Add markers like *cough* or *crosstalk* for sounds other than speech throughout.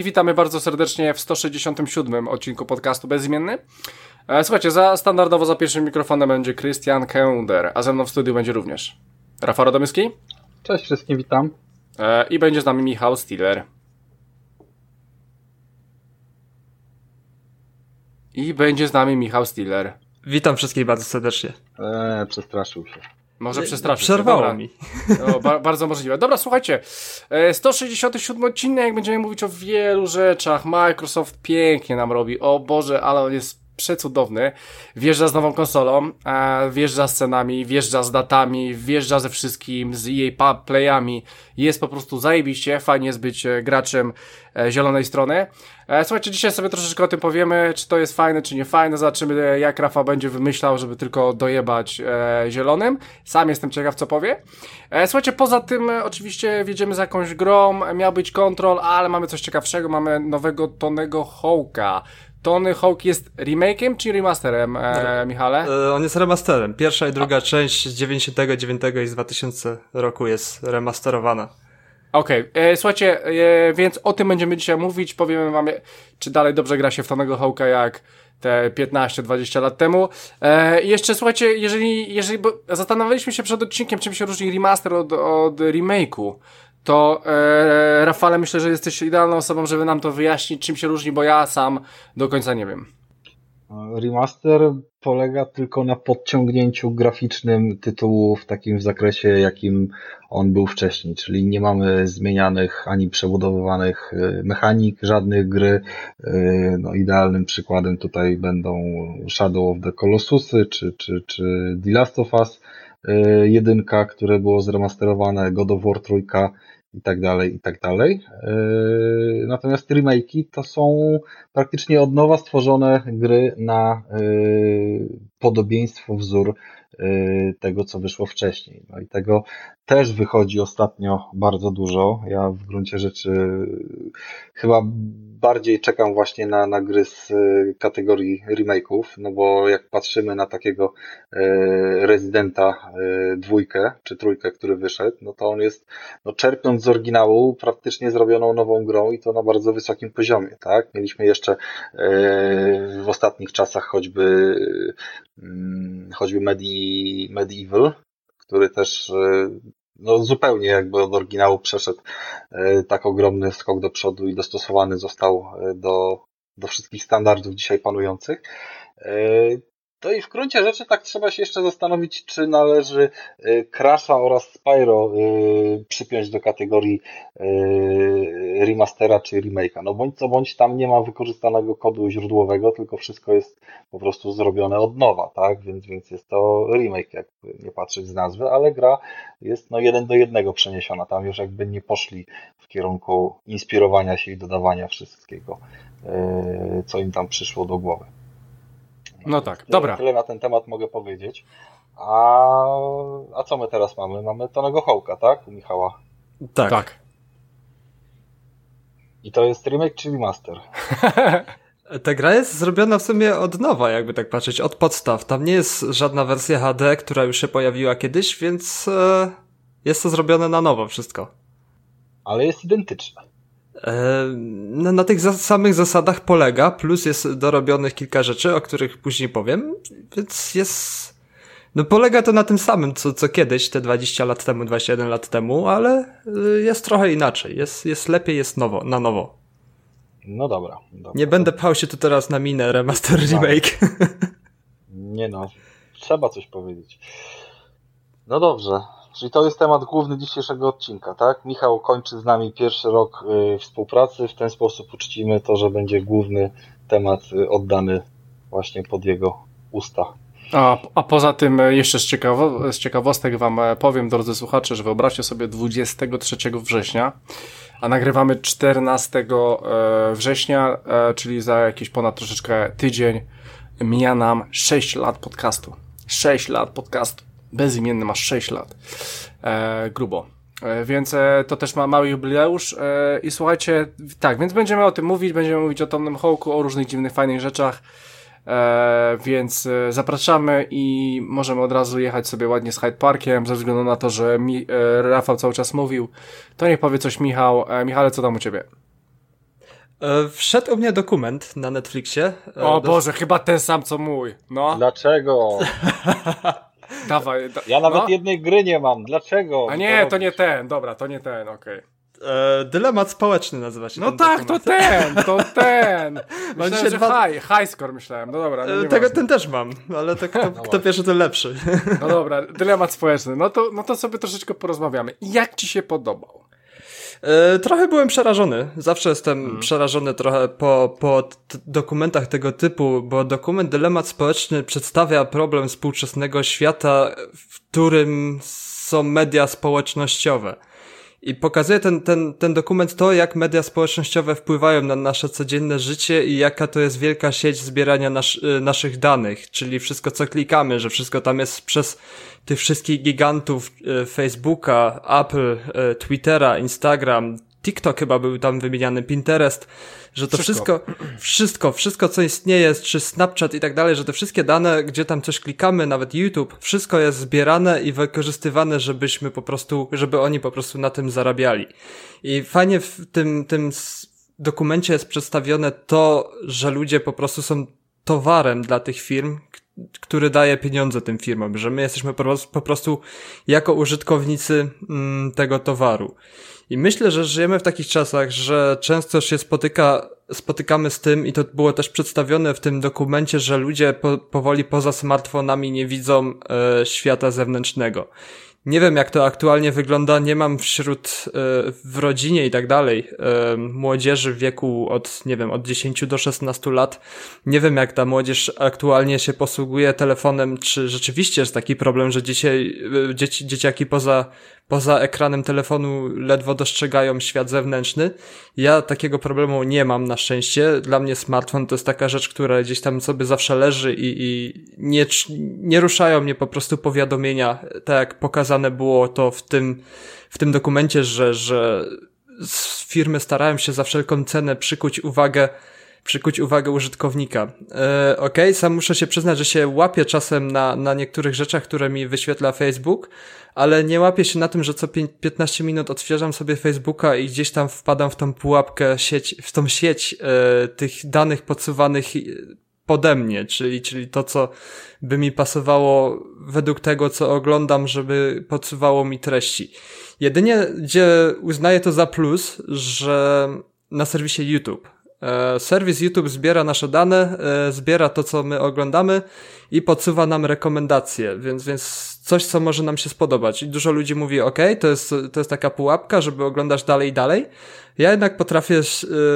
I witamy bardzo serdecznie w 167 odcinku podcastu Bezimienny. E, słuchajcie, za standardowo za pierwszym mikrofonem będzie Christian Kender, a ze mną w studiu będzie również Rafał Radomyski. Cześć wszystkim, witam. E, I będzie z nami Michał Stiller. I będzie z nami Michał Stiller. Witam wszystkich bardzo serdecznie. Eee, przestraszył się. Może przestraszyć. Przerwało mi. O, ba bardzo możliwe. Dobra, słuchajcie. e, 167 odcinek, będziemy mówić o wielu rzeczach. Microsoft pięknie nam robi. O Boże, ale on jest przecudowny. Wjeżdża z nową konsolą, wjeżdża z cenami, wjeżdża z datami, wjeżdża ze wszystkim, z jej playami. Jest po prostu zajebiście, fajnie jest być e, graczem e, zielonej strony. E, słuchajcie, dzisiaj sobie troszeczkę o tym powiemy, czy to jest fajne, czy nie fajne. Zobaczymy, jak Rafa będzie wymyślał, żeby tylko dojebać e, zielonym. Sam jestem ciekaw, co powie. E, słuchajcie, poza tym oczywiście wiedziemy z jakąś grą, miał być Control, ale mamy coś ciekawszego, mamy nowego Tonego Hawka. Tony Hawk jest remake'iem czy remasterem, e, Michale? E, on jest remasterem. Pierwsza i druga część z 99 i z 2000 roku jest remasterowana. Okej, e, słuchajcie, e, więc o tym będziemy dzisiaj mówić. Powiemy wam, e, czy dalej dobrze gra się w Tonego Hawka jak te 15-20 lat temu. E, i jeszcze słuchajcie, jeżeli, jeżeli bo zastanawialiśmy się przed odcinkiem, czym się różni remaster od, od remake'u, to e, Rafale, myślę, że jesteś idealną osobą, żeby nam to wyjaśnić, czym się różni, bo ja sam do końca nie wiem. Remaster polega tylko na podciągnięciu graficznym tytułu w takim zakresie, jakim on był wcześniej, czyli nie mamy zmienianych ani przebudowywanych y, mechanik, żadnych gry. Y, No, idealnym przykładem tutaj będą Shadow of the Colossusy czy, czy, czy The Last of Us y, jedynka, które było zremasterowane, God of War trójka i tak dalej, i tak dalej. Yy, Natomiast remake'i to są praktycznie od nowa stworzone gry na yy, podobieństwo, wzór yy, tego, co wyszło wcześniej. No i tego też wychodzi ostatnio bardzo dużo. Ja w gruncie rzeczy chyba bardziej czekam właśnie na, na gry z y, kategorii remake'ów, no bo jak patrzymy na takiego y, Residenta y, dwójkę czy trójkę, który wyszedł, no to on jest, no czerpiąc z oryginału, praktycznie zrobioną nową grą i to na bardzo wysokim poziomie, tak? Mieliśmy jeszcze w ostatnich czasach choćby mm, choćby Medi, Medieval, który też no zupełnie jakby od oryginału przeszedł e, tak ogromny skok do przodu i dostosowany został e, do, do wszystkich standardów dzisiaj panujących. To i w gruncie rzeczy tak trzeba się jeszcze zastanowić, czy należy Crasha oraz Spyro przypiąć do kategorii remastera czy remake'a. No bądź co bądź tam nie ma wykorzystanego kodu źródłowego, tylko wszystko jest po prostu zrobione od nowa, tak? Więc, więc jest to remake, jak nie patrzeć z nazwy, ale gra jest no jeden do jednego przeniesiona. Tam już jakby nie poszli w kierunku inspirowania się i dodawania wszystkiego, co im tam przyszło do głowy. No tak, tyle, dobra. Tyle na ten temat mogę powiedzieć. A, a co my teraz mamy? Mamy Tonego Hołka, tak? U Michała. Tak. Tak. I to jest remake czy remaster? *laughs* Ta gra jest zrobiona w sumie od nowa, jakby tak patrzeć, od podstaw. Tam nie jest żadna wersja HD, która już się pojawiła kiedyś, więc e, jest to zrobione na nowo wszystko. Ale jest identyczne. E, no, na tych samych zasadach polega, plus jest dorobionych kilka rzeczy, o których później powiem, więc jest... No polega to na tym samym, co, co kiedyś, te 20 lat temu, 21 lat temu, ale y, jest trochę inaczej. Jest, jest lepiej, jest nowo, na nowo. No dobra. dobra. Nie będę pchał się tu teraz na minę remaster remake. Nie no, trzeba coś powiedzieć. No dobrze, czyli to jest temat główny dzisiejszego odcinka, tak? Michał kończy z nami pierwszy rok y, współpracy, w ten sposób uczcimy to, że będzie główny temat y, oddany właśnie pod jego usta. A, a poza tym e, jeszcze z, ciekawo, z ciekawostek wam e, powiem, drodzy słuchacze, że wyobraźcie sobie 23 września, a nagrywamy 14 e, września, czyli za jakiś ponad troszeczkę tydzień, mija nam 6 lat podcastu. 6 lat podcastu. Bezimienny ma 6 lat. E, grubo. E, więc e, to też ma mały jubileusz e, i słuchajcie, tak, więc będziemy o tym mówić, będziemy mówić o Tomnym Hołku, o różnych dziwnych, fajnych rzeczach, e, więc e, zapraszamy i możemy od razu jechać sobie ładnie z Hyde Parkiem, ze względu na to, że mi, e, Rafał cały czas mówił, to niech powie coś Michał. E, Michale, co tam u Ciebie? E, Wszedł u mnie dokument na Netflixie. E, O do- Boże, chyba ten sam co mój. No, Dlaczego? *laughs* dawaj. Da Ja nawet no? jednej gry nie mam. Dlaczego? A nie, to nie ten, dobra, to nie ten, okej. E, Dylemat społeczny nazywa się No ten tak, to dokument. ten, to ten. *laughs* Myślałem, dzisiaj że dwa- high, high score myślałem, no dobra, no, E, nie Tego, ten też mam, ale to *laughs* kto, kto pierwszy, to lepszy. no dobra, dylemat społeczny, no to, no to sobie troszeczkę porozmawiamy. Jak ci się podobał? E, Trochę byłem przerażony. Zawsze jestem Mhm. przerażony trochę po, po dokumentach tego typu, bo dokument Dylemat Społeczny przedstawia problem współczesnego świata, w którym są media społecznościowe. I pokazuje ten, ten, ten dokument to, jak media społecznościowe wpływają na nasze codzienne życie i jaka to jest wielka sieć zbierania nasz, y, naszych danych, czyli wszystko, co klikamy, że wszystko tam jest przez tych wszystkich gigantów y, Facebooka, Apple, y, Twittera, Instagram, TikTok chyba był tam wymieniany, Pinterest, że to Wszystko. wszystko, wszystko, wszystko, co istnieje, czy Snapchat i tak dalej, że te wszystkie dane, gdzie tam coś klikamy, nawet YouTube, wszystko jest zbierane i wykorzystywane, żebyśmy po prostu, żeby oni po prostu na tym zarabiali. I fajnie w tym, tym dokumencie jest przedstawione to, że ludzie po prostu są towarem dla tych firm, który daje pieniądze tym firmom, że my jesteśmy po prostu jako użytkownicy mm, tego towaru. I myślę, że żyjemy w takich czasach, że często się spotyka, spotykamy z tym, i to było też przedstawione w tym dokumencie, że ludzie po, powoli poza smartfonami nie widzą e, świata zewnętrznego. Nie wiem, jak to aktualnie wygląda, nie mam wśród e, w rodzinie i tak dalej e, młodzieży w wieku od, nie wiem, od 10 do 16 lat. Nie wiem, jak ta młodzież aktualnie się posługuje telefonem, czy rzeczywiście jest taki problem, że dzisiaj e, dzieci, dzieciaki poza, poza ekranem telefonu ledwo dostrzegają świat zewnętrzny. Ja takiego problemu nie mam na szczęście. Dla mnie smartfon to jest taka rzecz, która gdzieś tam sobie zawsze leży i, i nie, nie ruszają mnie po prostu powiadomienia, tak jak pokazane było to w tym, w tym dokumencie, że, że firmy starają się za wszelką cenę przykuć uwagę przykuć uwagę użytkownika. E, Okej, okay, sam muszę się przyznać, że się łapię czasem na, na niektórych rzeczach, które mi wyświetla Facebook, ale nie łapię się na tym, że co pię- 15 minut odświeżam sobie Facebooka i gdzieś tam wpadam w tą pułapkę sieć, w tą sieć e, tych danych podsuwanych e, pode mnie, czyli, czyli to, co by mi pasowało według tego, co oglądam, żeby podsuwało mi treści. Jedynie, gdzie uznaję to za plus, że na serwisie YouTube. E, Serwis YouTube zbiera nasze dane, e, zbiera to, co my oglądamy i podsuwa nam rekomendacje, więc, więc coś, co może nam się spodobać. I dużo ludzi mówi, ok, to jest, to jest taka pułapka, żeby oglądać dalej i dalej. Ja jednak potrafię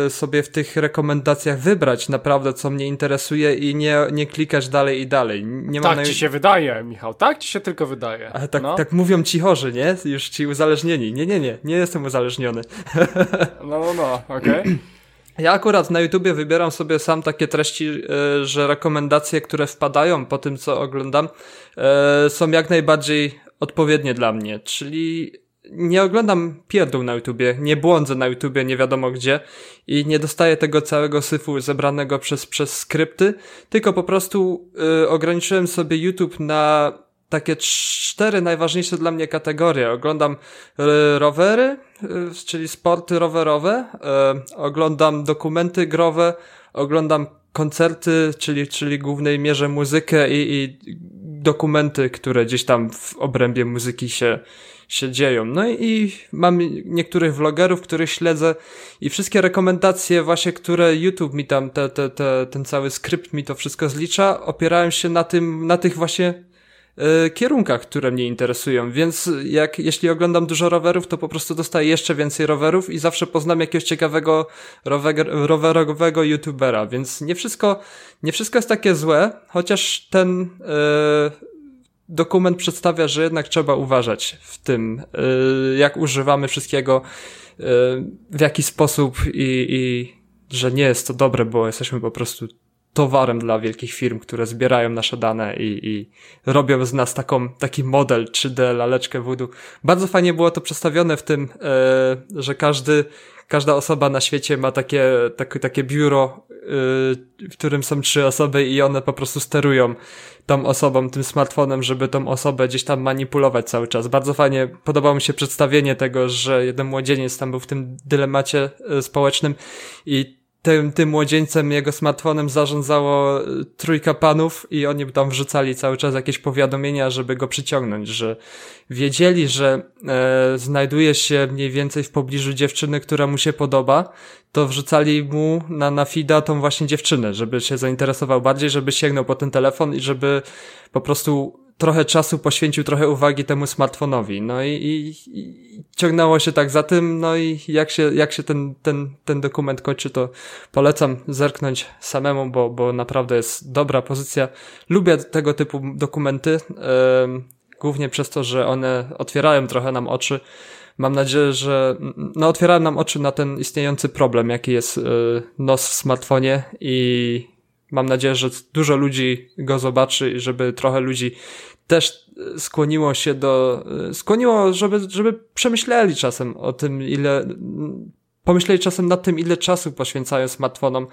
e, sobie w tych rekomendacjach wybrać naprawdę, co mnie interesuje i nie, nie klikać dalej i dalej. Nie Tak na... ci się wydaje, Michał, tak ci się tylko wydaje. Ale tak, no. tak mówią ci chorzy, nie? Już ci uzależnieni. Nie, nie, nie, nie jestem uzależniony. no, no, no, okej. *clears throat* Ja akurat na YouTubie wybieram sobie sam takie treści, e, że rekomendacje, które wpadają po tym, co oglądam, e, są jak najbardziej odpowiednie dla mnie. Czyli nie oglądam pierdół na YouTubie, nie błądzę na YouTubie nie wiadomo gdzie i nie dostaję tego całego syfu zebranego przez, przez skrypty, tylko po prostu e, ograniczyłem sobie YouTube na takie cztery najważniejsze dla mnie kategorie. Oglądam e, rowery, e, czyli sporty rowerowe, e, oglądam dokumenty growe, oglądam koncerty, czyli, czyli głównej mierze muzykę i, i dokumenty, które gdzieś tam w obrębie muzyki się, się dzieją. No i, mam niektórych vlogerów, których śledzę i wszystkie rekomendacje właśnie, które YouTube mi tam, te, te, te, ten cały skrypt mi to wszystko zlicza, opierałem się na tym, na tych właśnie kierunkach, które mnie interesują, więc jak, jeśli oglądam dużo rowerów, to po prostu dostaję jeszcze więcej rowerów i zawsze poznam jakiegoś ciekawego rower, rowerowego youtubera, więc nie wszystko, nie wszystko jest takie złe, chociaż ten e, dokument przedstawia, że jednak trzeba uważać w tym, e, jak używamy wszystkiego, e, w jaki sposób i, i że nie jest to dobre, bo jesteśmy po prostu towarem dla wielkich firm, które zbierają nasze dane i, i robią z nas taką, taki model 3D, laleczkę voodoo. Bardzo fajnie było to przedstawione w tym, e, że każdy, każda osoba na świecie ma takie, takie, takie biuro, e, w którym są trzy osoby i one po prostu sterują tą osobą, tym smartfonem, żeby tą osobę gdzieś tam manipulować cały czas. Bardzo fajnie podobało mi się przedstawienie tego, że jeden młodzieniec tam był w tym dylemacie e, społecznym i tym, tym młodzieńcem, jego smartfonem zarządzało e, trójka panów i oni tam wrzucali cały czas jakieś powiadomienia, żeby go przyciągnąć, że wiedzieli, że e, znajduje się mniej więcej w pobliżu dziewczyny, która mu się podoba, to wrzucali mu na, na feeda tą właśnie dziewczynę, żeby się zainteresował bardziej, żeby sięgnął po ten telefon i żeby po prostu trochę czasu poświęcił, trochę uwagi temu smartfonowi. No i, i, i, ciągnęło się tak za tym, no i jak się, jak się ten, ten, ten dokument kończy, to polecam zerknąć samemu, bo, bo naprawdę jest dobra pozycja. Lubię tego typu dokumenty, yy, głównie przez to, że one otwierają trochę nam oczy. Mam nadzieję, że no, otwierają nam oczy na ten istniejący problem, jaki jest yy, nos w smartfonie i Mam nadzieję, że dużo ludzi go zobaczy i żeby trochę ludzi też skłoniło się do, skłoniło, żeby, żeby przemyśleli czasem o tym, ile pomyśleli czasem nad tym, ile czasu poświęcają smartfonom,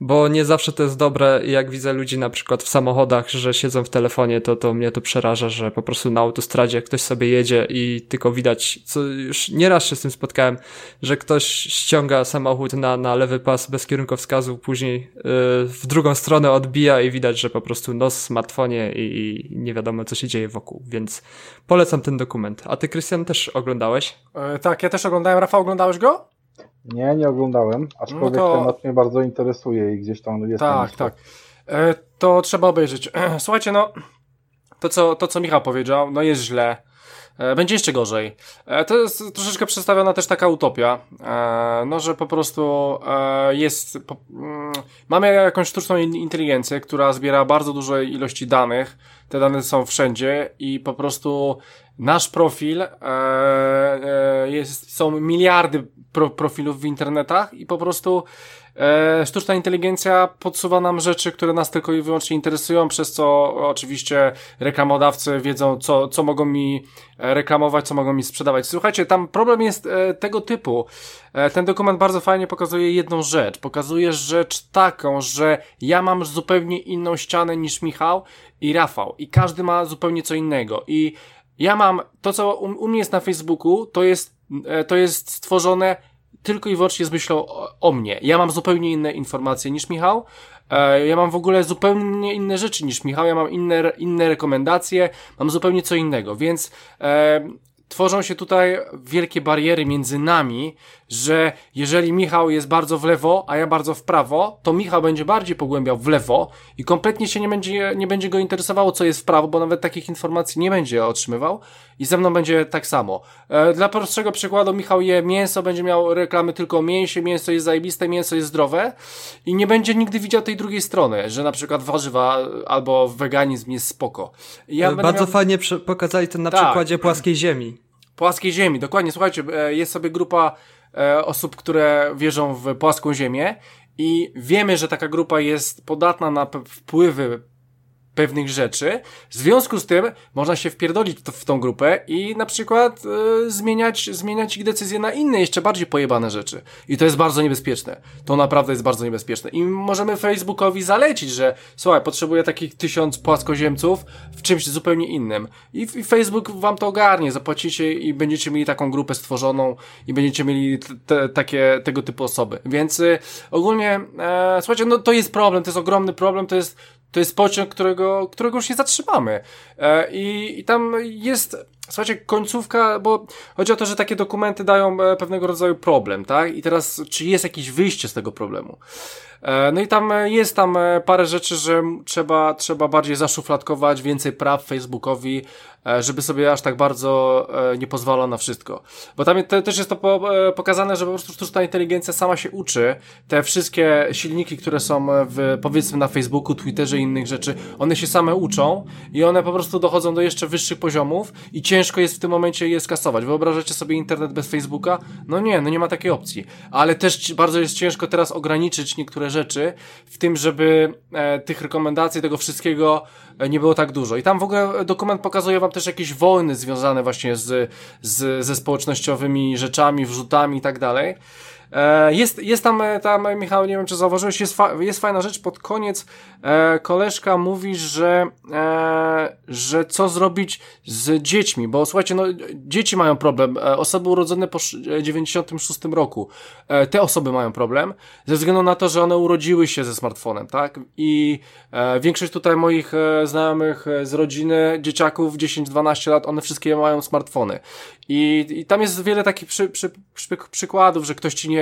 bo nie zawsze to jest dobre. Jak widzę ludzi na przykład w samochodach, że siedzą w telefonie, to, to mnie to przeraża, że po prostu na autostradzie ktoś sobie jedzie i tylko widać, co już nieraz się z tym spotkałem, że ktoś ściąga samochód na, na lewy pas bez kierunkowskazu, później yy, w drugą stronę odbija i widać, że po prostu nos w smartfonie i, i nie wiadomo, co się dzieje wokół, więc polecam ten dokument. A ty, Krystian, też oglądałeś? E, tak, ja też oglądałem. Rafał, oglądałeś go? Nie, nie oglądałem, aczkolwiek no to... temat mnie bardzo interesuje i gdzieś tam jest. Tak, tak. E, to trzeba obejrzeć. *clears throat* Słuchajcie, no, to co, to co Michał powiedział, no jest źle. E, będzie jeszcze gorzej. E, to jest troszeczkę przedstawiona też taka utopia, e, no, że po prostu jest, po, mm, mamy jakąś sztuczną inteligencję, która zbiera bardzo duże ilości danych, te dane są wszędzie i po prostu nasz profil, e, e, jest, są miliardy pro, profilów w internetach i po prostu e, sztuczna inteligencja podsuwa nam rzeczy, które nas tylko i wyłącznie interesują, przez co oczywiście reklamodawcy wiedzą, co, co mogą mi e, reklamować, co mogą mi sprzedawać. Słuchajcie, tam problem jest e, tego typu. E, ten dokument bardzo fajnie pokazuje jedną rzecz. Pokazuje rzecz taką, że ja mam zupełnie inną ścianę niż Michał i Rafał i każdy ma zupełnie co innego i ja mam to, co u, u mnie jest na Facebooku, to jest, e, to jest stworzone tylko i wyłącznie z myślą o, o, mnie. Ja mam zupełnie inne informacje niż Michał. E, ja mam w ogóle zupełnie inne rzeczy niż Michał. Ja mam inne, inne rekomendacje, mam zupełnie co innego, więc e, tworzą się tutaj wielkie bariery między nami, że jeżeli Michał jest bardzo w lewo, a ja bardzo w prawo, to Michał będzie bardziej pogłębiał w lewo i kompletnie się nie będzie, nie będzie go interesowało, co jest w prawo, bo nawet takich informacji nie będzie otrzymywał i ze mną będzie tak samo. E, dla prostszego przykładu, Michał je mięso, będzie miał reklamy tylko o mięsie, mięso jest zajebiste, mięso jest zdrowe i nie będzie nigdy widział tej drugiej strony, że na przykład warzywa albo weganizm jest spoko. Ja Bardzo miał... fajnie pokazali to na tak. przykładzie płaskiej ziemi. Płaskiej ziemi, dokładnie. Słuchajcie, e, jest sobie grupa e, osób, które wierzą w płaską ziemię i wiemy, że taka grupa jest podatna na wpływy pewnych rzeczy. W związku z tym można się wpierdolić w tą grupę i na przykład y, zmieniać, zmieniać ich decyzje na inne, jeszcze bardziej pojebane rzeczy. I to jest bardzo niebezpieczne. To naprawdę jest bardzo niebezpieczne. I możemy Facebookowi zalecić, że słuchaj, potrzebuję takich tysiąc płaskoziemców w czymś zupełnie innym. I, I, Facebook wam to ogarnie, zapłacicie i będziecie mieli taką grupę stworzoną i będziecie mieli te, takie, tego typu osoby. Więc y, ogólnie, e, słuchajcie, no to jest problem, to jest ogromny problem, to jest to jest pociąg, którego, którego już nie zatrzymamy. E, i, I tam jest, słuchajcie, końcówka, bo chodzi o to, że takie dokumenty dają e, pewnego rodzaju problem, tak? I teraz, czy jest jakieś wyjście z tego problemu? E, no i tam jest tam parę rzeczy, że trzeba, trzeba bardziej zaszufladkować, więcej praw Facebookowi, żeby sobie aż tak bardzo nie pozwala na wszystko. Bo tam te, też jest to po, pokazane, że po prostu sztuczna inteligencja sama się uczy. Te wszystkie silniki, które są w, powiedzmy na Facebooku, Twitterze i innych rzeczy, one się same uczą i one po prostu dochodzą do jeszcze wyższych poziomów i ciężko jest w tym momencie je skasować. Wyobrażacie sobie internet bez Facebooka? No nie, no nie ma takiej opcji. Ale też bardzo jest ciężko teraz ograniczyć niektóre rzeczy w tym, żeby e, tych rekomendacji, tego wszystkiego e, nie było tak dużo. I tam w ogóle dokument pokazuje wam też jakieś wojny związane właśnie z, z, ze społecznościowymi rzeczami, wrzutami i tak dalej. E, jest, jest tam, e, tam, Michał, nie wiem czy zauważyłeś, jest, fa jest fajna rzecz, pod koniec. E, koleżka mówi, że, e, że co zrobić z dziećmi, bo słuchajcie, no dzieci mają problem, e, osoby urodzone po 96 roku, e, te osoby mają problem, ze względu na to, że one urodziły się ze smartfonem, tak, i e, większość tutaj moich e, znajomych e, z rodziny, dzieciaków 10-12 lat, one wszystkie mają smartfony. I, i tam jest wiele takich przy, przy, przy, przykładów, że ktoś ci nie,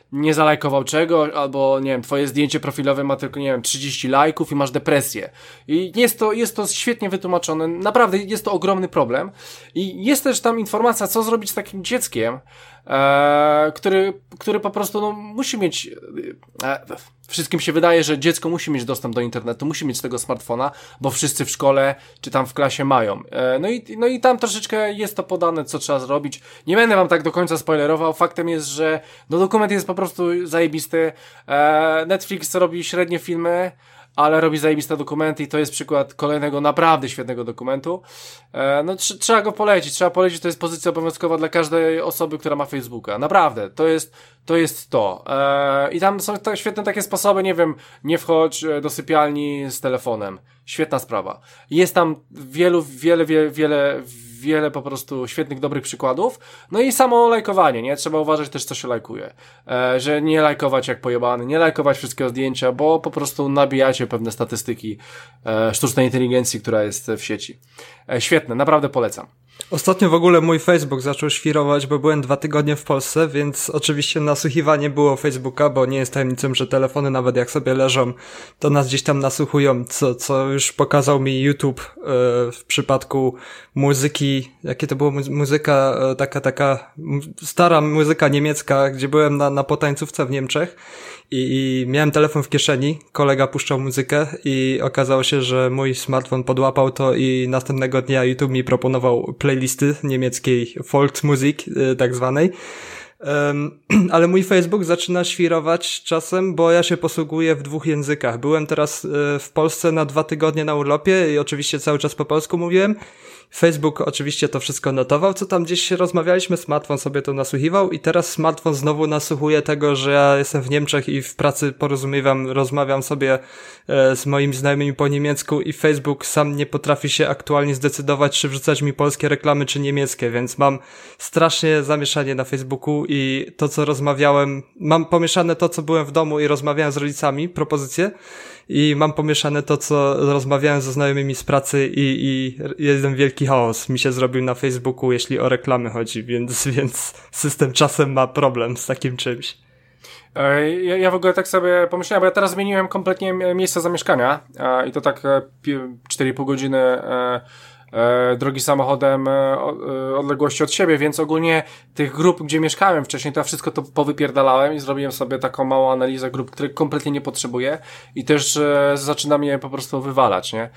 nie zalajkował czego, albo nie wiem, twoje zdjęcie profilowe ma tylko, nie wiem, 30 lajków i masz depresję. I jest to, jest to świetnie wytłumaczone. Naprawdę jest to ogromny problem. I jest też tam informacja, co zrobić z takim dzieckiem, e, który, który po prostu no, musi mieć. E, wszystkim się wydaje, że dziecko musi mieć dostęp do internetu, musi mieć tego smartfona, bo wszyscy w szkole czy tam w klasie mają. E, no, i, no i tam troszeczkę jest to podane, co trzeba zrobić. Nie będę wam tak do końca spoilerował. Faktem jest, że no, dokument jest po prostu zajebisty. E, Netflix robi średnie filmy ale robi zajebiste dokumenty i to jest przykład kolejnego naprawdę świetnego dokumentu. E, no tr trzeba go polecić, trzeba polecić, to jest pozycja obowiązkowa dla każdej osoby, która ma Facebooka. Naprawdę, to jest to. Jest to. E, I tam są tak świetne takie sposoby, nie wiem, nie wchodź do sypialni z telefonem. Świetna sprawa. Jest tam wielu, wiele, wiele, wiele wiele po prostu świetnych, dobrych przykładów. No i samo lajkowanie, nie? Trzeba uważać też, co się lajkuje. E, że nie lajkować jak pojebany, nie lajkować wszystkiego zdjęcia, bo po prostu nabijacie pewne statystyki e, sztucznej inteligencji, która jest w sieci. E, świetne, naprawdę polecam. Ostatnio w ogóle mój Facebook zaczął świrować, bo byłem dwa tygodnie w Polsce, więc oczywiście nasłuchiwanie było Facebooka, bo nie jest tajemnicą, że telefony nawet jak sobie leżą, to nas gdzieś tam nasłuchują, co, co już pokazał mi YouTube e, w przypadku muzyki, jakie to było muzyka, e, taka, taka stara muzyka niemiecka, gdzie byłem na, na potańcówce w Niemczech i, i miałem telefon w kieszeni, kolega puszczał muzykę i okazało się, że mój smartfon podłapał to i następnego dnia YouTube mi proponował playlisty niemieckiej Volksmusik, y, tak zwanej. Um, *clears throat* ale mój Facebook zaczyna świrować czasem, bo ja się posługuję w dwóch językach. Byłem teraz y, w Polsce na dwa tygodnie na urlopie i oczywiście cały czas po polsku mówiłem Facebook oczywiście to wszystko notował, co tam gdzieś rozmawialiśmy, smartfon sobie to nasłuchiwał i teraz smartfon znowu nasłuchuje tego, że ja jestem w Niemczech i w pracy porozumiewam, rozmawiam sobie e, z moimi znajomymi po niemiecku i Facebook sam nie potrafi się aktualnie zdecydować, czy wrzucać mi polskie reklamy, czy niemieckie, więc mam strasznie zamieszanie na Facebooku i to, co rozmawiałem, mam pomieszane to, co byłem w domu i rozmawiałem z rodzicami, propozycje, i mam pomieszane to, co rozmawiałem ze znajomymi z pracy i, i jeden wielki chaos mi się zrobił na Facebooku, jeśli o reklamy chodzi, więc, *laughs* więc system czasem ma problem z takim czymś. E, ja, ja w ogóle tak sobie pomyślałem, bo ja teraz zmieniłem kompletnie miejsce zamieszkania i to tak 4,5 e, godziny e, drogi samochodem e, e, odległości od siebie, więc ogólnie tych grup, gdzie mieszkałem wcześniej, to ja wszystko to powypierdalałem i zrobiłem sobie taką małą analizę grup, których kompletnie nie potrzebuję i też e, zaczynam je po prostu wywalać, nie?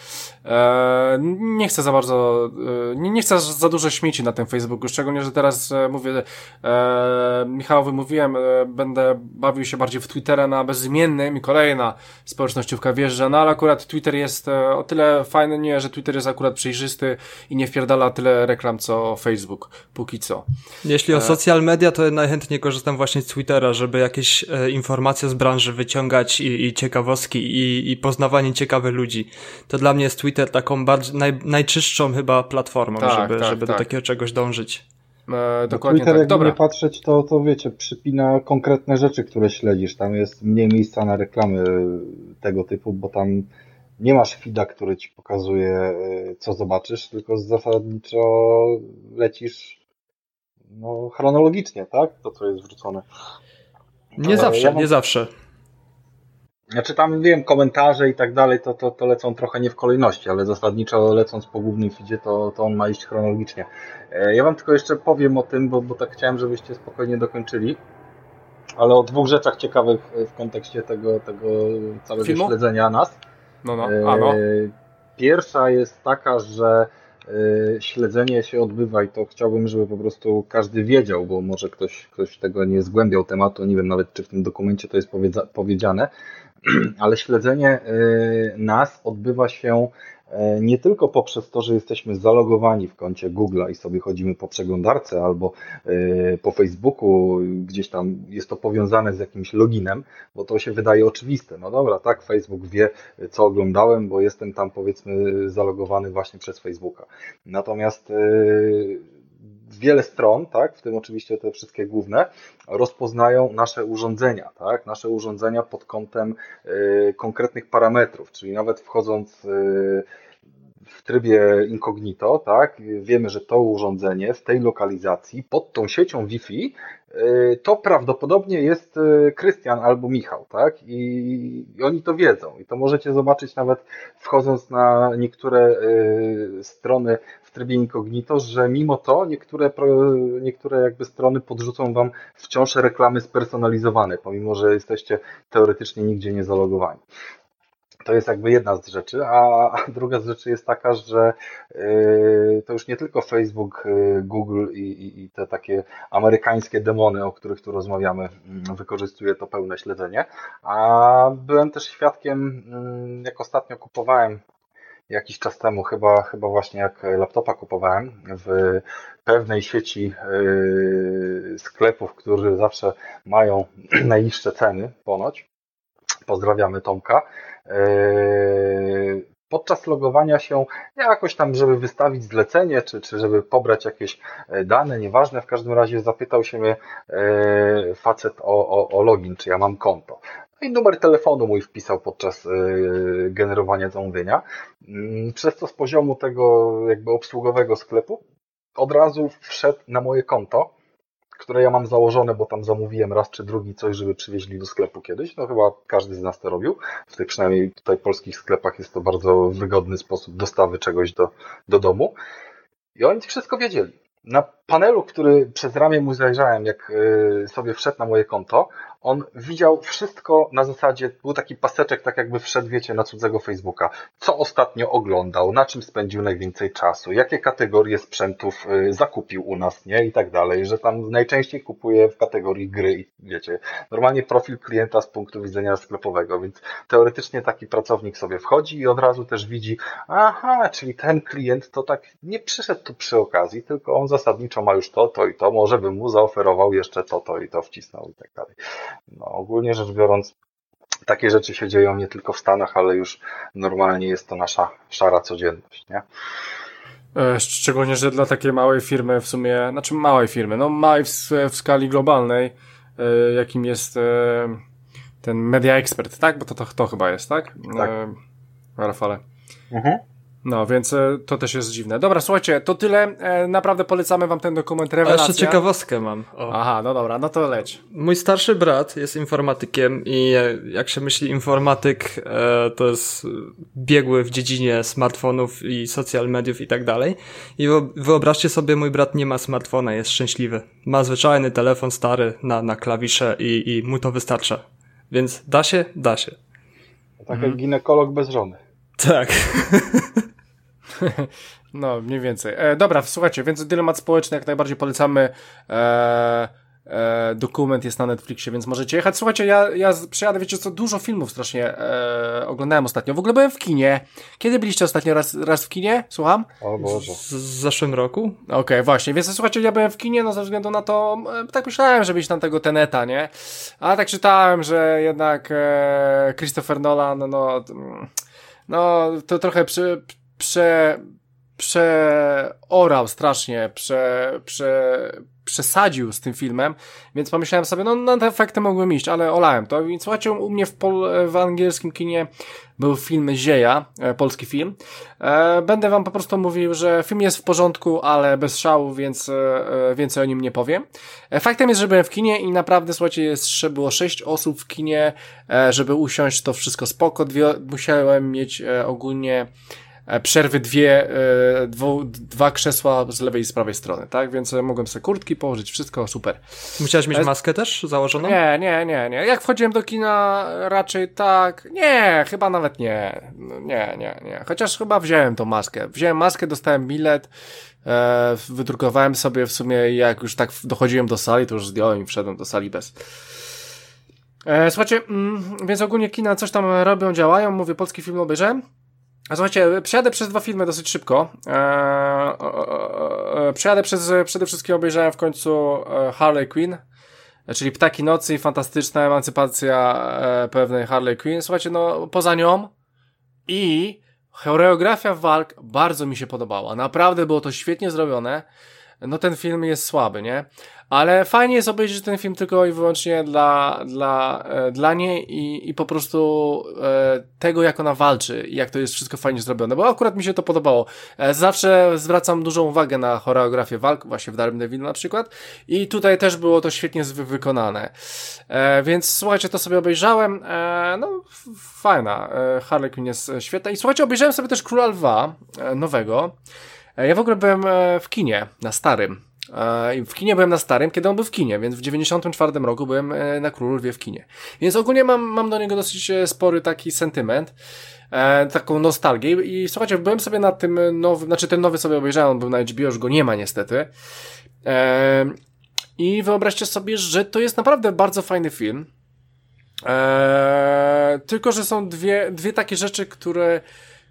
E, nie chcę za bardzo, e, nie, chcę za dużo śmieci na tym Facebooku, szczególnie, że teraz e, mówię, e, Michałowi mówiłem, e, będę bawił się bardziej w Twittera na bezimiennym i kolejna społecznościówka wjeżdża, no ale akurat Twitter jest e, o tyle fajny, nie, że Twitter jest akurat przejrzysty, i nie wpierdala tyle reklam co Facebook, póki co. Jeśli o e, social media, to najchętniej korzystam właśnie z Twittera, żeby jakieś e, informacje z branży wyciągać i, i ciekawostki i, i, poznawanie ciekawych ludzi. To dla mnie jest Twitter taką bardziej, naj, najczystszą chyba platformą, tak, żeby, tak, żeby tak. do takiego czegoś dążyć. E, dokładnie Twitter, tak. jakby Dobra. nie patrzeć, to, to wiecie, przypina konkretne rzeczy, które śledzisz. Tam jest mniej miejsca na reklamy tego typu, bo tam nie masz feeda, który ci pokazuje, e, co zobaczysz, tylko zasadniczo lecisz no, chronologicznie, tak? To, co jest wrzucone. Nie zawsze, ja mam... nie zawsze. Znaczy tam wiem, komentarze i tak dalej, to, to, to lecą trochę nie w kolejności, ale zasadniczo lecąc po głównym feedzie, to, to on ma iść chronologicznie. E, ja wam tylko jeszcze powiem o tym, bo, bo tak chciałem, żebyście spokojnie dokończyli, ale o dwóch rzeczach ciekawych w kontekście tego, tego całego Filmu? śledzenia nas. No, no, a no. Pierwsza jest taka, że y, śledzenie się odbywa i to chciałbym, żeby po prostu każdy wiedział, bo może ktoś, ktoś tego nie zgłębiał tematu, nie wiem nawet czy w tym dokumencie to jest powiedziane, *clears throat* ale śledzenie y, nas odbywa się E, nie tylko poprzez to, że jesteśmy zalogowani w koncie Google'a i sobie chodzimy po przeglądarce albo e, po Facebooku, gdzieś tam jest to powiązane z jakimś loginem, bo to się wydaje oczywiste. No dobra, tak, Facebook wie, co oglądałem, bo jestem tam powiedzmy zalogowany właśnie przez Facebooka. Natomiast e, wiele stron, tak, w tym oczywiście te wszystkie główne, rozpoznają nasze urządzenia, tak, nasze urządzenia pod kątem y, konkretnych parametrów, czyli nawet wchodząc y, w trybie incognito, tak, wiemy, że to urządzenie w tej lokalizacji pod tą siecią Wi-Fi y, to prawdopodobnie jest y, Krystian albo Michał, tak? I, I, oni to wiedzą. I to możecie zobaczyć nawet wchodząc na niektóre y, strony w trybie incognito, że mimo to niektóre, niektóre jakby strony podrzucą wam wciąż reklamy spersonalizowane, pomimo że jesteście teoretycznie nigdzie nie zalogowani. To jest jakby jedna z rzeczy, a druga z rzeczy jest taka, że yy, to już nie tylko Facebook, yy, Google i, i, i te takie amerykańskie demony, o których tu rozmawiamy, mm, wykorzystuje to pełne śledzenie, a byłem też świadkiem, mm, jak ostatnio kupowałem jakiś czas temu, chyba, chyba właśnie jak laptopa kupowałem w pewnej sieci yy, sklepów, które zawsze mają *clears throat* najniższe ceny ponoć. Pozdrawiamy Tomka. Yy, podczas logowania się jakoś tam, żeby wystawić zlecenie, czy, czy żeby pobrać jakieś e, dane, nieważne, w każdym razie zapytał się mnie e, facet o, o, o login, czy ja mam konto. No i numer telefonu mój wpisał podczas e, generowania zamówienia. Mm, przez to z poziomu tego jakby obsługowego sklepu od razu wszedł na moje konto które ja mam założone, bo tam zamówiłem raz czy drugi coś, żeby przywieźli do sklepu kiedyś. No chyba każdy z nas to robił. W tych przynajmniej tutaj polskich sklepach jest to bardzo wygodny sposób dostawy czegoś do, do domu. I oni wszystko wiedzieli. Na panelu, który przez ramię mu zajrzałem, jak y, sobie wszedł na moje konto, on widział wszystko na zasadzie, był taki paseczek, tak jakby wszedł, wiecie, na cudzego Facebooka. Co ostatnio oglądał, na czym spędził najwięcej czasu, jakie kategorie sprzętów y, zakupił u nas, nie? I tak dalej, że tam najczęściej kupuje w kategorii gry wiecie, normalnie profil klienta z punktu widzenia sklepowego, więc teoretycznie taki pracownik sobie wchodzi i od razu też widzi, aha, czyli ten klient to tak nie przyszedł tu przy okazji, tylko on zasadniczo ma już to, to i to, może bym mu zaoferował jeszcze to, to i to wcisnął i tak dalej. No, ogólnie rzecz biorąc, takie rzeczy się dzieją nie tylko w Stanach, ale już normalnie jest to nasza szara codzienność, nie? E, szczególnie, że dla takiej małej firmy w sumie, znaczy małej firmy, no małej w, w skali globalnej, e, jakim jest e, ten Media Expert, tak? Bo to, to, to chyba jest, tak? Tak. Rafale. Mhm. No, więc e, to też jest dziwne. Dobra, słuchajcie, to tyle. E, naprawdę polecamy wam ten dokument Rewelacja. A jeszcze ciekawostkę mam. O. Aha, no dobra, no to leć. Mój starszy brat jest informatykiem i jak się myśli informatyk, e, to jest biegły w dziedzinie smartfonów i social mediów i tak dalej. I wyobraźcie sobie, mój brat nie ma smartfona, jest szczęśliwy. Ma zwyczajny telefon stary na, na klawisze i, i mu to wystarcza. Więc da się? Da się. Tak mhm. jak ginekolog bez żony. Tak. *laughs* No, mniej więcej. E, dobra, słuchajcie, więc dylemat społeczny jak najbardziej polecamy. E, e, dokument jest na Netflixie, więc możecie jechać. Słuchajcie, ja, ja przyjadę, wiecie co, dużo filmów strasznie e, oglądałem ostatnio. W ogóle byłem w kinie. Kiedy byliście ostatnio raz, raz w kinie? Słucham? O Boże. Z, z zeszłym roku? Okej, okay, właśnie, więc słuchajcie, ja byłem w kinie, no ze względu na to, e, tak myślałem, że mieć tam tego Teneta, nie? Ale tak czytałem, że jednak e, Christopher Nolan, no, no, to trochę przy prze, przeorał strasznie, prze, prze, przesadził z tym filmem, więc pomyślałem sobie, no na te efekty mogłem iść, ale olałem to. Więc słuchajcie, u mnie w, pol, w angielskim kinie był film Zieja, e, polski film. E, będę wam po prostu mówił, że film jest w porządku, ale bez szału, więc e, więcej o nim nie powiem. Faktem jest, że byłem w kinie i naprawdę, słuchajcie, jeszcze było sześć osób w kinie, żeby usiąść, to wszystko spoko. Dwie, musiałem mieć ogólnie przerwy dwie, e, dwu, dwa krzesła z lewej i z prawej strony, tak? Więc mogłem sobie kurtki położyć, wszystko super. Musiałeś mieć maskę też założoną? Nie, nie, nie, nie. Jak wchodziłem do kina, raczej tak. Nie, chyba nawet nie. Nie, nie, nie. Chociaż chyba wziąłem tą maskę. Wziąłem maskę, dostałem bilet, e, wydrukowałem sobie w sumie jak już tak dochodziłem do sali, to już zdjąłem i wszedłem do sali bez. E, słuchajcie, mm, więc ogólnie kina coś tam robią, działają, mówię, polski film obejrzałem. A słuchajcie, przejadę przez dwa filmy dosyć szybko. Eee, przejadę przez, przede wszystkim obejrzałem w końcu e, Harley Quinn, czyli Ptaki Nocy i fantastyczna emancypacja e, pewnej Harley Quinn. Słuchajcie, no poza nią i choreografia walk bardzo mi się podobała. Naprawdę było to świetnie zrobione. No ten film jest słaby, nie? Ale fajnie jest obejrzeć ten film tylko i wyłącznie dla, dla, e, dla niej i, i po prostu e, tego, jak ona walczy i jak to jest wszystko fajnie zrobione, bo akurat mi się to podobało. E, zawsze zwracam dużą uwagę na choreografię walk, właśnie w Daredevil na przykład i tutaj też było to świetnie wykonane. Więc słuchajcie, to sobie obejrzałem, no fajna, Harley Quinn jest świetna i słuchajcie, obejrzałem sobie też Króla Lwa nowego. E, ja w ogóle byłem e, w kinie, na starym. E, w kinie byłem na starym, kiedy on był w kinie, więc w 94 roku byłem na Królu Lwie w kinie. Więc ogólnie mam, mam do niego dosyć spory taki sentyment, taką nostalgię i słuchajcie, byłem sobie na tym nowym, znaczy ten nowy sobie obejrzałem, on był na HBO, już go nie ma niestety. I wyobraźcie sobie, że to jest naprawdę bardzo fajny film. tylko, że są dwie, dwie takie rzeczy, które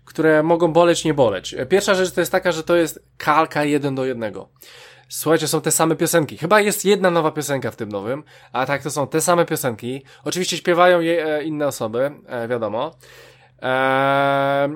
które mogą boleć, nie boleć. Pierwsza rzecz to jest taka, że to jest kalka jeden do jednego. Słuchajcie, są te same piosenki. Chyba jest jedna nowa piosenka w tym nowym, a tak to są te same piosenki. Oczywiście śpiewają je e, inne osoby, e, wiadomo. E,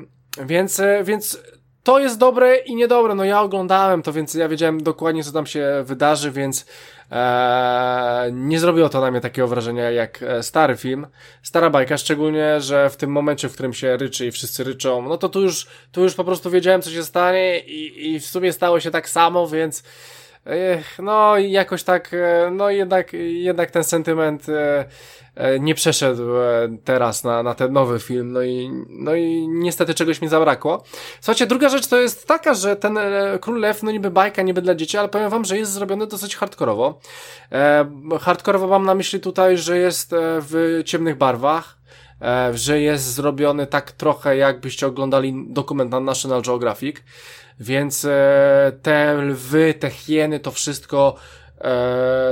więc, e, więc to jest dobre i niedobre. No ja oglądałem to, więc ja wiedziałem dokładnie, co tam się wydarzy, więc e, nie zrobiło to na mnie takiego wrażenia jak e, stary film. Stara bajka, szczególnie, że w tym momencie, w którym się ryczy i wszyscy ryczą, no to tu już, tu już po prostu wiedziałem, co się stanie i, i w sumie stało się tak samo, więc no i jakoś tak, e, no jednak, jednak ten sentyment e, e, nie przeszedł teraz na, na ten nowy film, no i, no i niestety czegoś mi zabrakło. Słuchajcie, druga rzecz to jest taka, że ten Król Lew, no niby bajka, niby dla dzieci, ale powiem wam, że jest zrobiony dosyć hardkorowo. Hardkorowo mam na myśli tutaj, że jest w ciemnych barwach, że jest zrobiony tak trochę jakbyście oglądali dokument na National Geographic. Więc e, te lwy, te hieny, to wszystko e,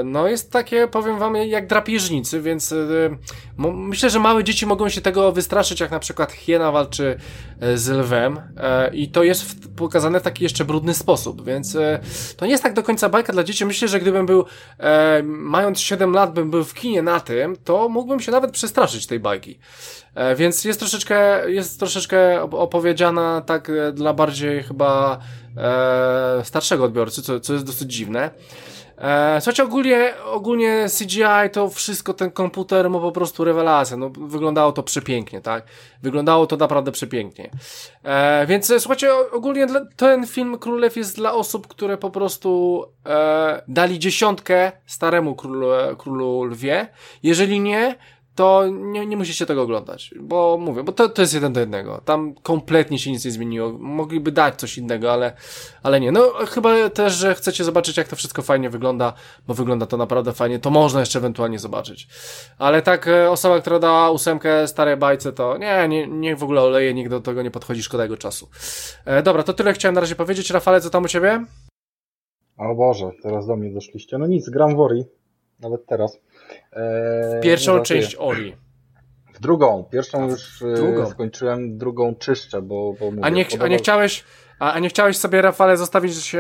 no jest takie, powiem wam, jak drapieżnicy, więc e, myślę, że małe dzieci mogą się tego wystraszyć, jak na przykład hiena walczy e, z lwem e, i to jest pokazane w taki jeszcze brudny sposób, więc e, to nie jest tak do końca bajka dla dzieci. Myślę, że gdybym był, mając 7 lat, bym był w kinie na tym, to mógłbym się nawet przestraszyć tej bajki. E, więc jest troszeczkę, jest troszeczkę opowiedziana tak e, dla bardziej chyba e, starszego odbiorcy, co, co jest dosyć dziwne. E, słuchajcie, ogólnie, ogólnie CGI to wszystko, ten komputer ma po prostu rewelacja. No, wyglądało to przepięknie, tak? Wyglądało to naprawdę przepięknie. E, więc słuchajcie, ogólnie ten film Królew jest dla osób, które po prostu e, dali dziesiątkę staremu królu, królu lwie. Jeżeli nie, to nie, nie musicie tego oglądać, bo mówię, bo to, to jest jeden do jednego. Tam kompletnie się nic nie zmieniło. Mogliby dać coś innego, ale, ale nie. No chyba też, że chcecie zobaczyć, jak to wszystko fajnie wygląda, bo wygląda to naprawdę fajnie, to można jeszcze ewentualnie zobaczyć. Ale tak, e, osoba, która dała ósemkę starej bajce, to nie, nie, niech w ogóle oleje, nikt do tego nie podchodzi, szkoda jego czasu. E, dobra, to tyle chciałem na razie powiedzieć. Rafale, co tam u ciebie? O Boże, teraz do mnie doszliście. No nic, gram w Ori. Nawet teraz. Eee, Pierwszą część Ori. W drugą. Pierwszą już e, drugą. skończyłem, drugą czyszczę, bo, bo mówię, a, nie, a nie chciałeś... A, a nie chciałeś sobie, Rafale, zostawić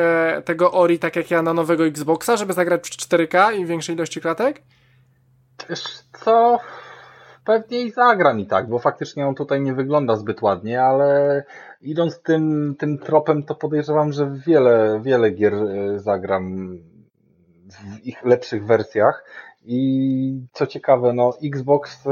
tego Ori tak jak ja na nowego Xboxa, żeby zagrać w 4K i większej ilości klatek? Wiesz co? Pewnie i zagram i tak, bo faktycznie on tutaj nie wygląda zbyt ładnie, ale idąc tym, tym tropem, to podejrzewam, że wiele, wiele gier e, zagram w ich lepszych wersjach. I co ciekawe, no Xbox,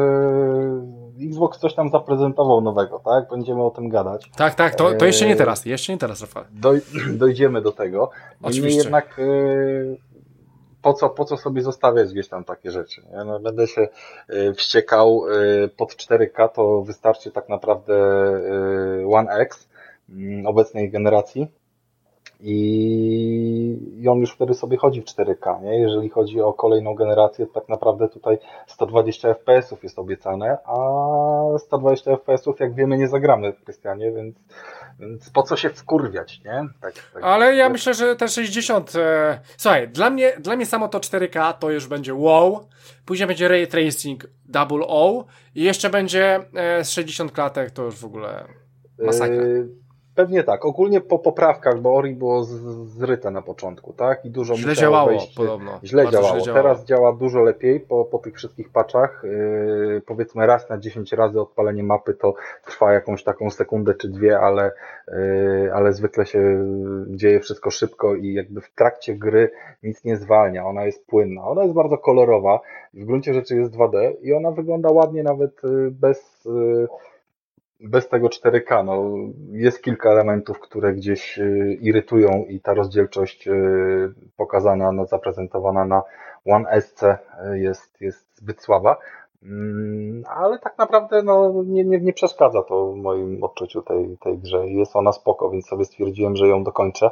yy, Xbox coś tam zaprezentował nowego, tak? Będziemy o tym gadać. Tak, tak, to, to jeszcze nie teraz, jeszcze nie teraz, Rafał. Doj, *clears throat* dojdziemy do tego. Oczywiście. jednak yy, po co, po co sobie zostawiać gdzieś tam takie rzeczy? Nie? No, będę się wściekał pod 4K, to wystarczy tak naprawdę One X mm, obecnej generacji. I, I on już wtedy sobie chodzi w 4K, nie? Jeżeli chodzi o kolejną generację, tak naprawdę tutaj 120 FPS-ów jest obiecane, a 120 FPS-ów, jak wiemy, nie zagramy w Krystianie, więc, więc po co się wkurwiać, nie? Tak, tak Ale ja myślę, że te 60. E... Słuchaj, dla mnie, dla mnie samo to 4K to już będzie wow. Później będzie ray tracing double O i jeszcze będzie e, z 60 klatek, to już w ogóle masakra. Yy Pewnie tak. Ogólnie po poprawkach, bo Ori było zryte na początku, tak? I dużo źle działało wejść. podobno. Źle działało. źle działało. Teraz działa dużo lepiej po, po tych wszystkich paczach. Yy, powiedzmy raz na 10 razy odpalenie mapy to trwa jakąś taką sekundę czy dwie, ale, yy, ale zwykle się dzieje wszystko szybko i jakby w trakcie gry nic nie zwalnia. Ona jest płynna. Ona jest bardzo kolorowa. W gruncie rzeczy jest 2D i ona wygląda ładnie nawet yy, bez yy, bez tego 4K. No, jest kilka elementów, które gdzieś y, irytują i ta rozdzielczość y, pokazana, no, zaprezentowana na One SC y, jest, jest zbyt słaba. Mm, ale tak naprawdę no, nie, nie, nie przeszkadza to w moim odczuciu tej, tej grze. Jest ona spoko, więc sobie stwierdziłem, że ją dokończę.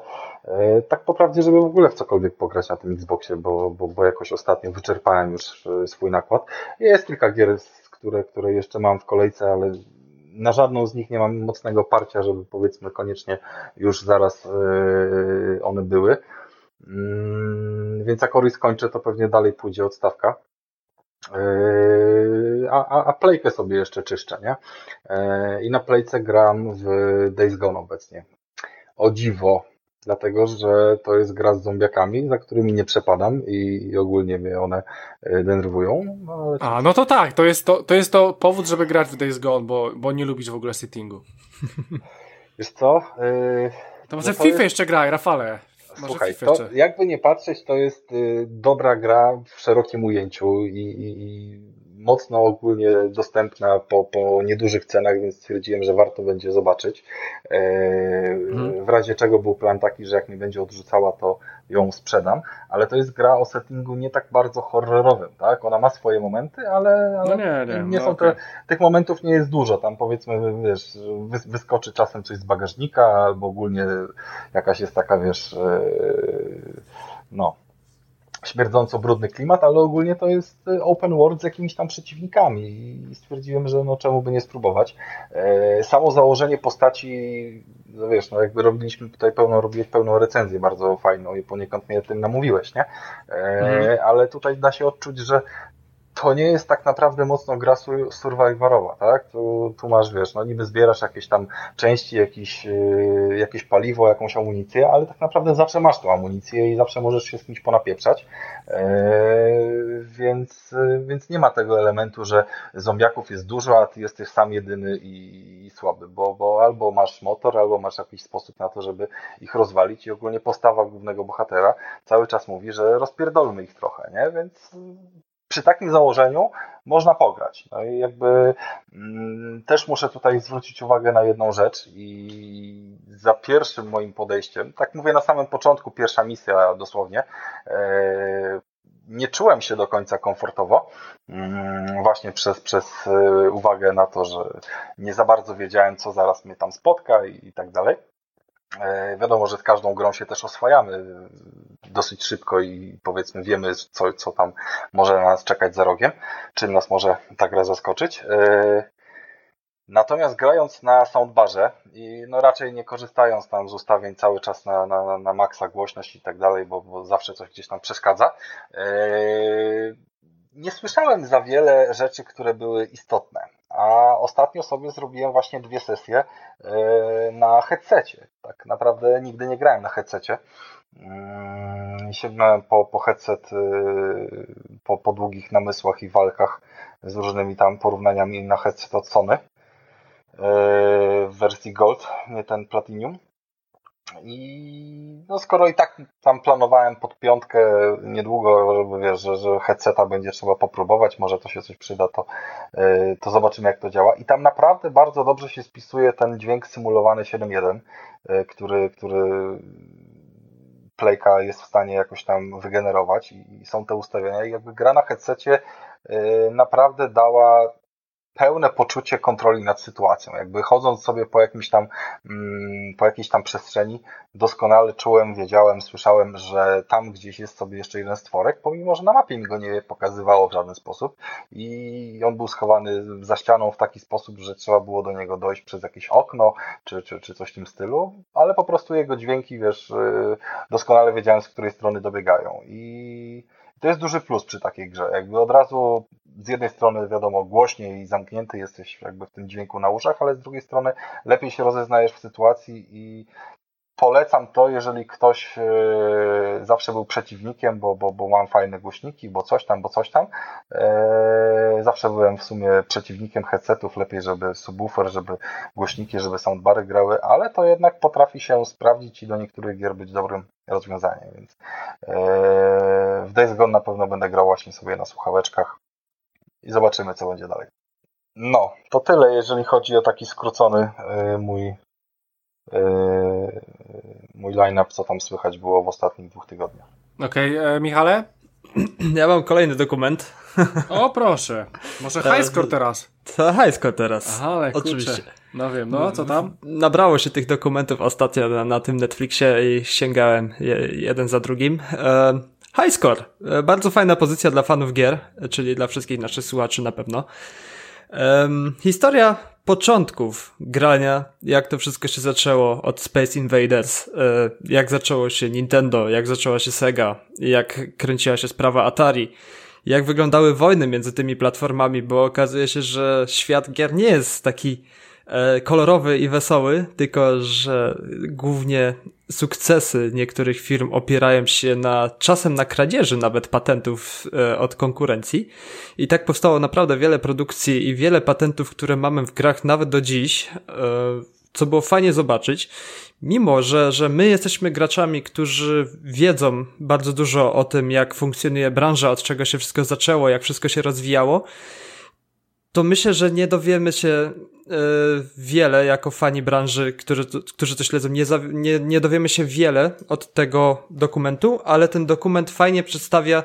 Tak po prawdzie, żeby w ogóle w cokolwiek pograć na tym Xboxie, bo, bo, bo jakoś ostatnio wyczerpałem już swój nakład. Jest kilka gier, które, które jeszcze mam w kolejce, ale na żadną z nich nie mam mocnego parcia, żeby powiedzmy koniecznie już zaraz yy, one były. Mm, więc jak Ori skończę, to pewnie dalej pójdzie odstawka. Yy, a, a, a playkę sobie jeszcze czyszczę, nie? Yy, I na playce gram w Days Gone obecnie. O dziwo, dlatego że to jest gra z zombiakami, za którymi nie przepadam i, ogólnie mnie one e, denerwują. No, ale... A, no to tak, to jest to, to jest to powód, żeby grać w Days Gone, bo, bo nie lubisz w ogóle sittingu. *laughs* Wiesz co? Yy, to może no w FIFA jest... jeszcze graj, Rafale. Może Słuchaj, to jakby nie patrzeć, to jest y, dobra gra w szerokim ujęciu i, i, i mocno ogólnie dostępna po, po niedużych cenach, więc stwierdziłem, że warto będzie zobaczyć. E, mhm. W razie czego był plan taki, że jak mi będzie odrzucała, to ją sprzedam, ale to jest gra o settingu nie tak bardzo horrorowym, tak? Ona ma swoje momenty, ale, ale no nie, nie, nie no są okay. te, tych momentów nie jest dużo. Tam powiedzmy, wiesz, wyskoczy czasem coś z bagażnika, albo ogólnie jakaś jest taka, wiesz, e, no, śmierdząco brudny klimat, ale ogólnie to jest y, open world z jakimiś tam przeciwnikami i stwierdziłem, że no czemu by nie spróbować. E, samo założenie postaci, no wiesz, no jakby robiliśmy tutaj pełną, robiłeś pełną recenzję bardzo fajną i poniekąd mnie tym namówiłeś, nie? Mm. Ale tutaj da się odczuć, że to nie jest tak naprawdę mocno gra survivorowa, tak? Tu, tu masz, wiesz, no niby zbierasz jakieś tam części, jakieś, yy, jakieś paliwo, jakąś amunicję, ale tak naprawdę zawsze masz tą amunicję i zawsze możesz się z kimś ponapieprzać, yy, więc, yy, więc nie ma tego elementu, że zombiaków jest dużo, a ty jesteś sam jedyny i, i słaby, bo, bo albo masz motor, albo masz jakiś sposób na to, żeby ich rozwalić i ogólnie postawa głównego bohatera cały czas mówi, że rozpierdolmy ich trochę, nie? Więc przy takim założeniu można pograć. No i jakby mm, też muszę tutaj zwrócić uwagę na jedną rzecz i za pierwszym moim podejściem, tak mówię na samym początku, pierwsza misja dosłownie, e, nie czułem się do końca komfortowo, mm, właśnie przez, przez e, uwagę na to, że nie za bardzo wiedziałem, co zaraz mnie tam spotka i, i tak dalej. E, wiadomo, że z każdą grą się też oswajamy dosyć szybko i powiedzmy wiemy, co, co tam może na nas czekać za rogiem, czym nas może ta gra zaskoczyć. E, natomiast grając na soundbarze i no raczej nie korzystając tam z ustawień cały czas na, na, na maksa głośność i tak dalej, bo, bo zawsze coś gdzieś tam przeszkadza, e, nie słyszałem za wiele rzeczy, które były istotne. A ostatnio sobie zrobiłem właśnie dwie sesje e, na headsetie. Tak naprawdę nigdy nie grałem na headsetie. Mm, sięgnąłem po, po headset e, po, po długich namysłach i walkach z różnymi tam porównaniami na headset od Sony e, w wersji Gold, nie ten Platinum. I no skoro i tak tam planowałem pod piątkę niedługo, żeby wiesz, że, że headseta będzie trzeba popróbować, może to się coś przyda, to, yy, to zobaczymy jak to działa. I tam naprawdę bardzo dobrze się spisuje ten dźwięk symulowany 7.1, yy, który, który Playka jest w stanie jakoś tam wygenerować i, są te ustawienia. I jakby gra na headsetie yy, naprawdę dała pełne poczucie kontroli nad sytuacją. Jakby chodząc sobie po jakimś tam, mm, po jakiejś tam przestrzeni, doskonale czułem, wiedziałem, słyszałem, że tam gdzieś jest sobie jeszcze jeden stworek, pomimo, że na mapie mi go nie pokazywało w żaden sposób. I on był schowany za ścianą w taki sposób, że trzeba było do niego dojść przez jakieś okno, czy, czy, czy coś w tym stylu, ale po prostu jego dźwięki, wiesz, y, doskonale wiedziałem, z której strony dobiegają. I to jest duży plus przy takiej grze. Jakby od razu z jednej strony wiadomo głośniej i zamknięty jesteś jakby w tym dźwięku na uszach, ale z drugiej strony lepiej się rozeznajesz w sytuacji i polecam to, jeżeli ktoś e, zawsze był przeciwnikiem, bo, bo, bo mam fajne głośniki, bo coś tam, bo coś tam. E, zawsze byłem w sumie przeciwnikiem headsetów, lepiej żeby subwoofer, żeby głośniki, żeby soundbary grały, ale to jednak potrafi się sprawdzić i do niektórych gier być dobrym rozwiązaniem, więc e, w Days Gone na pewno będę grał właśnie sobie na słuchaweczkach i zobaczymy, co będzie dalej. No, to tyle, jeżeli chodzi o taki skrócony mój mój line-up, co tam słychać było w ostatnich dwóch tygodniach. Okej, okay, e, Michale? *clears throat* Ja mam kolejny dokument. O, proszę. Może *laughs* highscore teraz. To highscore teraz. Aha, ale Oczywiście. Kurczę. No wiem, no co tam? Nabrało się tych dokumentów ostatnio na, na tym Netflixie i sięgałem je, jeden za drugim. E, highscore. E, bardzo fajna pozycja dla fanów gier, czyli dla wszystkich naszych słuchaczy na pewno. Um, historia początków grania, jak to wszystko się zaczęło od Space Invaders, e, jak zaczęło się Nintendo, jak zaczęła się Sega, jak kręciła się sprawa Atari, jak wyglądały wojny między tymi platformami, bo okazuje się, że świat gier nie jest taki kolorowy i wesoły, tylko że głównie sukcesy niektórych firm opierają się na czasem na kradzieży nawet patentów e, od konkurencji. I tak powstało naprawdę wiele produkcji i wiele patentów, które mamy w grach nawet do dziś, e, co było fajnie zobaczyć. Mimo, że, że my jesteśmy graczami, którzy wiedzą bardzo dużo o tym, jak funkcjonuje branża, od czego się wszystko zaczęło, jak wszystko się rozwijało, to myślę, że nie dowiemy się e, wiele jako fani branży, którzy, którzy to śledzą. Nie, nie, nie dowiemy się wiele od tego dokumentu, ale ten dokument fajnie przedstawia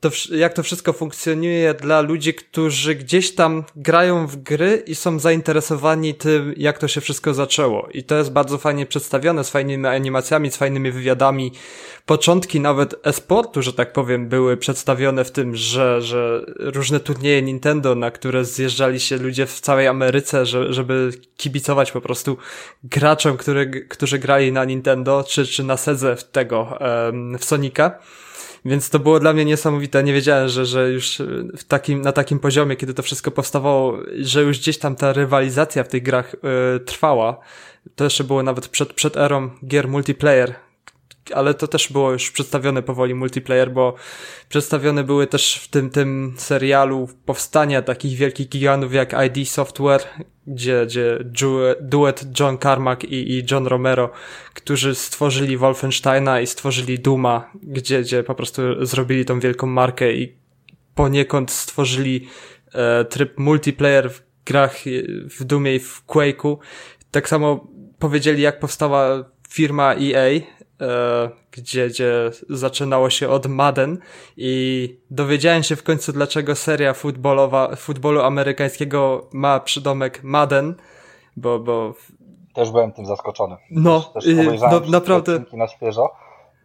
to, jak to wszystko funkcjonuje dla ludzi, którzy gdzieś tam grają w gry i są zainteresowani tym, jak to się wszystko zaczęło. I to jest bardzo fajnie przedstawione, z fajnymi animacjami, z fajnymi wywiadami. Początki nawet e-sportu, że tak powiem, były przedstawione w tym, że, że różne turnieje Nintendo, na które zjeżdżali się ludzie w całej Ameryce, że, żeby kibicować po prostu graczom, który, którzy grali na Nintendo, czy, czy na Sedze tego, w Sonika. Więc to było dla mnie niesamowite. Nie wiedziałem, że, że już w takim, na takim poziomie, kiedy to wszystko powstawało, że już gdzieś tam ta rywalizacja w tych grach y, trwała. To jeszcze było nawet przed, przed erą gier multiplayer, ale to też było już przedstawione powoli multiplayer, bo przedstawione były też w tym, tym serialu powstania takich wielkich gigantów jak ID Software, gdzie, gdzie duet John Carmack i, i John Romero, którzy stworzyli Wolfensteina i stworzyli Duma, gdzie, gdzie po prostu zrobili tą wielką markę i poniekąd stworzyli e, tryb multiplayer w grach w Dumie i w Quake'u. Tak samo powiedzieli, jak powstała firma EA, E, gdzie, gdzie zaczynało się od Madden i dowiedziałem się w końcu, dlaczego seria futbolowa, futbolu amerykańskiego ma przydomek Madden, bo, bo... Też byłem tym zaskoczony. No, też, też no naprawdę. Na świeżo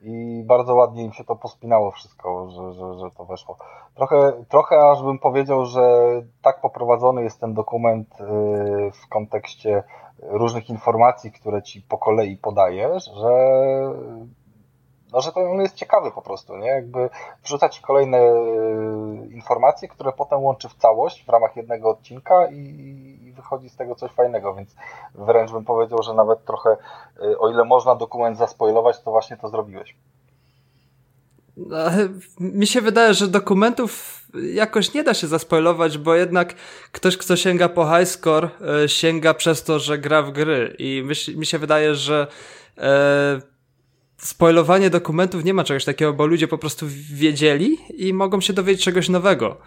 i bardzo ładnie im się to pospinało wszystko, że, że, że to weszło. Trochę, trochę aż bym powiedział, że tak poprowadzony jest ten dokument y, w kontekście różnych informacji, które ci po kolei podajesz, że no, że to jest ciekawy po prostu, nie? Jakby wrzuca ci kolejne y, informacje, które potem łączy w całość w ramach jednego odcinka i, i wychodzi z tego coś fajnego, więc wręcz bym powiedział, że nawet trochę, y, o ile można dokument zaspoilować, to właśnie to zrobiłeś. No, mi się wydaje, że dokumentów jakoś nie da się zaspoilować, bo jednak ktoś, kto sięga po high score, e, sięga przez to, że gra w gry. I mi, się wydaje, że e, spoilowanie dokumentów nie ma czegoś takiego, bo ludzie po prostu wiedzieli i mogą się dowiedzieć czegoś nowego.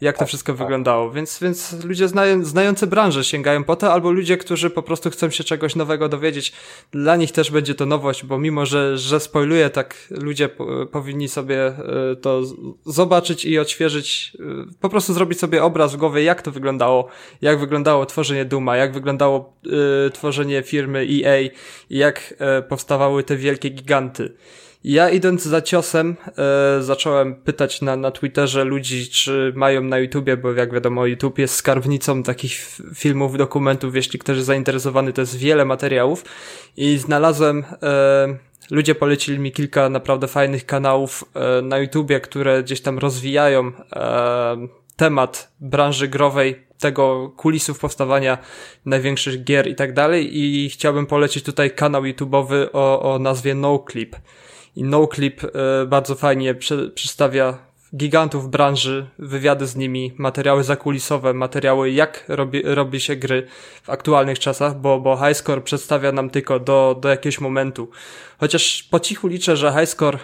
Jak to tak, wszystko tak. wyglądało. Więc, więc ludzie znają, znający branżę sięgają po to, albo ludzie, którzy po prostu chcą się czegoś nowego dowiedzieć. Dla nich też będzie to nowość, bo mimo, że, że spoiluję, tak ludzie po, powinni sobie e, to zobaczyć i odświeżyć, e, po prostu zrobić sobie obraz w głowie, jak to wyglądało, jak wyglądało tworzenie Duma, jak wyglądało y, tworzenie firmy EA i jak y, powstawały te wielkie giganty. Ja idąc za ciosem, e, zacząłem pytać na, na Twitterze ludzi, czy mają na YouTubie, bo jak wiadomo, YouTube jest skarbnicą takich filmów, dokumentów, jeśli ktoś jest zainteresowany, to jest wiele materiałów. I znalazłem, e, ludzie polecili mi kilka naprawdę fajnych kanałów e, na YouTubie, które gdzieś tam rozwijają e, temat branży growej, tego kulisów powstawania największych gier i tak dalej. I chciałbym polecić tutaj kanał YouTube'owy o, o nazwie NoClip. I NoClip y, bardzo fajnie przedstawia gigantów branży, wywiady z nimi, materiały zakulisowe, materiały jak robi, robi się gry w aktualnych czasach, bo, bo Highscore przedstawia nam tylko do, do jakiegoś momentu. Chociaż po cichu liczę, że Highscore y,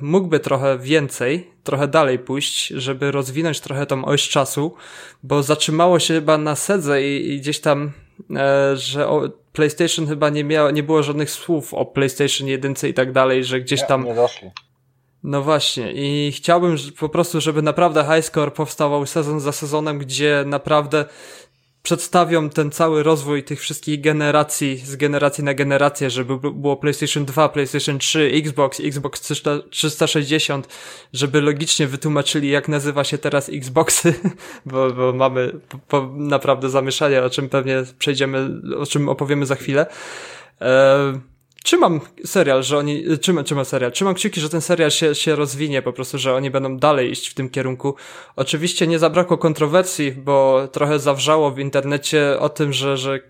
mógłby trochę więcej, trochę dalej pójść, żeby rozwinąć trochę tą oś czasu, bo zatrzymało się chyba na sedze i, i gdzieś tam, że o, PlayStation chyba nie miało, nie było żadnych słów o PlayStation 1 i tak dalej, że gdzieś tam. Nie doszli. No właśnie, i chciałbym po prostu, żeby naprawdę Highscore powstawał sezon za sezonem, gdzie naprawdę przedstawią ten cały rozwój tych wszystkich generacji z generacji na generację, żeby było PlayStation 2, PlayStation 3, Xbox, Xbox 360, żeby logicznie wytłumaczyli, jak nazywa się teraz Xboxy, *laughs* bo, bo mamy po, naprawdę zamieszanie, o czym pewnie przejdziemy, o czym opowiemy za chwilę. Eee, trzymam serial, że oni, trzymam, trzymam serial, trzymam kciuki, że ten serial się, się rozwinie, po prostu, że oni będą dalej iść w tym kierunku. Oczywiście nie zabrakło kontrowersji, bo trochę zawrzało w internecie o tym, że, że e,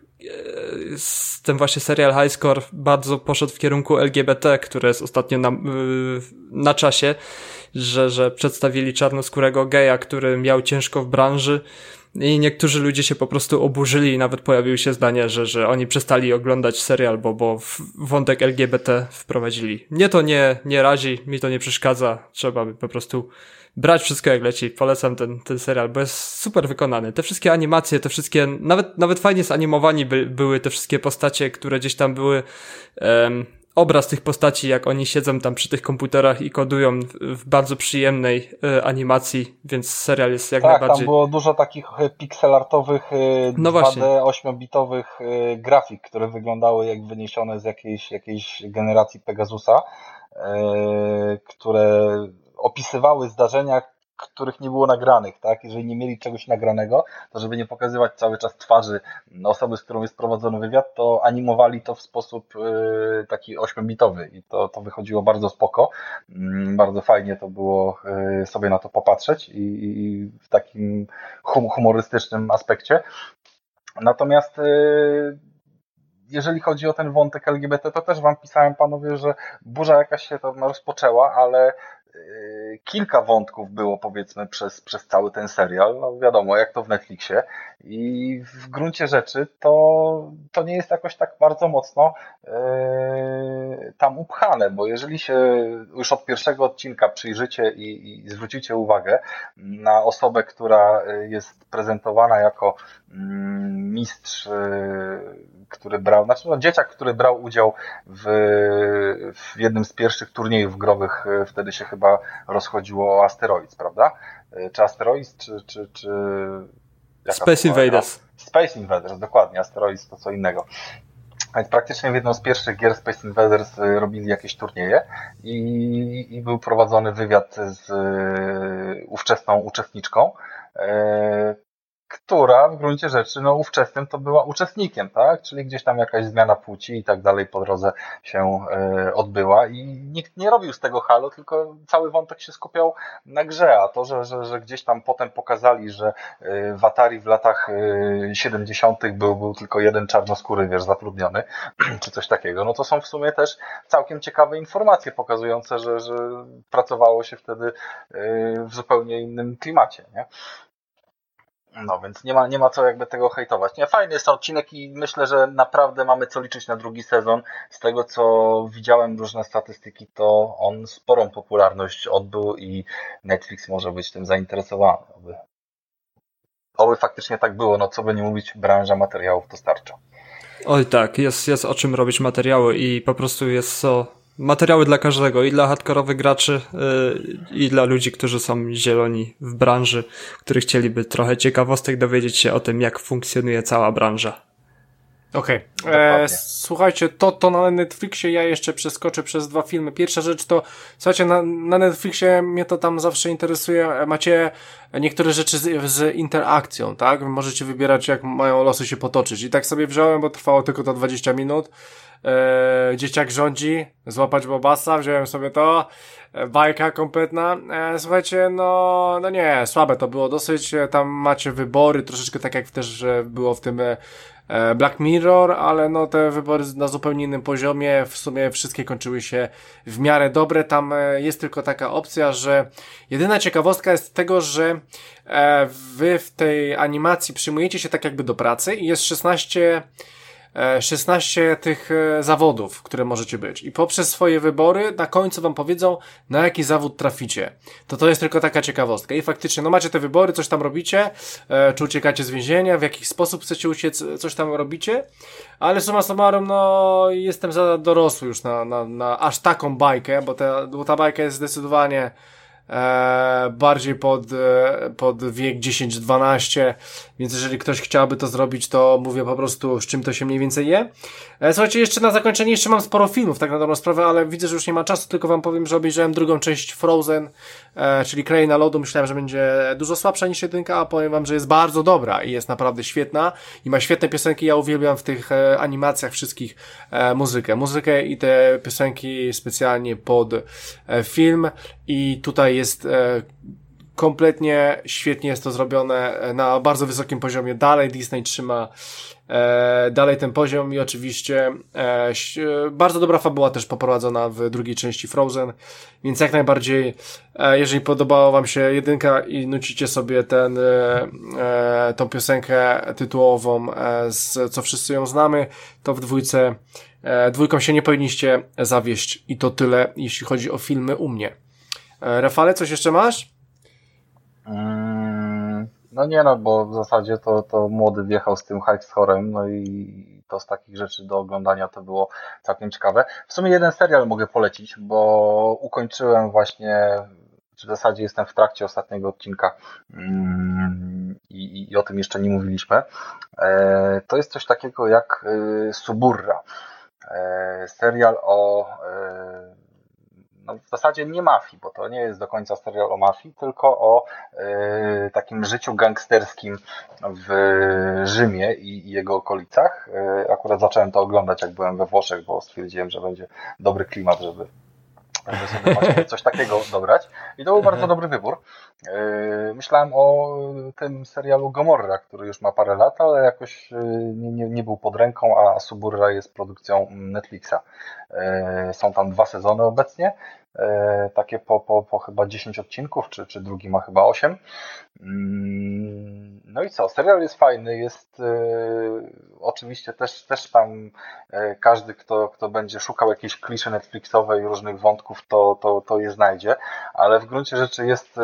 ten właśnie serial High Score bardzo poszedł w kierunku LGBT, które jest ostatnio na, na czasie, że, że przedstawili czarnoskórego geja, który miał ciężko w branży, i niektórzy ludzie się po prostu oburzyli i nawet pojawiły się zdania, że, że oni przestali oglądać serial, bo, bo wątek LGBT wprowadzili. Mnie to nie, nie razi, mi to nie przeszkadza. Trzeba by po prostu brać wszystko jak leci. Polecam ten, ten serial, bo jest super wykonany. Te wszystkie animacje, te wszystkie, nawet, nawet fajnie zanimowani by, były te wszystkie postacie, które gdzieś tam były, um, obraz tych postaci, jak oni siedzą tam przy tych komputerach i kodują w bardzo przyjemnej y, animacji, więc serial jest jak tak, najbardziej... tam było dużo takich e, pixelartowych, y, no 2D, 8-bitowych y, grafik, które wyglądały jak wyniesione z jakiejś, jakiejś generacji Pegasusa, które opisywały zdarzenia, których nie było nagranych, tak? Jeżeli nie mieli czegoś nagranego, to żeby nie pokazywać cały czas twarzy osoby, z którą jest prowadzony wywiad, to animowali to w sposób y, taki ośmiobitowy i to, to wychodziło bardzo spoko. Mm, bardzo fajnie to było y, sobie na to popatrzeć i, i w takim hum, humorystycznym aspekcie. Natomiast y, jeżeli chodzi o ten wątek LGBT, to też wam pisałem panowie, że burza jakaś się tam rozpoczęła, ale kilka wątków było powiedzmy przez, przez cały ten serial, no wiadomo jak to w Netflixie. I w gruncie rzeczy to, to nie jest jakoś tak bardzo mocno yy, tam upchane, bo jeżeli się już od pierwszego odcinka przyjrzycie i, i zwrócicie uwagę na osobę, która jest prezentowana jako mm, mistrz yy, który brał, znaczy no, dzieciak, który brał udział w, w jednym z pierwszych turniejów growych, e, wtedy się chyba rozchodziło o Asteroids, prawda? E, czy Asteroids, czy, czy, czy Space Invaders. Space Invaders, dokładnie, Asteroids to co innego. Więc praktycznie w jedną z pierwszych gier Space Invaders e, robili jakieś turnieje i, i był prowadzony wywiad z ówczesną uczestniczką, która w gruncie rzeczy, no ówczesnym to była uczestnikiem, tak? Czyli gdzieś tam jakaś zmiana płci i tak dalej po drodze się e, odbyła i nikt nie robił z tego halo, tylko cały wątek się skupiał na grze, a to, że, że, że gdzieś tam potem pokazali, że e, w Atari w latach e, 70. był, był tylko jeden czarnoskóry, wiesz, zatrudniony, *clears throat* czy coś takiego, no to są w sumie też całkiem ciekawe informacje pokazujące, że, że pracowało się wtedy w zupełnie innym klimacie, nie? No więc nie ma, nie ma co jakby tego hejtować. Nie, fajny jest ten odcinek i myślę, że naprawdę mamy co liczyć na drugi sezon. Z tego co widziałem różne statystyki, to on sporą popularność odbył i Netflix może być tym zainteresowany, aby oby faktycznie tak było, no co by nie mówić, branża materiałów dostarcza. Oj tak, jest, jest o czym robić materiały i po prostu jest to materiały dla każdego, i dla hardkorowych graczy, yy, i dla ludzi, którzy są zieloni w branży, którzy chcieliby trochę ciekawostek dowiedzieć się o tym, jak funkcjonuje cała branża. Okej. Okay. E, słuchajcie, to, to na Netflixie ja jeszcze przeskoczę przez dwa filmy. Pierwsza rzecz to, słuchajcie, na, na Netflixie mnie to tam zawsze interesuje. Macie niektóre rzeczy z, z interakcją, tak? Możecie wybierać, jak mają losy się potoczyć. I tak sobie wziąłem, bo trwało tylko to 20 minut. E, dzieciak rządzi, złapać Bobasa, wziąłem sobie to. E, bajka kompletna. E, słuchajcie, no, no nie, słabe to było dosyć. E, tam macie wybory, troszeczkę tak jak też było w tym e, E, Black Mirror, ale no te wybory na zupełnie innym poziomie, w sumie wszystkie kończyły się w miarę dobre. Tam e, jest tylko taka opcja, że jedyna ciekawostka jest tego, że wy w tej animacji przyjmujecie się tak jakby do pracy i jest 16 16 tych zawodów, które możecie być. I poprzez swoje wybory na końcu wam powiedzą, na jaki zawód traficie. To to jest tylko taka ciekawostka. I faktycznie, no macie te wybory, coś tam robicie, czy uciekacie z więzienia, w jaki sposób chcecie uciec, coś tam robicie, ale summa summarum, no jestem za dorosły już na, na, na aż taką bajkę, bo ta, bo ta bajka jest zdecydowanie e, bardziej pod, e, pod wiek 10-12, więc jeżeli ktoś chciałby to zrobić, to mówię po prostu z czym to się mniej więcej je. E, słuchajcie, jeszcze na zakończenie, jeszcze mam sporo filmów, tak na dobrą sprawę, ale widzę, że już nie ma czasu, tylko wam powiem, że obejrzałem drugą część Frozen, czyli Kraina Lodu, myślałem, że będzie dużo słabsza niż jedynka, a powiem wam, że jest bardzo dobra i jest naprawdę świetna. I ma świetne piosenki, ja uwielbiam w tych e, animacjach wszystkich e, muzykę, muzykę i te piosenki specjalnie pod e, film. I tutaj jest e, kompletnie świetnie jest to zrobione e, na bardzo wysokim poziomie. Dalej Disney trzyma e, dalej ten poziom i oczywiście e, bardzo dobra fabuła też poprowadzona w drugiej części Frozen, więc jak najbardziej e, jeżeli podobała wam się jedynka i nucicie sobie ten e, e, tą piosenkę tytułową z Co Wszyscy ją znamy, to w dwójce dwójką się nie powinniście zawieść i to tyle, jeśli chodzi o filmy u mnie. Rafale, coś jeszcze masz? No nie no, bo w zasadzie to, to młody wjechał z tym Horem, no i to z takich rzeczy do oglądania to było całkiem ciekawe. W sumie jeden serial mogę polecić, bo ukończyłem właśnie, czy w zasadzie jestem w trakcie ostatniego odcinka mm, i, i o tym jeszcze nie mówiliśmy. E, to jest coś takiego jak y, Suburra. E, serial o e, no w zasadzie nie mafii, bo to nie jest do końca serial o mafii, tylko o y, takim życiu gangsterskim w Rzymie i, i jego okolicach. Y, akurat zacząłem to oglądać, jak byłem we Włoszech, bo stwierdziłem, że będzie dobry klimat, żeby żeby sobie coś takiego dobrać. I to był bardzo dobry wybór. E, myślałem o tym serialu Gomorra, który już ma parę lat, ale jakoś e, nie, nie, nie był pod ręką, a Suburra jest produkcją Netflixa. Są tam dwa sezony obecnie, takie po, po, po chyba 10 odcinków, czy, czy drugi ma chyba 8. Mm, no i co? Serial jest fajny, jest oczywiście też, też tam każdy, kto, kto będzie szukał jakiejś kliszy Netflixowej, różnych wątków, to, to, to je znajdzie, ale w gruncie rzeczy jest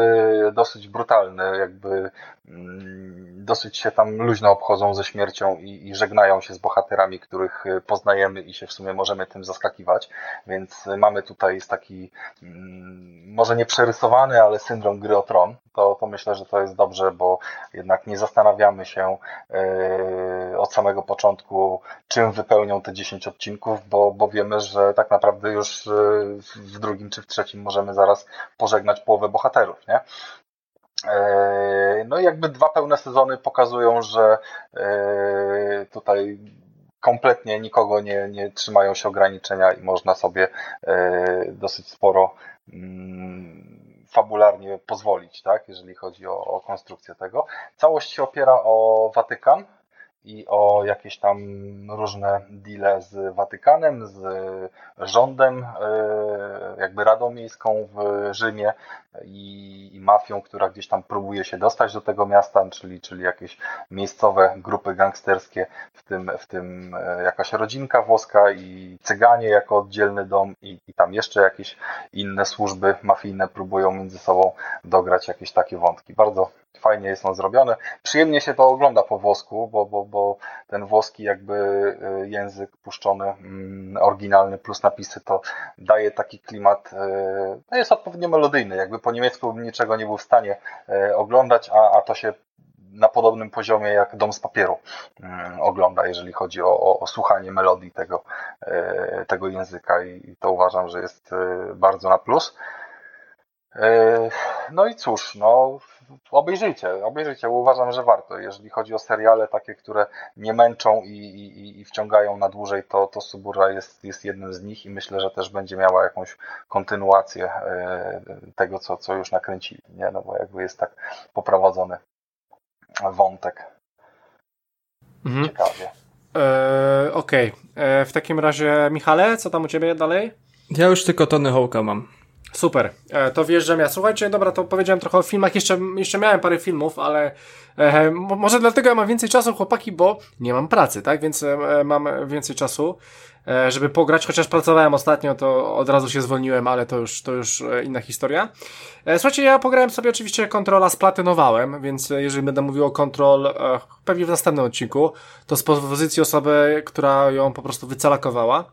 dosyć brutalne, jakby mm, dosyć się tam luźno obchodzą ze śmiercią i, i żegnają się z bohaterami, których poznajemy i się w sumie możemy tym zaskakiwać, więc mamy tutaj jest taki może nie przerysowany, ale syndrom gry o tron. To, to myślę, że to jest dobrze, bo jednak nie zastanawiamy się yy, od samego początku, czym wypełnią te 10 odcinków, bo, bo wiemy, że tak naprawdę już yy, w drugim czy w trzecim możemy zaraz pożegnać połowę bohaterów, nie? E, no i jakby dwa pełne sezony pokazują, że e, tutaj kompletnie nikogo nie, nie trzymają się ograniczenia i można sobie e, dosyć sporo mm, fabularnie pozwolić, tak, jeżeli chodzi o, o konstrukcję tego. Całość się opiera o Watykan, i o jakieś tam różne deale z Watykanem, z rządem, e, jakby Radą Miejską w Rzymie i, i, mafią, która gdzieś tam próbuje się dostać do tego miasta, czyli, czyli jakieś miejscowe grupy gangsterskie, w tym, w tym e, jakaś rodzinka włoska i cyganie jako oddzielny dom i, i tam jeszcze jakieś inne służby mafijne próbują między sobą dograć jakieś takie wątki. Bardzo fajnie jest on zrobiony. Przyjemnie się to ogląda po włosku, bo, bo, bo ten włoski jakby y, język puszczony, mm, oryginalny plus napisy to daje taki klimat, y, no jest odpowiednio melodyjny, jakby po niemiecku niczego nie był w stanie y, oglądać, a, a to się na podobnym poziomie jak Dom z papieru mm, ogląda, jeżeli chodzi o, o, o słuchanie melodii tego, tego języka i to uważam, że jest bardzo na plus. No i cóż, no obejrzyjcie, obejrzyjcie, uważam, że warto. Jeżeli chodzi o seriale takie, które nie męczą i, i, i wciągają na dłużej, to, to Subura jest, jest jednym z nich i myślę, że też będzie miała jakąś kontynuację e, tego, co, co już nakręcili, nie? No bo jakby jest tak poprowadzony wątek. Mhm. Ciekawie. E, Okej, okay. W takim razie Michale, co tam u Ciebie dalej? Ja już tylko Tony Hawk'a mam. Super, e, to wjeżdżam ja. Słuchajcie, dobra, to powiedziałem trochę o filmach, jeszcze, jeszcze miałem parę filmów, ale e, może dlatego ja mam więcej czasu, chłopaki, bo nie mam pracy, tak? Więc e, mam więcej czasu, e, żeby pograć, chociaż pracowałem ostatnio, to od razu się zwolniłem, ale to już, to już e, inna historia. Słuchajcie, ja pograłem sobie oczywiście kontrola, splatynowałem, więc jeżeli będę mówił o kontrol, pewnie w następnym odcinku, to z pozycji osoby, która ją po prostu wycalakowała.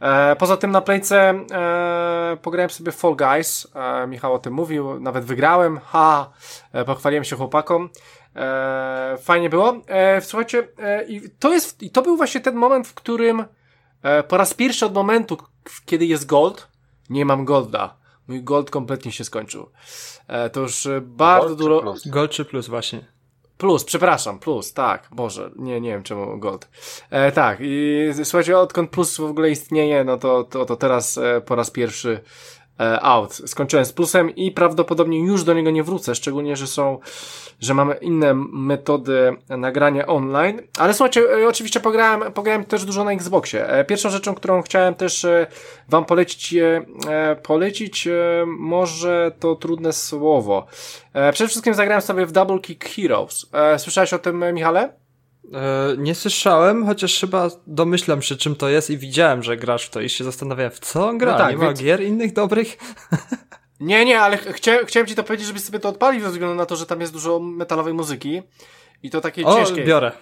E, poza tym na playce e, pograłem sobie Fall Guys. E, Michał o tym mówił, nawet wygrałem. Ha! E, pochwaliłem się chłopakom. E, fajnie było. E, słuchajcie, e, i to jest, i to był właśnie ten moment, w którym e, po raz pierwszy od momentu, kiedy jest gold, nie mam golda. Mój gold kompletnie się skończył. E, to już e, bardzo dużo. Gold czy plus właśnie? Plus, przepraszam, plus, tak, Boże, nie, nie wiem czemu Gold. E, tak, i słuchajcie, odkąd plus w ogóle istnieje, no to, to, to teraz e, po raz pierwszy out. Skończyłem z plusem i prawdopodobnie już do niego nie wrócę, szczególnie, że są, że mamy inne metody nagrania online. Ale słuchajcie, e, oczywiście pograłem, pograłem też dużo na Xboxie. E, pierwszą rzeczą, którą chciałem też wam polecić, polecić może to trudne słowo. Przede wszystkim zagrałem sobie w Double Kick Heroes. Słyszałeś o tym, Michale? E, nie słyszałem, chociaż chyba domyślam się, czym to jest i widziałem, że grasz w to i się zastanawiałem, w co on gra? No tak, nie więc... ma gier innych dobrych? Nie, nie, ale chciałem, chciałem ci to powiedzieć, żebyś sobie to odpalił ze względu na to, że tam jest dużo metalowej muzyki i to takiej o, ciężkiej. biorę.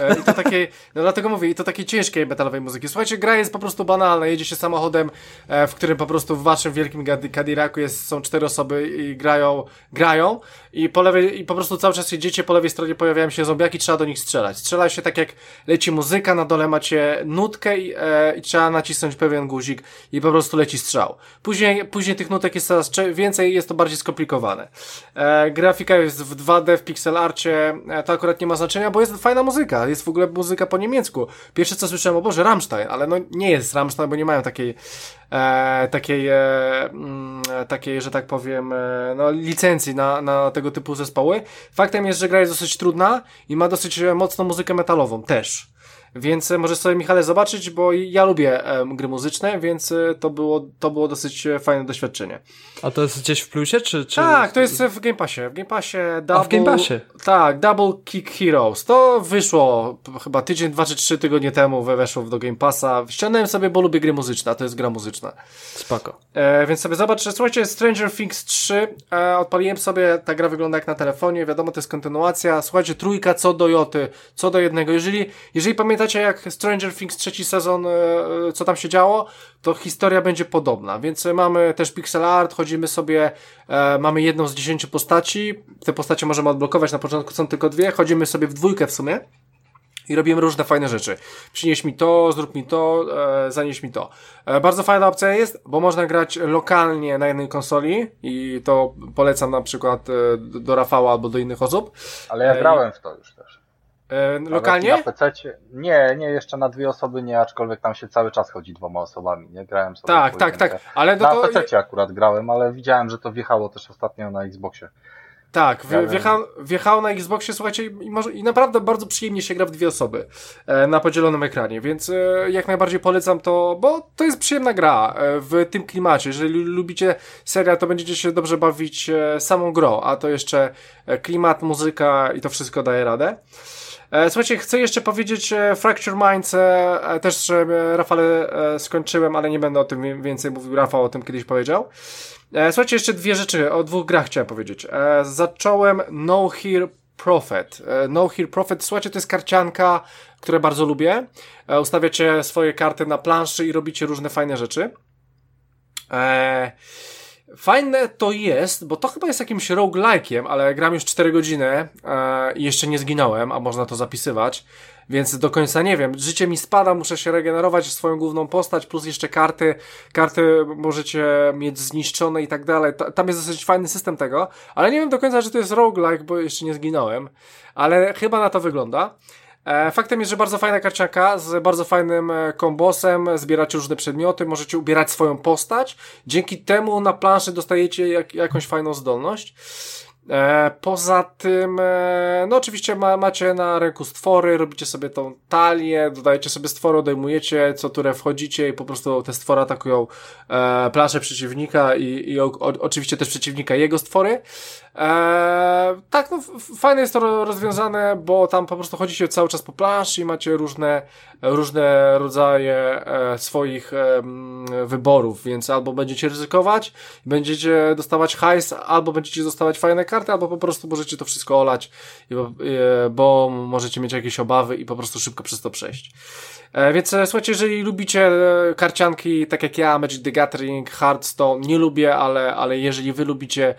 E, I to takiej, no dlatego mówię, i to takiej ciężkiej metalowej muzyki. Słuchajcie, gra jest po prostu banalna. Jedzie się samochodem, e, w którym po prostu w waszym wielkim Cadillacu jest, są cztery osoby i grają, grają i po lewej, i po prostu cały czas jedziecie, po lewej stronie pojawiają się zombiaki, trzeba do nich strzelać. Strzela się tak jak leci muzyka, na dole macie nutkę i, e, i trzeba nacisnąć pewien guzik i po prostu leci strzał. Później, później tych nutek jest coraz więcej jest to bardziej skomplikowane. E, grafika jest w 2D, w pixel arcie, e, to akurat nie ma znaczenia, bo jest fajna muzyka, jest w ogóle muzyka po niemiecku. Pierwsze co słyszałem, o Boże, Rammstein, ale no nie jest Rammstein, bo nie mają takiej e, takiej, e, mm, takiej, że tak powiem, e, no, licencji na, na tego typu zespoły. Faktem jest, że gra jest dosyć trudna i ma dosyć mocną muzykę metalową też. Więc e, możesz sobie Michale zobaczyć, bo ja lubię gry muzyczne, więc e, to było, to było dosyć e, fajne doświadczenie. A to jest gdzieś w plusie, czy, czy... Tak, to jest w Game Passie. W Game Passie double... A w Game Passie? Tak, Double Kick Heroes. To wyszło chyba tydzień, dwa czy trzy tygodnie temu weszło do Game Passa. Ściągnąłem sobie, bo lubię gry muzyczne, a to jest gra muzyczna. Spoko. E, więc sobie zobacz, słuchajcie, Stranger Things 3, e, odpaliłem sobie, ta gra wygląda jak na telefonie, wiadomo, to jest kontynuacja. Słuchajcie, trójka co do joty, co do jednego. Jeżeli, jeżeli pamiętacie jak Stranger Things trzeci sezon, e, e, co tam się działo, to historia będzie podobna, więc mamy też pixel art, chodzimy sobie, e, mamy jedną z dziesięciu postaci, te postacie możemy odblokować, na początku są tylko dwie, chodzimy sobie w dwójkę w sumie, i robimy różne fajne rzeczy. Przynieś mi to, zrób mi to, e, zanieś mi to. E, bardzo fajna opcja jest, bo można grać lokalnie na jednej konsoli i to polecam na przykład e, do Rafała albo do innych osób. Ale ja grałem w to już też. E, lokalnie? Na PC nie, nie, jeszcze na dwie osoby nie, aczkolwiek tam się cały czas chodzi dwoma osobami, nie? Grałem sobie Tak, tak, tak, ale Na to... PC akurat grałem, ale widziałem, że to wjechało też ostatnio na Xboxie. Tak, wjechał, wjechał na Xboxie, słuchajcie, i, może, i naprawdę bardzo przyjemnie się gra w dwie osoby e, na podzielonym ekranie, więc e, jak najbardziej polecam to, bo to jest przyjemna gra e, w tym klimacie. Jeżeli lubicie serial, to będziecie się dobrze bawić e, samą grą, a to jeszcze e, klimat, muzyka i to wszystko daje radę. E, słuchajcie, chcę jeszcze powiedzieć e, Fracture Minds, e, też Rafale skończyłem, ale nie będę o tym więcej mówił, Rafał o tym kiedyś powiedział. E, słuchajcie, jeszcze dwie rzeczy, o dwóch grach chciałem powiedzieć. E, zacząłem No Here Prophet. E, no Here Prophet, słuchajcie, to jest karcianka, które bardzo lubię. E, ustawiacie swoje karty na planszy i robicie różne fajne rzeczy. E, Fajne to jest, bo to chyba jest jakimś roguelike'iem, ale gram już 4 godziny e, i jeszcze nie zginąłem, a można to zapisywać, więc do końca nie wiem. Życie mi spada, muszę się regenerować swoją główną postać, plus jeszcze karty. Karty możecie mieć zniszczone i tak dalej. Tam jest dosyć fajny system tego, ale nie wiem do końca, że to jest roguelike, bo jeszcze nie zginąłem, ale chyba na to wygląda. E, faktem jest, że bardzo fajna karcianka z bardzo fajnym e, kombosem, zbieracie różne przedmioty, możecie ubierać swoją postać. Dzięki temu na planszy dostajecie jak, jakąś fajną zdolność. E, poza tym, e, no oczywiście ma, macie na ręku stwory, robicie sobie tą talię, dodajecie sobie stwory, odejmujecie, co turę wchodzicie i po prostu te stwory atakują e, planszę przeciwnika i, i o, o, oczywiście też przeciwnika jego stwory. E, tak, no fajne jest to rozwiązane, bo tam po prostu chodzicie cały czas po planszy i macie różne, różne rodzaje e, swoich e, wyborów, więc albo będziecie ryzykować, będziecie dostawać hajs, albo będziecie dostawać fajne karty, albo po prostu możecie to wszystko olać, bo możecie mieć jakieś obawy i po prostu szybko przez to przejść. E, więc e, słuchajcie, jeżeli lubicie e, karcianki, tak jak ja, Magic the Gathering, Hearthstone, nie lubię, ale, ale jeżeli wy lubicie,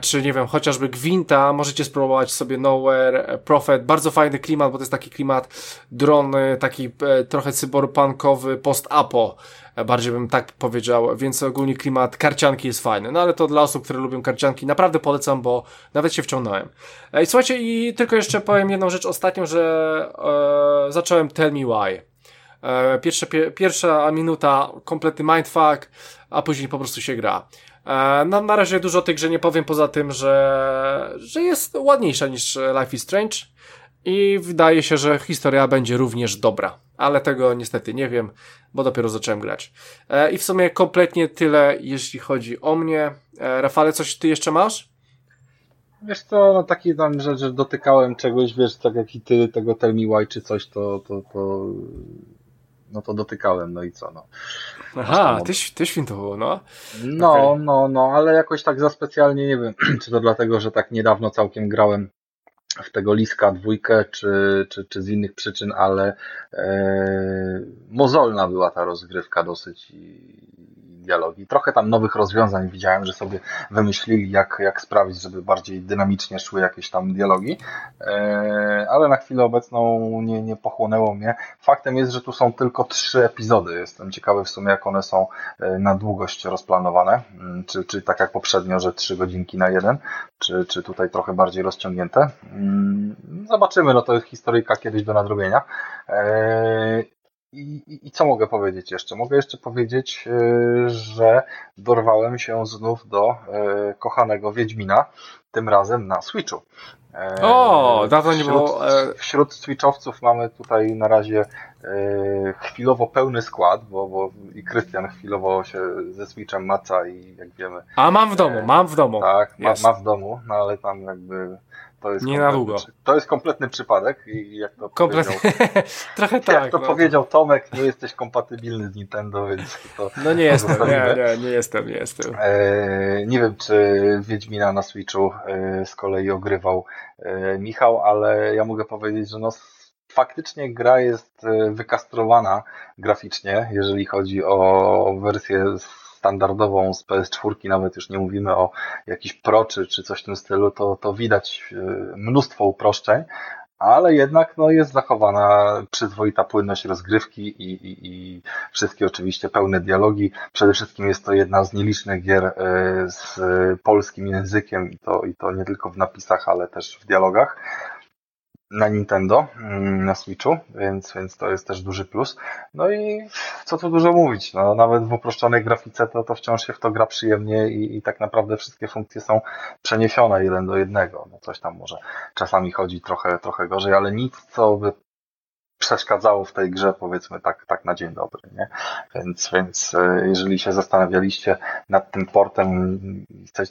czy nie wiem, chociażby Gwinta, możecie spróbować sobie Nowhere, Prophet, bardzo fajny klimat, bo to jest taki klimat drony, taki trochę cyberpunkowy, post-apo, bardziej bym tak powiedział, więc ogólnie klimat karcianki jest fajny. No ale to dla osób, które lubią karcianki, naprawdę polecam, bo nawet się wciągnąłem. I słuchajcie, i tylko jeszcze powiem jedną rzecz ostatnią, że e, zacząłem Tell Me Why. E, pierwsze, pie, pierwsza minuta kompletny mindfuck, a później po prostu się gra. No, na razie dużo tej grze nie powiem, poza tym, że, że jest ładniejsza niż Life is Strange i wydaje się, że historia będzie również dobra. Ale tego niestety nie wiem, bo dopiero zacząłem grać. E, I w sumie kompletnie tyle, jeśli chodzi o mnie. E, Rafale, coś ty jeszcze masz? Wiesz co, no taki tam rzecz, że dotykałem czegoś, wiesz, tak jak i ty tego Tell Me Why czy coś, to, to, to no to dotykałem, no i co, no. Aha, ty, ty świntowo, no. No, okay. no, no, ale jakoś tak za specjalnie, nie wiem, *clears throat* czy to dlatego, że tak niedawno całkiem grałem w tego Liska dwójkę, czy, czy, czy z innych przyczyn, ale e, mozolna była ta rozgrywka dosyć i, dialogi. Trochę tam nowych rozwiązań widziałem, że sobie wymyślili, jak, jak sprawić, żeby bardziej dynamicznie szły jakieś tam dialogi, e, ale na chwilę obecną nie, nie pochłonęło mnie. Faktem jest, że tu są tylko trzy epizody. Jestem ciekawy w sumie, jak one są e, na długość rozplanowane, mm, czy, czy tak jak poprzednio, że trzy godzinki na jeden, czy, czy tutaj trochę bardziej rozciągnięte. Mm, zobaczymy, no to jest historyjka kiedyś do nadrobienia. E, i, i, I, co mogę powiedzieć jeszcze? Mogę jeszcze powiedzieć, e, że dorwałem się znów do e, kochanego Wiedźmina, tym razem na Switchu. E, o, dawno nie było. Wśród Switchowców mamy tutaj na razie chwilowo pełny skład, bo, bo i Krystian chwilowo się ze Switchem maca i jak wiemy. A mam w domu, mam w domu. Tak, ma, ma w domu, no ale tam jakby to jest nie na długo. To jest kompletny przypadek i jak to. *laughs* Trochę jak tak. Jak to no. powiedział Tomek, nie jesteś kompatybilny z Nintendo, więc to. No nie jestem, nie, nie, nie jestem, nie jestem. E, nie wiem, czy Wiedźmina na Switchu e, z kolei ogrywał e, Michał, ale ja mogę powiedzieć, że no faktycznie gra jest e, wykastrowana graficznie, jeżeli chodzi o wersję standardową z PS4, nawet już nie mówimy o jakiś Pro czy, czy coś w tym stylu, to, to widać e, mnóstwo uproszczeń, ale jednak no, jest zachowana przyzwoita płynność rozgrywki i, i, i wszystkie oczywiście pełne dialogi. Przede wszystkim jest to jedna z nielicznych gier e, z polskim językiem i to, i to nie tylko w napisach, ale też w dialogach na Nintendo, mm, na Switchu, więc, więc to jest też duży plus. No i co tu dużo mówić, no, nawet w uproszczonej grafice to, to wciąż się w to gra przyjemnie i, i tak naprawdę wszystkie funkcje są przeniesione jeden do jednego. No coś tam może czasami chodzi trochę, trochę gorzej, ale nic, co by przeszkadzało w tej grze, powiedzmy tak, tak na dzień dobry, nie? Więc, więc e, jeżeli się zastanawialiście nad tym portem,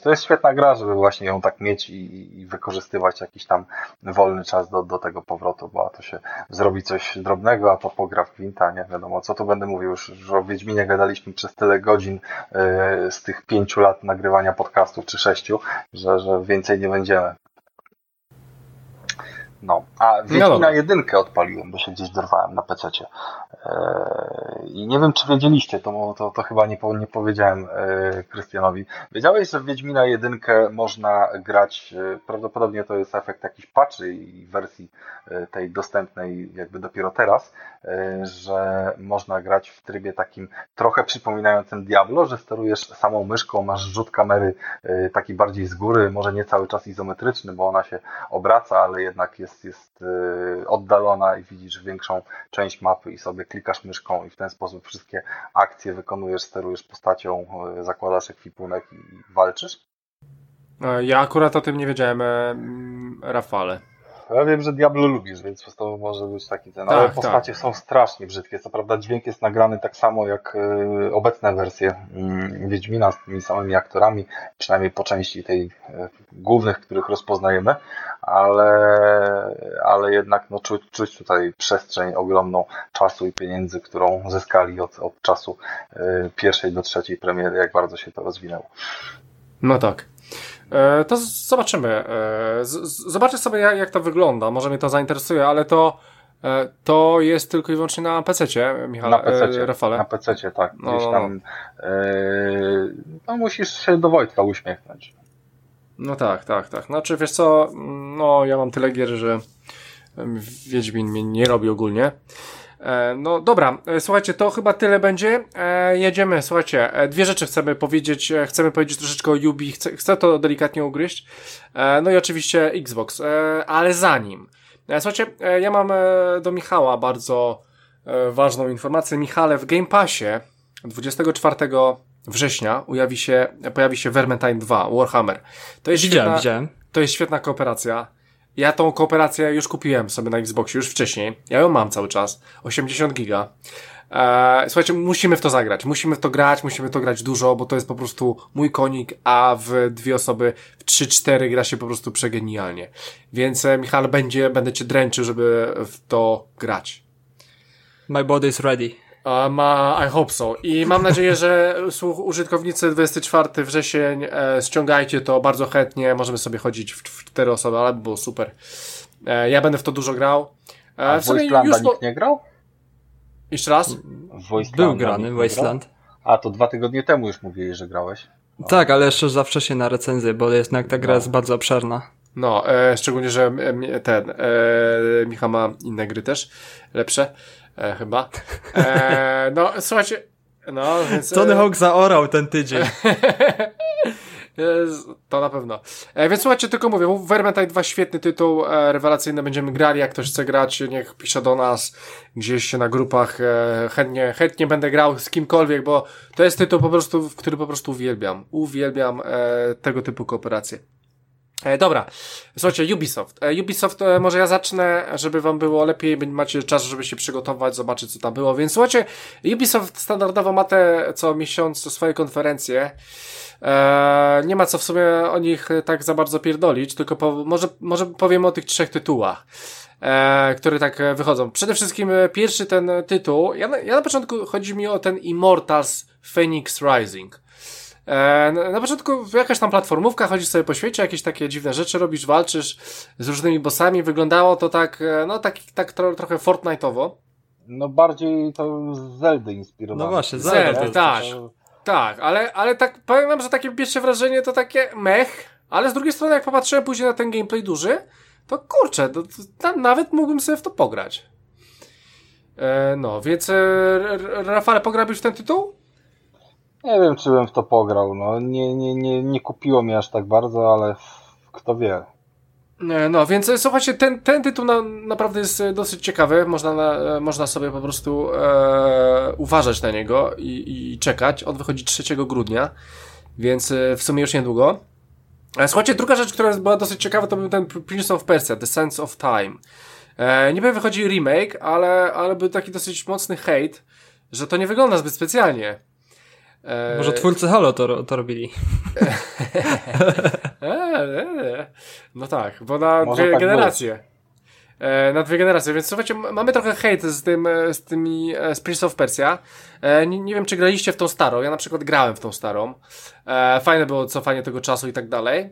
to jest świetna gra, żeby właśnie ją tak mieć i, i wykorzystywać jakiś tam wolny czas do, do tego powrotu, bo a to się zrobi coś drobnego, a to pogra w Gwinta, nie wiadomo co tu będę mówił, już, już o Wiedźminie gadaliśmy przez tyle godzin yy, z tych pięciu lat nagrywania podcastów, czy sześciu, że, że więcej nie będziemy. No, a Wiedźmina no jedynkę odpaliłem, bo się gdzieś dorwałem na PC. Eee, I nie wiem, czy wiedzieliście, to, to, to chyba nie, nie powiedziałem eee, Krystianowi. Wiedziałeś, że w Wiedźmina jedynkę można grać, e, prawdopodobnie to jest efekt jakiejś patchy i wersji e, tej dostępnej jakby dopiero teraz, e, że można grać w trybie takim trochę przypominającym Diablo, że sterujesz samą myszką, masz rzut kamery taki bardziej z góry, może nie cały czas izometryczny, bo ona się obraca, ale jednak jest jest, jest y, oddalona i widzisz większą część mapy i sobie klikasz myszką i w ten sposób wszystkie akcje wykonujesz, sterujesz postacią, y, zakładasz ekwipunek i walczysz? E, ja akurat o tym nie wiedziałem, e, Rafale. Ja wiem, że Diablo lubisz, więc to może być taki ten. Tak, ale postacie tak. są strasznie brzydkie. Co prawda dźwięk jest nagrany tak samo jak y, obecne wersje y, Wiedźmina z tymi samymi aktorami, przynajmniej po części tej y, głównych, których rozpoznajemy, ale, ale jednak no, czuć, czuć tutaj przestrzeń ogromną czasu i pieniędzy, którą zyskali od, od czasu y, pierwszej do trzeciej premiery, jak bardzo się to rozwinęło. No tak. E, to zobaczymy. E, zobaczę sobie, jak, jak to wygląda. Może mnie to zainteresuje, ale to e, to jest tylko i wyłącznie na PC, Michał, na PC, Rafale. Na PC, tak. No, Gdzieś no, tam no. no, musisz się do Wojtka uśmiechnąć. No tak, tak, tak. Znaczy, wiesz co, no ja mam tyle gier, że Wiedźmin mnie nie robi ogólnie. E, no dobra, e, słuchajcie, to chyba tyle będzie. E, jedziemy, słuchajcie, dwie rzeczy chcemy powiedzieć. Chcemy powiedzieć troszeczkę o Ubi, chcę, chcę to delikatnie ugryźć. No i oczywiście Xbox, ale zanim. Słuchajcie, ja mam do Michała bardzo ważną informację. Michale, w Game Passie 24 września ujawi się, pojawi się Vermintide 2, Warhammer. To jest widziałem, świetna, widziałem. To jest świetna kooperacja. Ja tą kooperację już kupiłem sobie na Xboxie, już wcześniej. Ja ją mam cały czas. 80 giga. Eee, słuchajcie, musimy w to zagrać. Musimy w to grać, musimy to grać dużo, bo to jest po prostu mój konik, a w dwie osoby, w 3-4 gra się po prostu przegenialnie. Więc e, Michał, będzie, będę cię dręczył, żeby w to grać. My body is ready. Ma, I hope so. I mam nadzieję, że słuch, użytkownicy 24 wrzesień e, ściągajcie to bardzo chętnie. Możemy sobie chodzić w, w cztery osoby, ale by było super. E, ja będę w to dużo grał. E, A w Wasteland nikt nie grał? Jeszcze raz? Był grany Wasteland. A, to dwa tygodnie temu już mówili, że grałeś. No. Tak, ale jeszcze zawsze się na recenzję, bo jednak ta gra no. jest bardzo obszerna. No, e, szczególnie, że ten e, Michał ma inne gry też, lepsze e, chyba. E, no, słuchajcie, no, więc... Tony e, Hawk zaorał ten tydzień. *laughs* To na pewno. E, więc słuchajcie, tylko mówię, Vermintide 2 świetny tytuł, e, rewelacyjny, będziemy grali, jak ktoś chce grać, niech pisze do nas gdzieś na grupach, e, chętnie, chętnie będę grał z kimkolwiek, bo to jest tytuł po prostu, który po prostu uwielbiam. Uwielbiam e, tego typu kooperacje. E, dobra, słuchajcie, Ubisoft. E, Ubisoft, e, może ja zacznę, żeby wam było lepiej, macie czas, żeby się przygotować, zobaczyć co tam było. Więc słuchajcie, Ubisoft standardowo ma te co miesiąc swoje konferencje. Eee, nie ma co w sumie o nich tak za bardzo pierdolić, tylko po, może, może powiem o tych trzech tytułach, e, które tak wychodzą. Przede wszystkim pierwszy ten tytuł, ja na, ja na początku chodzi mi o ten Immortals Phoenix Rising. E, na początku jakaś tam platformówka, chodzisz sobie po świecie, jakieś takie dziwne rzeczy robisz, walczysz z różnymi bossami, wyglądało to tak, e, no tak, tak tro, trochę Fortnite'owo. No bardziej to z Zeldy inspirowane. No właśnie, Zelda, Zelda tak. To... Tak, ale, ale tak powiem wam, że takie pierwsze wrażenie to takie mech, ale z drugiej strony jak popatrzyłem później na ten gameplay duży, to kurczę, to, to, nawet mógłbym sobie w to pograć. E, no, więc e, Rafale, pograłbyś w ten tytuł? Nie wiem, czy bym w to pograł. No, nie, nie, nie, nie kupiło mnie aż tak bardzo, ale kto wie. No, więc e, słuchajcie, ten, ten tytuł na, naprawdę jest e, dosyć ciekawy. Można, na, e, można sobie po prostu e, uważać na niego i, i czekać. On wychodzi 3 grudnia, więc w sumie już niedługo. Słuchajcie, druga rzecz, która była dosyć ciekawa, to był ten Prince of Persia, The Sense of Time. E, niby wychodzi remake, ale, ale był taki dosyć mocny hate, że to nie wygląda zbyt specjalnie. E... Może twórcy Halo to, to robili. *laughs* e, e, no tak, bo na Może dwie tak generacje. Na dwie generacje, więc słuchajcie, mamy trochę hejt z tym, z tymi, z Prince of Persia. Nie, nie, wiem, czy graliście w tą starą, ja na przykład grałem w tą starą. Fajne było cofanie tego czasu i tak dalej.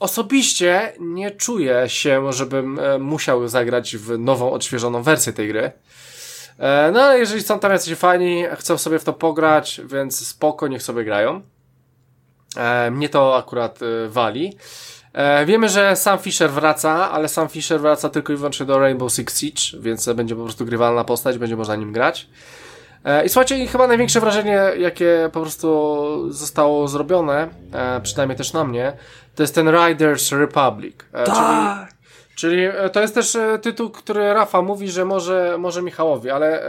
Osobiście nie czuję się, żebym musiał zagrać w nową, odświeżoną wersję tej gry. E, no ale jeżeli są tam jacyś fani, chcą sobie w to pograć, więc spoko, niech sobie grają. E, mnie to akurat e, wali. Wiemy, że Sam Fisher wraca, ale Sam Fisher wraca tylko i wyłącznie do Rainbow Six Siege, więc będzie po prostu grywalna postać, będzie można nim grać. I słuchajcie, chyba największe wrażenie, jakie po prostu zostało zrobione, przynajmniej też na mnie, to jest ten Riders Republic. Tak! Czyli e, to jest też e, tytuł, który Rafa mówi, że może, może Michałowi, ale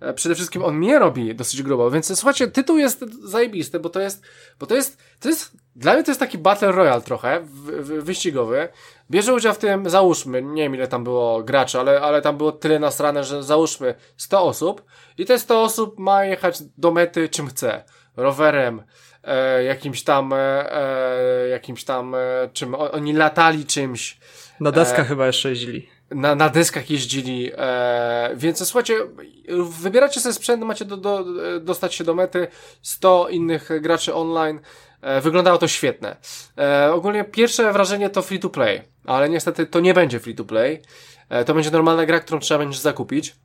e, przede wszystkim on mnie robi dosyć grubo, więc słuchajcie, tytuł jest zajebisty, bo to jest, bo to jest, to jest, dla mnie to jest taki Battle Royale trochę, wyścigowy. Bierze udział w tym, załóżmy, nie wiem ile tam było graczy, ale, ale tam było tyle nasrane, że załóżmy 100 osób i te 100 osób ma jechać do mety czym chce. Rowerem, e, jakimś tam, e, jakimś tam, e, czym, oni latali czymś, na deskach e, chyba jeszcze jeździli. Na, na deskach jeździli, e, więc słuchajcie, wybieracie sobie sprzęt, macie do, do, dostać się do mety, 100 innych graczy online, e, wyglądało to świetne. E, ogólnie pierwsze wrażenie to free to play, ale niestety to nie będzie free to play, e, to będzie normalna gra, którą trzeba będzie zakupić.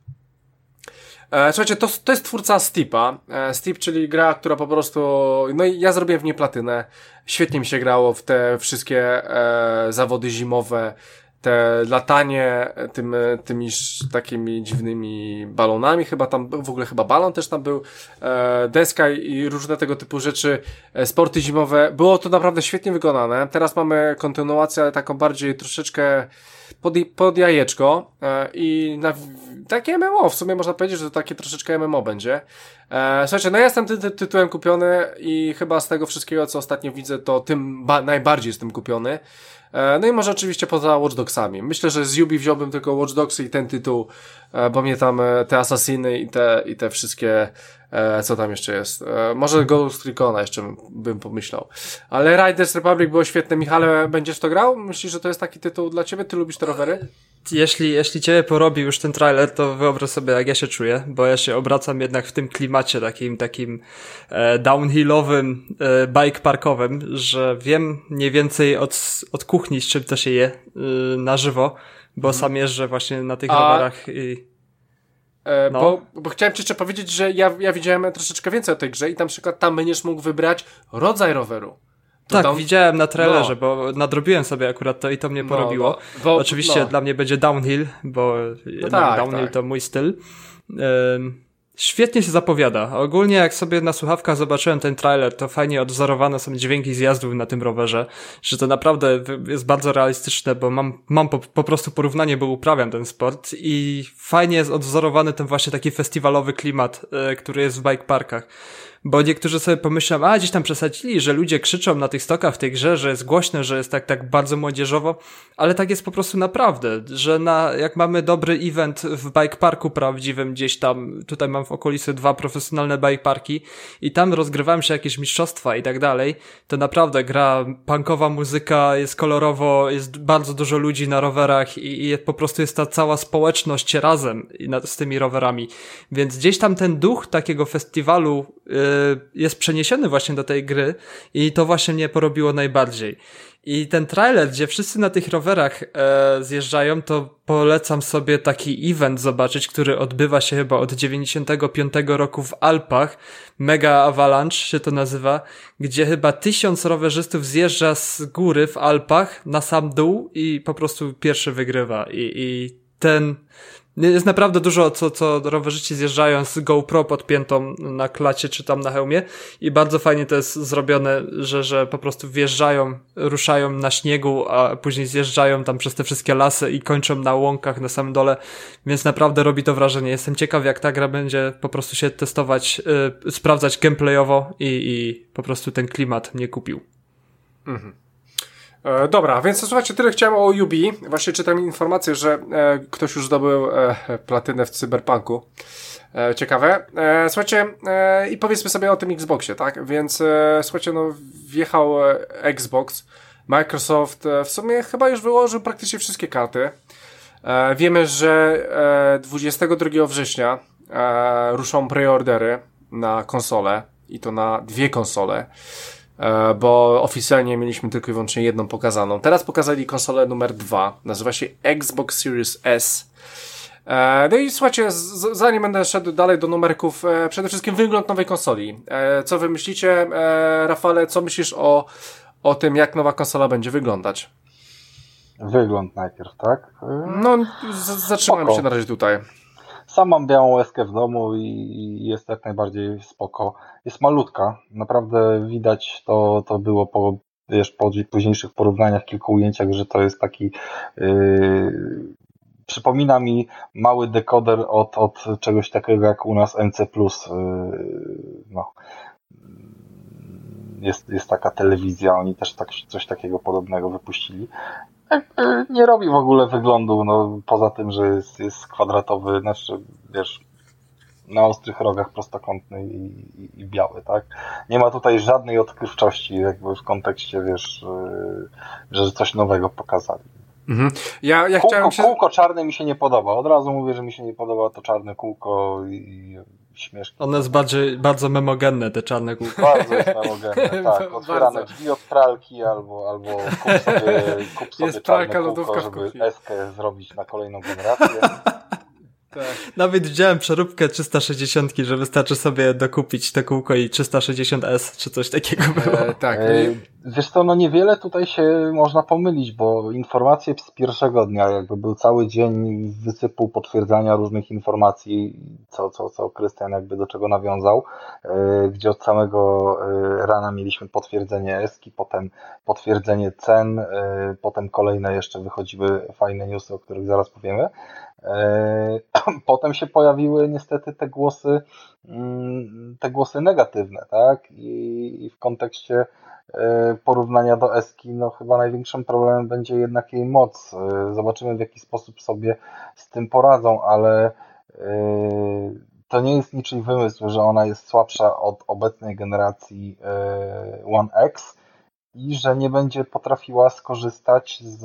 E, słuchajcie, to, to jest twórca Steepa. E, Steep, czyli gra, która po prostu. No i ja zrobiłem w niej platynę. Świetnie mi się grało w te wszystkie e, zawody zimowe. Te latanie tym, tymi takimi dziwnymi balonami, chyba tam w ogóle chyba balon też tam był, e, deska i różne tego typu rzeczy, e, sporty zimowe. Było to naprawdę świetnie wykonane. Teraz mamy kontynuację, ale taką bardziej troszeczkę pod, pod jajeczko e, i na, takie MMO, w sumie można powiedzieć, że to takie troszeczkę MMO będzie. E, słuchajcie, no ja jestem ty, ty, tytułem kupiony i chyba z tego wszystkiego, co ostatnio widzę, to tym najbardziej jestem kupiony. E, no i może oczywiście poza Watch Dogsami. Myślę, że z Ubi wziąłbym tylko Watch Dogsy i ten tytuł, e, bo mnie tam e, te Assassiny i te, i te wszystkie co tam jeszcze jest? Może Ghost Recona jeszcze bym pomyślał. Ale Riders Republic było świetne. Michale, będziesz to grał? Myślisz, że to jest taki tytuł dla ciebie? Ty lubisz te rowery? Jeśli, jeśli ciebie porobi już ten trailer, to wyobraź sobie, jak ja się czuję, bo ja się obracam jednak w tym klimacie takim, takim e, downhillowym, e, bike parkowym, że wiem mniej więcej od, od kuchni, z czym to się je e, na żywo, bo hmm. sam jeżdżę właśnie na tych A... rowerach i E, no. Bo, bo chciałem ci jeszcze powiedzieć, że ja, ja widziałem troszeczkę więcej o tej grze i tam przykład tam będziesz mógł wybrać rodzaj roweru. Tak, widziałem na trailerze, no. bo nadrobiłem sobie akurat to i to mnie no, porobiło. No, bo, Oczywiście no. dla mnie będzie downhill, bo no tak, downhill tak. to mój styl. Świetnie się zapowiada. Ogólnie jak sobie na słuchawkach zobaczyłem ten trailer, to fajnie odwzorowane są dźwięki zjazdów na tym rowerze, że to naprawdę jest bardzo realistyczne, bo mam, mam po, po prostu porównanie, bo uprawiam ten sport i fajnie jest odwzorowany ten właśnie taki festiwalowy klimat, e, który jest w bike parkach bo niektórzy sobie pomyślą, a gdzieś tam przesadzili, że ludzie krzyczą na tych stokach w tej grze, że jest głośno, że jest tak, tak bardzo młodzieżowo, ale tak jest po prostu naprawdę, że na, jak mamy dobry event w bike parku prawdziwym gdzieś tam, tutaj mam w okolicy dwa profesjonalne bike parki i tam rozgrywają się jakieś mistrzostwa i tak dalej, to naprawdę gra punkowa muzyka, jest kolorowo, jest bardzo dużo ludzi na rowerach i, i po prostu jest ta cała społeczność razem z tymi rowerami, więc gdzieś tam ten duch takiego festiwalu yy, jest przeniesiony właśnie do tej gry i to właśnie mnie porobiło najbardziej. I ten trailer, gdzie wszyscy na tych rowerach e, zjeżdżają, to polecam sobie taki event zobaczyć, który odbywa się chyba od 95 roku w Alpach. Mega Avalanche się to nazywa, gdzie chyba tysiąc rowerzystów zjeżdża z góry w Alpach na sam dół i po prostu pierwszy wygrywa. I, i ten jest naprawdę dużo, co, co rowerzyści zjeżdżają z GoPro podpiętą na klacie czy tam na hełmie i bardzo fajnie to jest zrobione, że, że po prostu wjeżdżają, ruszają na śniegu, a później zjeżdżają tam przez te wszystkie lasy i kończą na łąkach na samym dole, więc naprawdę robi to wrażenie. Jestem ciekaw, jak ta gra będzie po prostu się testować, yy, sprawdzać gameplayowo i, i po prostu ten klimat mnie kupił. Mhm. E, dobra, więc słuchajcie, tyle chciałem o UB. Właśnie czytam informację, że e, ktoś już zdobył e, platynę w Cyberpunku. E, ciekawe. E, słuchajcie, e, i powiedzmy sobie o tym Xboxie, tak? Więc e, słuchajcie, no wjechał e, Xbox. Microsoft e, w sumie chyba już wyłożył praktycznie wszystkie karty. Wiemy, że e, 22 września ruszą preordery na konsole i to na dwie konsole, bo oficjalnie mieliśmy tylko i wyłącznie jedną pokazaną. Teraz pokazali konsolę numer dwa, nazywa się Xbox Series S. E, no i słuchajcie, zanim będę szedł dalej do numerków, e, przede wszystkim wygląd nowej konsoli. E, co wy myślicie, e, Rafale, co myślisz o, o tym, jak nowa konsola będzie wyglądać? Wygląd najpierw, tak? No, zatrzymałem Spoko. się na razie tutaj. Sam mam białą łezkę w domu i jest jak najbardziej spoko. Jest malutka, naprawdę widać to, to było po, wiesz, po późniejszych porównaniach, kilku ujęciach, że to jest taki yy, przypomina mi mały dekoder od, od czegoś takiego jak u nas MC+. Yy, no. Jest, jest taka telewizja, oni też tak, coś takiego podobnego wypuścili. *laughs* Nie robi w ogóle wyglądu, no poza tym, że jest, jest kwadratowy, znaczy wiesz, na ostrych rogach prostokątny i, i, i biały, tak? Nie ma tutaj żadnej odkrywczości, jakby w kontekście, wiesz, yy, że coś nowego pokazali. Mhm. Ja, ja Kółko, się... kółko czarne mi się nie podoba. Od razu mówię, że mi się nie podoba to czarne kółko i, i śmieszki. One jest bardziej, bardzo memogenne, te czarne kółka. Bardzo jest namogenne, *laughs* tak. Otwierane drzwi od pralki albo, albo kup sobie, kup sobie Jest czarne pralka, kółko, żeby eskę zrobić na kolejną generację. Tak. Nawet widziałem przeróbkę 360, że wystarczy sobie dokupić te kółko i 360S, czy coś takiego było. E, tak. E, Wiesz co, no niewiele tutaj się można pomylić, bo informacje z pierwszego dnia, jakby był cały dzień wysypu potwierdzania różnych informacji, co, co, co Krystian jakby do czego nawiązał, e, gdzie od samego e, rana mieliśmy potwierdzenie ESKI, potem potwierdzenie cen, e, potem kolejne jeszcze wychodziły fajne newsy, o których zaraz powiemy. E, *clears throat* Potem się pojawiły niestety te głosy, mm, te głosy negatywne, tak? I, w kontekście e, porównania do Eski, no chyba największym problemem będzie jednak jej moc. E, Zobaczymy w jaki sposób sobie z tym poradzą, ale to nie jest niczyj wymysł, że ona jest słabsza od obecnej generacji One X i że nie będzie potrafiła skorzystać z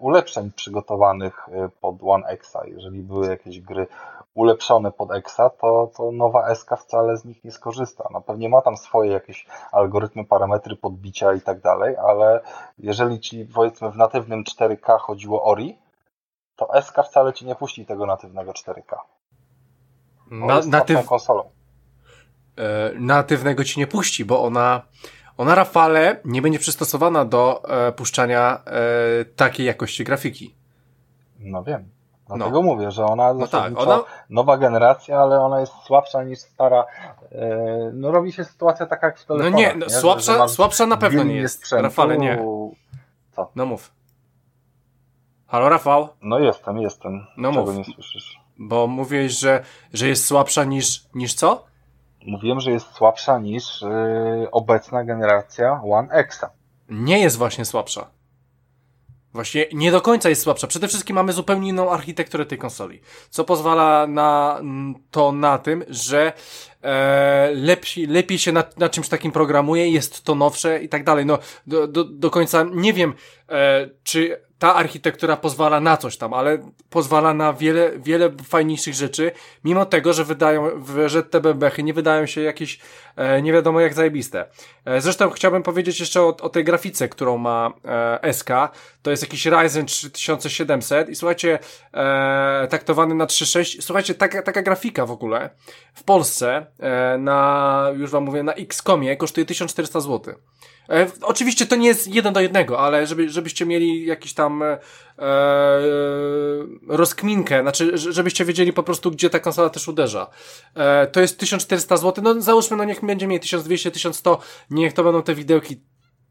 ulepszeń przygotowanych e, pod One Xa. Jeżeli były jakieś gry ulepszone pod Exa, to, to nowa SK wcale z nich nie skorzysta. No pewnie ma tam swoje jakieś algorytmy, parametry podbicia i tak dalej, ale jeżeli ci powiedzmy w natywnym 4K chodziło o RI, to SK wcale ci nie puści tego natywnego 4K. Bo Na, natyw, konsolą. e, natywnego ci nie puści, bo ona, ona Rafale nie będzie przystosowana do e, puszczania e, takiej jakości grafiki. No wiem. Dlatego mówię, że ona No tak, ona, nowa generacja, ale ona jest słabsza niż stara. E, No robi się sytuacja taka jak w no nie, no, Że- słabsza, że masz słabsza na pewno nie jest. sprzętu. Rafale, nie. No mów. Halo Rafał, No jestem, jestem. No Czego mów. nie słyszysz? bo mówiłeś, że, że jest słabsza niż, niż co? Mówiłem, że jest słabsza niż e, obecna generacja One Xa. Nie jest właśnie słabsza. Właśnie nie do końca jest słabsza. Przede wszystkim mamy zupełnie inną architekturę tej konsoli, co pozwala na to na tym, że e, lepiej, lepiej się na, na czymś takim programuje, jest to nowsze i tak dalej. No, do, do, do końca nie wiem, e, czy ta architektura pozwala na coś tam, ale pozwala na wiele, wiele fajniejszych rzeczy, mimo tego, że wydają, że te bebechy nie wydają się jakieś e, nie wiadomo jak zajebiste. E, zresztą chciałbym powiedzieć jeszcze o, o tej grafice, którą ma e, SK. To jest jakiś Ryzen 3700 i słuchajcie, e, taktowany na 3.6. Słuchajcie, taka, taka grafika w ogóle w Polsce na, już wam mówię, na Xcomie kosztuje 1400 zł. E, oczywiście to nie jest jeden do jednego, ale żeby, żebyście mieli jakiś tam e, e, rozkminkę, znaczy, żebyście wiedzieli po prostu, gdzie ta konsola też uderza. E, to jest 1400 zł, no załóżmy, no niech będzie mieli 1200, 1100, niech to będą te widełki.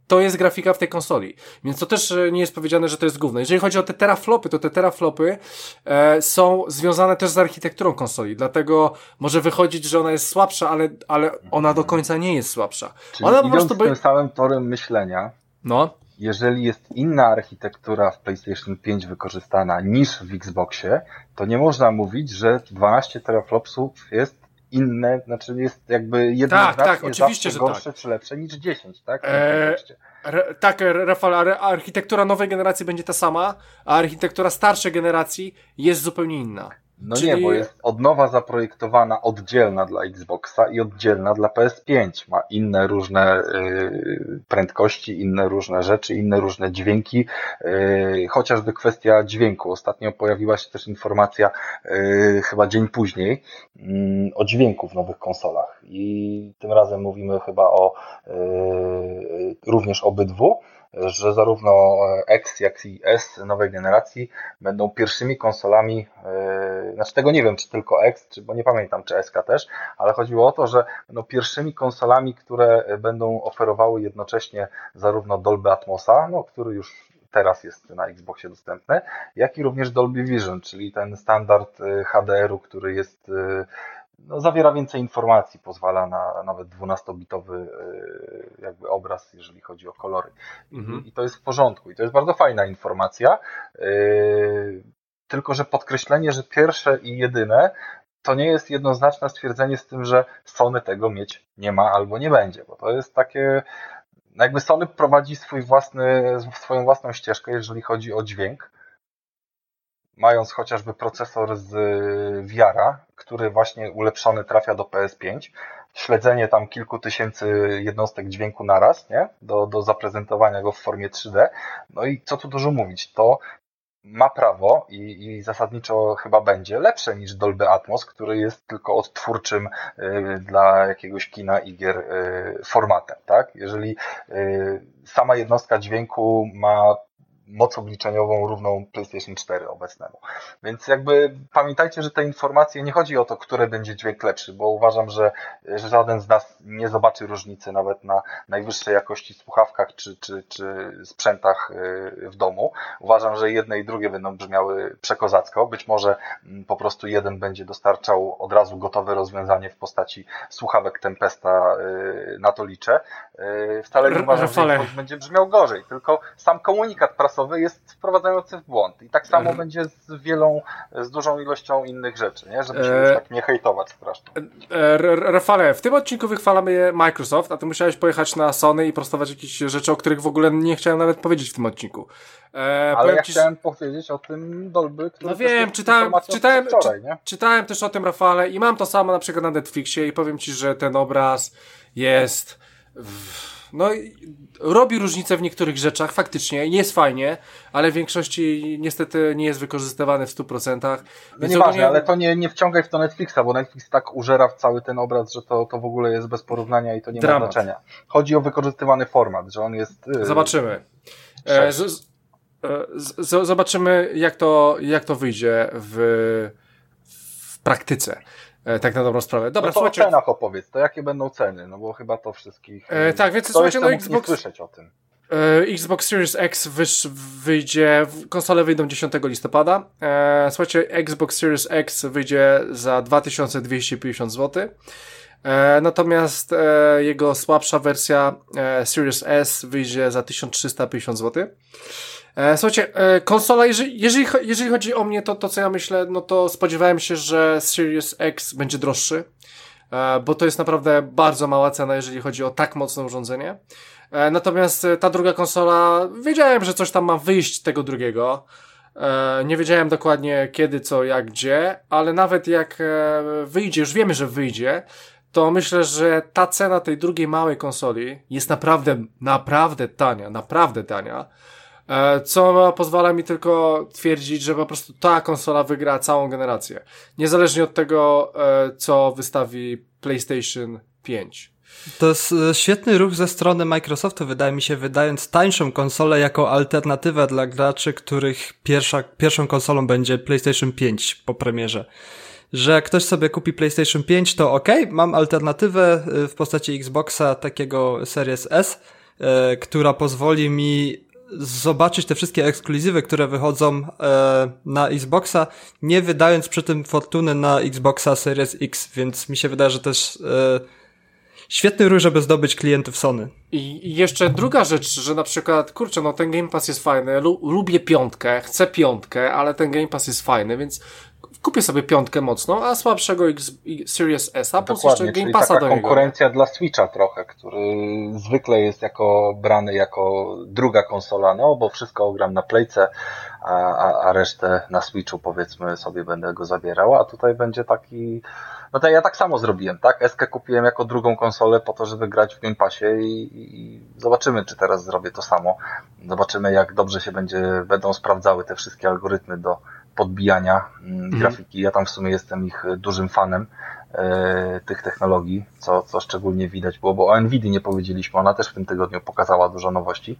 To jest grafika w tej konsoli, więc to też e, nie jest powiedziane, że to jest główne. Jeżeli chodzi o te teraflopy, to te teraflopy e, są związane też z architekturą konsoli, dlatego może wychodzić, że ona jest słabsza, ale, ale ona do końca nie jest słabsza. Czyli Ona po prostu tym by... samym torem myślenia, No, jeżeli jest inna architektura w PlayStation 5 wykorzystana niż w Xboxie, to nie można mówić, że 12 teraflopsów jest inne, znaczy jest jakby jednoznacznie tak, oczywiście, zawsze że gorsze tak. czy lepsze niż 10, tak? Eee. Re, tak, Rafał, ale architektura nowej generacji będzie ta sama, a architektura starszej generacji jest zupełnie inna. No czyli- nie, bo jest od nowa zaprojektowana oddzielna dla Xboxa i oddzielna dla PS5. Ma inne różne y, prędkości, inne różne rzeczy, inne różne dźwięki, y, chociażby kwestia dźwięku. Ostatnio pojawiła się też informacja, y, chyba dzień później, mm, o dźwięku w nowych konsolach. I tym razem mówimy chyba o y, również obydwu że zarówno X, jak i S nowej generacji będą pierwszymi konsolami, yy, znaczy tego nie wiem, czy tylko X, czy, bo nie pamiętam, czy SK też, ale chodziło o to, że będą pierwszymi konsolami, które będą oferowały jednocześnie zarówno Dolby Atmosa, no, który już teraz jest na Xboxie dostępny, jak i również Dolby Vision, czyli ten standard yy, HDR-u, który jest no, zawiera więcej informacji, pozwala na nawet 12-bitowy yy, jakby obraz, jeżeli chodzi o kolory. Mhm. I to jest w porządku. I to jest bardzo fajna informacja. Yy, tylko, że podkreślenie, że pierwsze i jedyne to nie jest jednoznaczne stwierdzenie z tym, że Sony tego mieć nie ma albo nie będzie, bo to jest takie. no Jakby Sony prowadzi swój własny, swoją własną ścieżkę, jeżeli chodzi o dźwięk mając chociażby procesor z VR-a, który właśnie ulepszony trafia do PS5, śledzenie tam kilku tysięcy jednostek dźwięku naraz, nie? Do, do zaprezentowania go w formie 3D. No i co tu dużo mówić, to ma prawo i, i zasadniczo chyba będzie lepsze niż Dolby Atmos, który jest tylko odtwórczym y, dla jakiegoś kina i gier y, formatem, tak? Jeżeli y, sama jednostka dźwięku ma moc obliczeniową równą PlayStation 4 obecnemu. Więc jakby pamiętajcie, że te informacje nie chodzi o to, które będzie dźwięk lepszy, bo uważam, że, że żaden z nas nie zobaczy różnicy nawet na najwyższej jakości słuchawkach czy, czy, czy sprzętach y, w domu. Uważam, że jedne i drugie będą brzmiały przekozacko. Być może mm, po prostu jeden będzie dostarczał od razu gotowe rozwiązanie w postaci słuchawek Tempesta, y, na to liczę. Y, Wcale nie uważam, że będzie brzmiał gorzej, tylko sam komunikat prasowy jest wprowadzający w błąd. I tak samo Mhm. będzie z wielą, z dużą ilością innych rzeczy, nie? Żeby się E, już tak nie hejtować strasznie. E, Rafale, w tym odcinku wychwalamy Microsoft, a ty musiałeś pojechać na Sony i prostować jakieś rzeczy, o których w ogóle nie chciałem nawet powiedzieć w tym odcinku. E, Ale ja ci, chciałem powiedzieć o tym Dolby, który No wiem, czytałem- czytałem- wczoraj, nie? Czytałem też o tym, Rafale, i mam to samo na przykład na Netflixie i powiem ci, że ten obraz jest... W... No, i robi różnicę w niektórych rzeczach, faktycznie, jest fajnie, ale w większości niestety nie jest wykorzystywany w 100%. No nieważne, ale to nie, nie wciągaj w to Netflixa, bo Netflix tak użera w cały ten obraz, że to, to w ogóle jest bez porównania i to nie Dramat. ma znaczenia. Chodzi o wykorzystywany format, że on jest... yy, Zobaczymy. E, z, z, e, z, z, zobaczymy, jak to, jak to wyjdzie w, w praktyce. E, tak na dobrą sprawę. Dobra, no to słuchajcie. o cenach opowiedz, to jakie będą ceny, no bo chyba to wszystkich... E, tak, więc słuchajcie, no Xbox, słyszeć o tym? e, Xbox Series X wyż, wyjdzie, konsole wyjdą 10 listopada. E, słuchajcie, Xbox Series X wyjdzie za 2250 zł. E, natomiast e, jego słabsza wersja e, Series S wyjdzie za 1350 zł. E, słuchajcie, e, konsola, jeżeli, jeżeli, jeżeli chodzi o mnie, to, to co ja myślę, no to spodziewałem się, że Series X będzie droższy, bo to jest naprawdę bardzo mała cena, jeżeli chodzi o tak mocne urządzenie. Natomiast ta druga konsola, wiedziałem, że coś tam ma wyjść tego drugiego. Nie wiedziałem dokładnie kiedy, co, jak, gdzie, ale nawet jak wyjdzie, już wiemy, że wyjdzie, to myślę, że ta cena tej drugiej małej konsoli jest naprawdę, naprawdę tania, naprawdę tania. E, Co pozwala mi tylko twierdzić, że po prostu ta konsola wygra całą generację. Niezależnie od tego, e, co wystawi PlayStation 5. To jest e, świetny ruch ze strony Microsoftu, wydaje mi się, wydając tańszą konsolę jako alternatywę dla graczy, których pierwsza, pierwszą konsolą będzie PlayStation 5 po premierze. Że ktoś sobie kupi PlayStation 5, to ok, mam alternatywę e, w postaci Xboxa takiego Series S, e, która pozwoli mi zobaczyć te wszystkie ekskluzywy, które wychodzą e, na Xboxa, nie wydając przy tym fortuny na Xboxa Series X, więc mi się wydaje, że też świetny ruch, żeby zdobyć klientów Sony. I jeszcze druga rzecz, że na przykład, kurczę, no ten Game Pass jest fajny, lubię piątkę, chcę piątkę, ale ten Game Pass jest fajny, więc kupię sobie piątkę mocną, a słabszego X, Series S, a plus jeszcze Game Passa taka do konkurencja dla Switcha trochę, który zwykle jest jako brany jako druga konsola, no bo wszystko gram na Playce, a, a, a resztę na Switchu powiedzmy sobie będę go zabierał, a tutaj będzie taki no to ja tak samo zrobiłem, tak? Eskę kupiłem jako drugą konsolę po to, żeby grać w Game Passie i, i, zobaczymy, czy teraz zrobię to samo. Zobaczymy, jak dobrze się będzie, będą sprawdzały te wszystkie algorytmy do podbijania mm, mhm. grafiki. Ja tam w sumie jestem ich dużym fanem. E, tych technologii, co, co szczególnie widać było, bo o Nvidia nie powiedzieliśmy, ona też w tym tygodniu pokazała dużo nowości.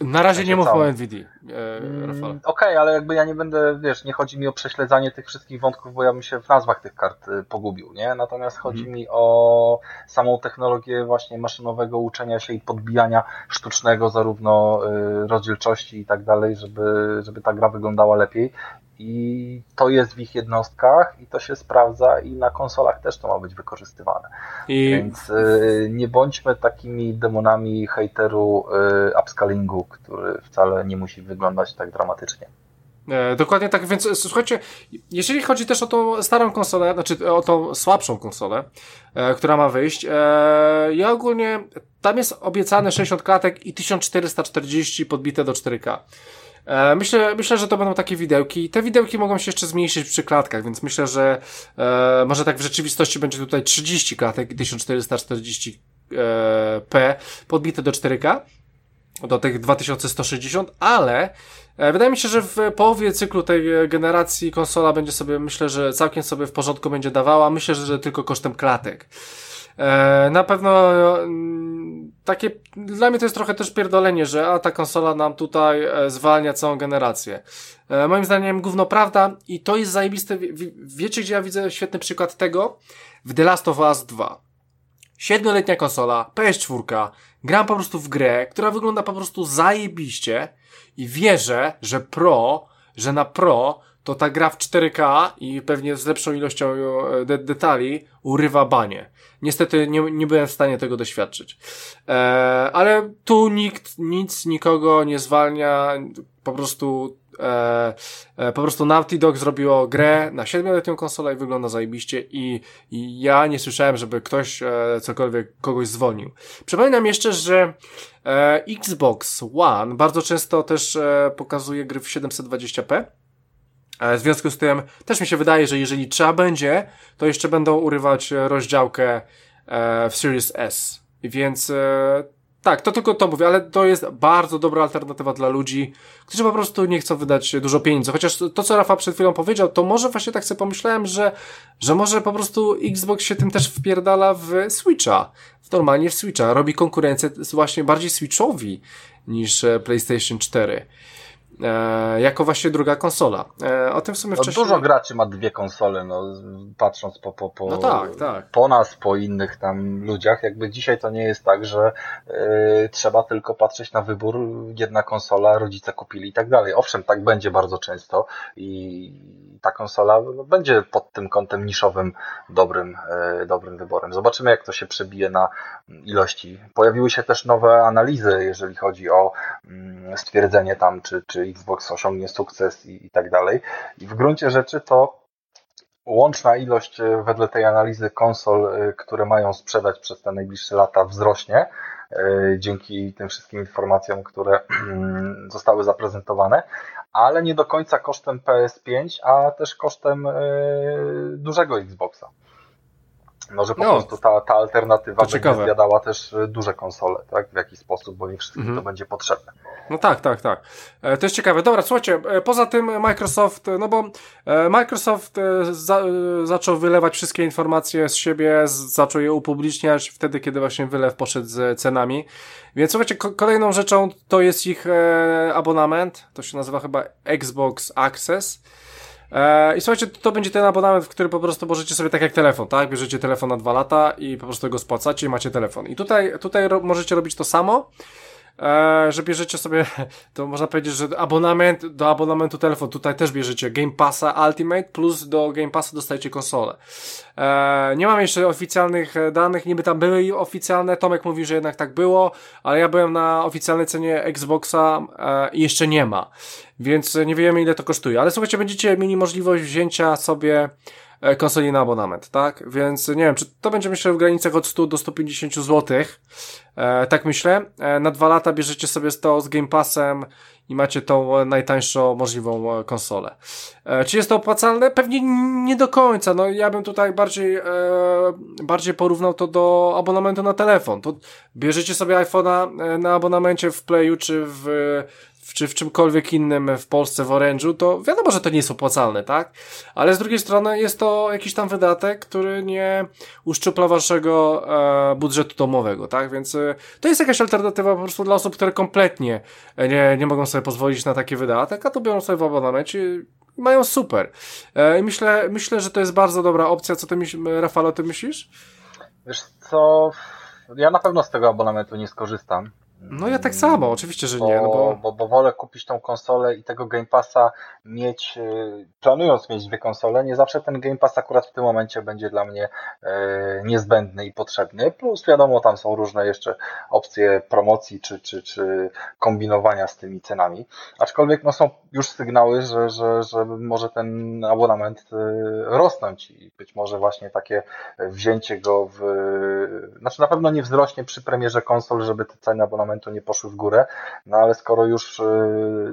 Na razie nie mówmy o Nvidia, e, mm, Okej, okay, ale jakby ja nie będę, wiesz, nie chodzi mi o prześledzanie tych wszystkich wątków, bo ja bym się w nazwach tych kart y, pogubił, nie? Natomiast chodzi mhm. mi o samą technologię właśnie maszynowego uczenia się i podbijania sztucznego, zarówno y, rozdzielczości i tak dalej, żeby, żeby ta gra wyglądała lepiej i to jest w ich jednostkach i to się sprawdza i na konsolach też to ma być wykorzystywane. I... Więc y, nie bądźmy takimi demonami hejteru y, upscalingu, który wcale nie musi wyglądać tak dramatycznie. E, dokładnie tak, więc e, słuchajcie, jeżeli chodzi też o tą starą konsolę, znaczy o tą słabszą konsolę, e, która ma wyjść, e, ja ogólnie, tam jest obiecane 60 klatek i 1440 podbite do 4K. E, myślę, myślę, że to będą takie widełki. Te widełki mogą się jeszcze zmniejszyć przy klatkach, więc myślę, że e, może tak w rzeczywistości będzie tutaj 30 klatek i 1440p e, podbite do 4K do tych 2160, ale e, wydaje mi się, że w połowie cyklu tej generacji konsola będzie sobie, myślę, że całkiem sobie w porządku będzie dawała. Myślę, że tylko kosztem klatek. E, na pewno mm, takie, dla mnie to jest trochę też pierdolenie, że a ta konsola nam tutaj e, zwalnia całą generację. E, moim zdaniem gówno prawda i to jest zajebiste. Wiecie, gdzie ja widzę świetny przykład tego? W The Last of Us 2. Siedmioletnia konsola, PS4, gram po prostu w grę, która wygląda po prostu zajebiście i wierzę, że Pro, że na Pro to ta gra w 4K i pewnie z lepszą ilością de detali urywa banie. Niestety nie, nie byłem w stanie tego doświadczyć. E, ale tu nikt, nic, nikogo nie zwalnia. Po prostu, e, e, po prostu Naughty Dog zrobiło grę na 7-letnią konsolę i wygląda zajebiście i, i ja nie słyszałem, żeby ktoś e, cokolwiek kogoś zwolnił. Przypominam jeszcze, że e, Xbox One bardzo często też e, pokazuje gry w 720p E, w związku z tym też mi się wydaje, że jeżeli trzeba będzie, to jeszcze będą urywać rozdziałkę e, w Series S. Więc e, tak, to tylko to mówię, ale to jest bardzo dobra alternatywa dla ludzi, którzy po prostu nie chcą wydać dużo pieniędzy. Chociaż to, co Rafa przed chwilą powiedział, to może właśnie tak sobie pomyślałem, że, że może po prostu Xbox się tym też wpierdala w Switcha. W normalnie w Switcha. Robi konkurencję właśnie bardziej Switchowi niż PlayStation 4 e, jako właśnie druga konsola. E, o tym w sumie no, wcześniej... Dużo graczy ma dwie konsole, no, patrząc po, po, po, no tak, tak. po nas, po innych tam ludziach. Jakby dzisiaj to nie jest tak, że e, trzeba tylko patrzeć na wybór, jedna konsola, rodzice kupili i tak dalej. Owszem, tak będzie bardzo często i ta konsola no, będzie pod tym kątem niszowym dobrym, e, dobrym wyborem. Zobaczymy, jak to się przebije na ilości. Pojawiły się też nowe analizy, jeżeli chodzi o mm, stwierdzenie tam, czy, czy Xbox osiągnie sukces i, i tak dalej. I w gruncie rzeczy to łączna ilość e, wedle tej analizy konsol, e, które mają sprzedać przez te najbliższe lata wzrośnie dzięki tym wszystkim informacjom, które mm, zostały zaprezentowane, ale nie do końca kosztem PS5, a też kosztem dużego Xboxa. No, że po no, prostu ta, ta alternatywa będzie zjadała też e, duże konsole, tak? W jakiś sposób, bo nie wszystkim mhm. to będzie potrzebne. No tak, tak, tak. E, to jest ciekawe. Dobra, słuchajcie, e, poza tym Microsoft, no bo e, Microsoft e, za, e, zaczął wylewać wszystkie informacje z siebie, z, zaczął je upubliczniać wtedy, kiedy właśnie wylew poszedł z cenami. Więc słuchajcie, ko kolejną rzeczą to jest ich abonament, to się nazywa chyba Xbox Access. E, I słuchajcie, to będzie ten abonament, w który po prostu możecie sobie tak jak telefon, tak? Bierzecie telefon na dwa lata i po prostu go spłacacie i macie telefon. I tutaj, tutaj ro możecie robić to samo. E, że bierzecie sobie, *laughs* to można powiedzieć, że abonament do abonamentu telefon, tutaj też bierzecie Game Passa Ultimate plus do Game Passa dostajecie konsolę. E, nie mam jeszcze oficjalnych e, danych, niby tam były oficjalne, Tomek mówi, że jednak tak było, ale ja byłem na oficjalnej cenie Xboxa i jeszcze nie ma, więc nie wiemy ile to kosztuje, ale słuchajcie, będziecie mieli możliwość wzięcia sobie konsoli na abonament, tak? Więc nie wiem, czy to będzie myślę w granicach od 100 do 150 zł. E, tak myślę. E, na dwa lata bierzecie sobie to z Game Passem i macie tą najtańszą możliwą e, konsolę. E, czy jest to opłacalne? Pewnie nie do końca. No ja bym tutaj bardziej, e, bardziej porównał to do abonamentu na telefon. To bierzecie sobie iPhone'a e, na abonamencie w Playu czy w czy w czymkolwiek innym w Polsce w Orange'u, to wiadomo, że to nie jest opłacalne, tak? Ale z drugiej strony jest to jakiś tam wydatek, który nie uszczupla waszego e, budżetu domowego, tak? Więc e, to jest jakaś alternatywa po prostu dla osób, które kompletnie e, nie, nie mogą sobie pozwolić na taki wydatek, a to biorą sobie w abonamencie i mają super. E, myślę, myślę, że to jest bardzo dobra opcja. Co ty, Rafał, o tym myślisz? Wiesz co, ja na pewno z tego abonamentu nie skorzystam. No ja tak samo, oczywiście, że bo, nie. No bo... Bo, bo wolę kupić tą konsolę i tego Game Passa mieć, y, planując mieć dwie konsole, nie zawsze ten Game Pass akurat w tym momencie będzie dla mnie e, niezbędny i potrzebny. Plus wiadomo, tam są różne jeszcze opcje promocji czy, czy, czy kombinowania z tymi cenami. Aczkolwiek no, są już sygnały, że, że, że może ten abonament y, rosnąć i być może właśnie takie wzięcie go w. Znaczy na pewno nie wzrośnie przy premierze konsol, żeby te ceny abonamentu momentu nie poszły w górę, no ale skoro już y,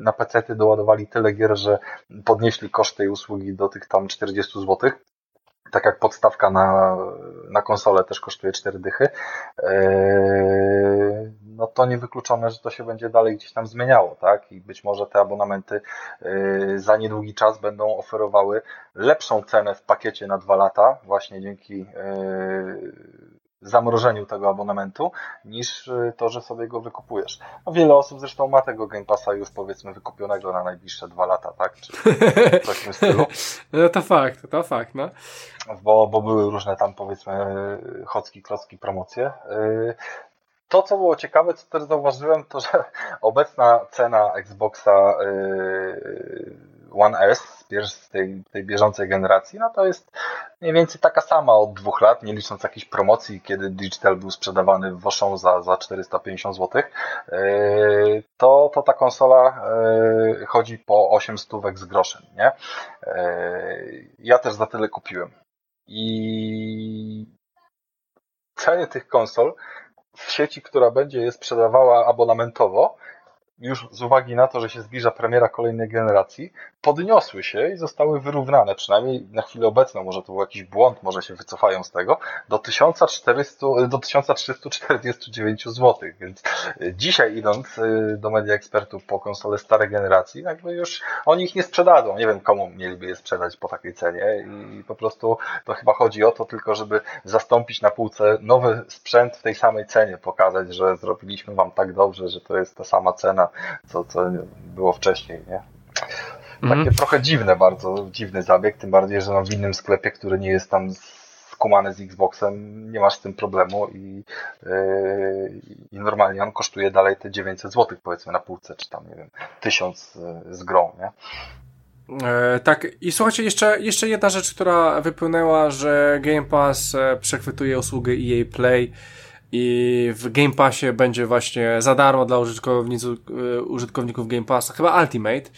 na PC-ty doładowali tyle gier, że podnieśli koszt tej usługi do tych tam 40 zł, tak jak podstawka na, na konsolę też kosztuje 4 dychy, yy, no to niewykluczone, że to się będzie dalej gdzieś tam zmieniało, tak? I być może te abonamenty yy, za niedługi czas będą oferowały lepszą cenę w pakiecie na dwa lata, właśnie dzięki zamrożeniu tego abonamentu, niż y, to, że sobie go wykupujesz. No, wiele osób zresztą ma tego Game Passa już powiedzmy wykupionego na najbliższe dwa lata, tak? Czy *laughs* coś w tym stylu. No to fakt, to fakt, no. Bo, bo były różne tam powiedzmy chocki, klocki, promocje. Y, to, co było ciekawe, co też zauważyłem, to, że *laughs* obecna cena Xboxa y, One S z tej, tej bieżącej generacji, no to jest mniej więcej taka sama od dwóch lat, nie licząc jakichś promocji, kiedy Digital był sprzedawany w Woszą za, za 450 zł, yy, to, to ta konsola yy, chodzi po 8 stówek z groszem, nie? Yy, ja też za tyle kupiłem. I ceny tych konsol w sieci, która będzie je sprzedawała abonamentowo, już z uwagi na to, że się zbliża premiera kolejnej generacji, podniosły się i zostały wyrównane, przynajmniej na chwilę obecną, może to był jakiś błąd, może się wycofają z tego, do 1400, do 1349 zł. Więc y, dzisiaj idąc y, do media ekspertów po konsole starej generacji, jakby już oni ich nie sprzedadzą. Nie wiem, komu mieliby je sprzedać po takiej cenie i po prostu to chyba chodzi o to tylko, żeby zastąpić na półce nowy sprzęt w tej samej cenie, pokazać, że zrobiliśmy wam tak dobrze, że to jest ta sama cena, co, co było wcześniej, nie? Takie mm. trochę dziwne, bardzo dziwny zabieg, tym bardziej, że no w innym sklepie, który nie jest tam skumany z Xboxem, nie masz z tym problemu i, yy, i normalnie on kosztuje dalej te 900 zł powiedzmy na półce, czy tam nie wiem, 1000 z grą, nie? E, tak, i słuchajcie, jeszcze, jeszcze jedna rzecz, która wypłynęła, że Game Pass e, przechwytuje usługę EA Play i w Game Passie będzie właśnie za darmo dla użytkowników, e, użytkowników Game Passa, chyba Ultimate,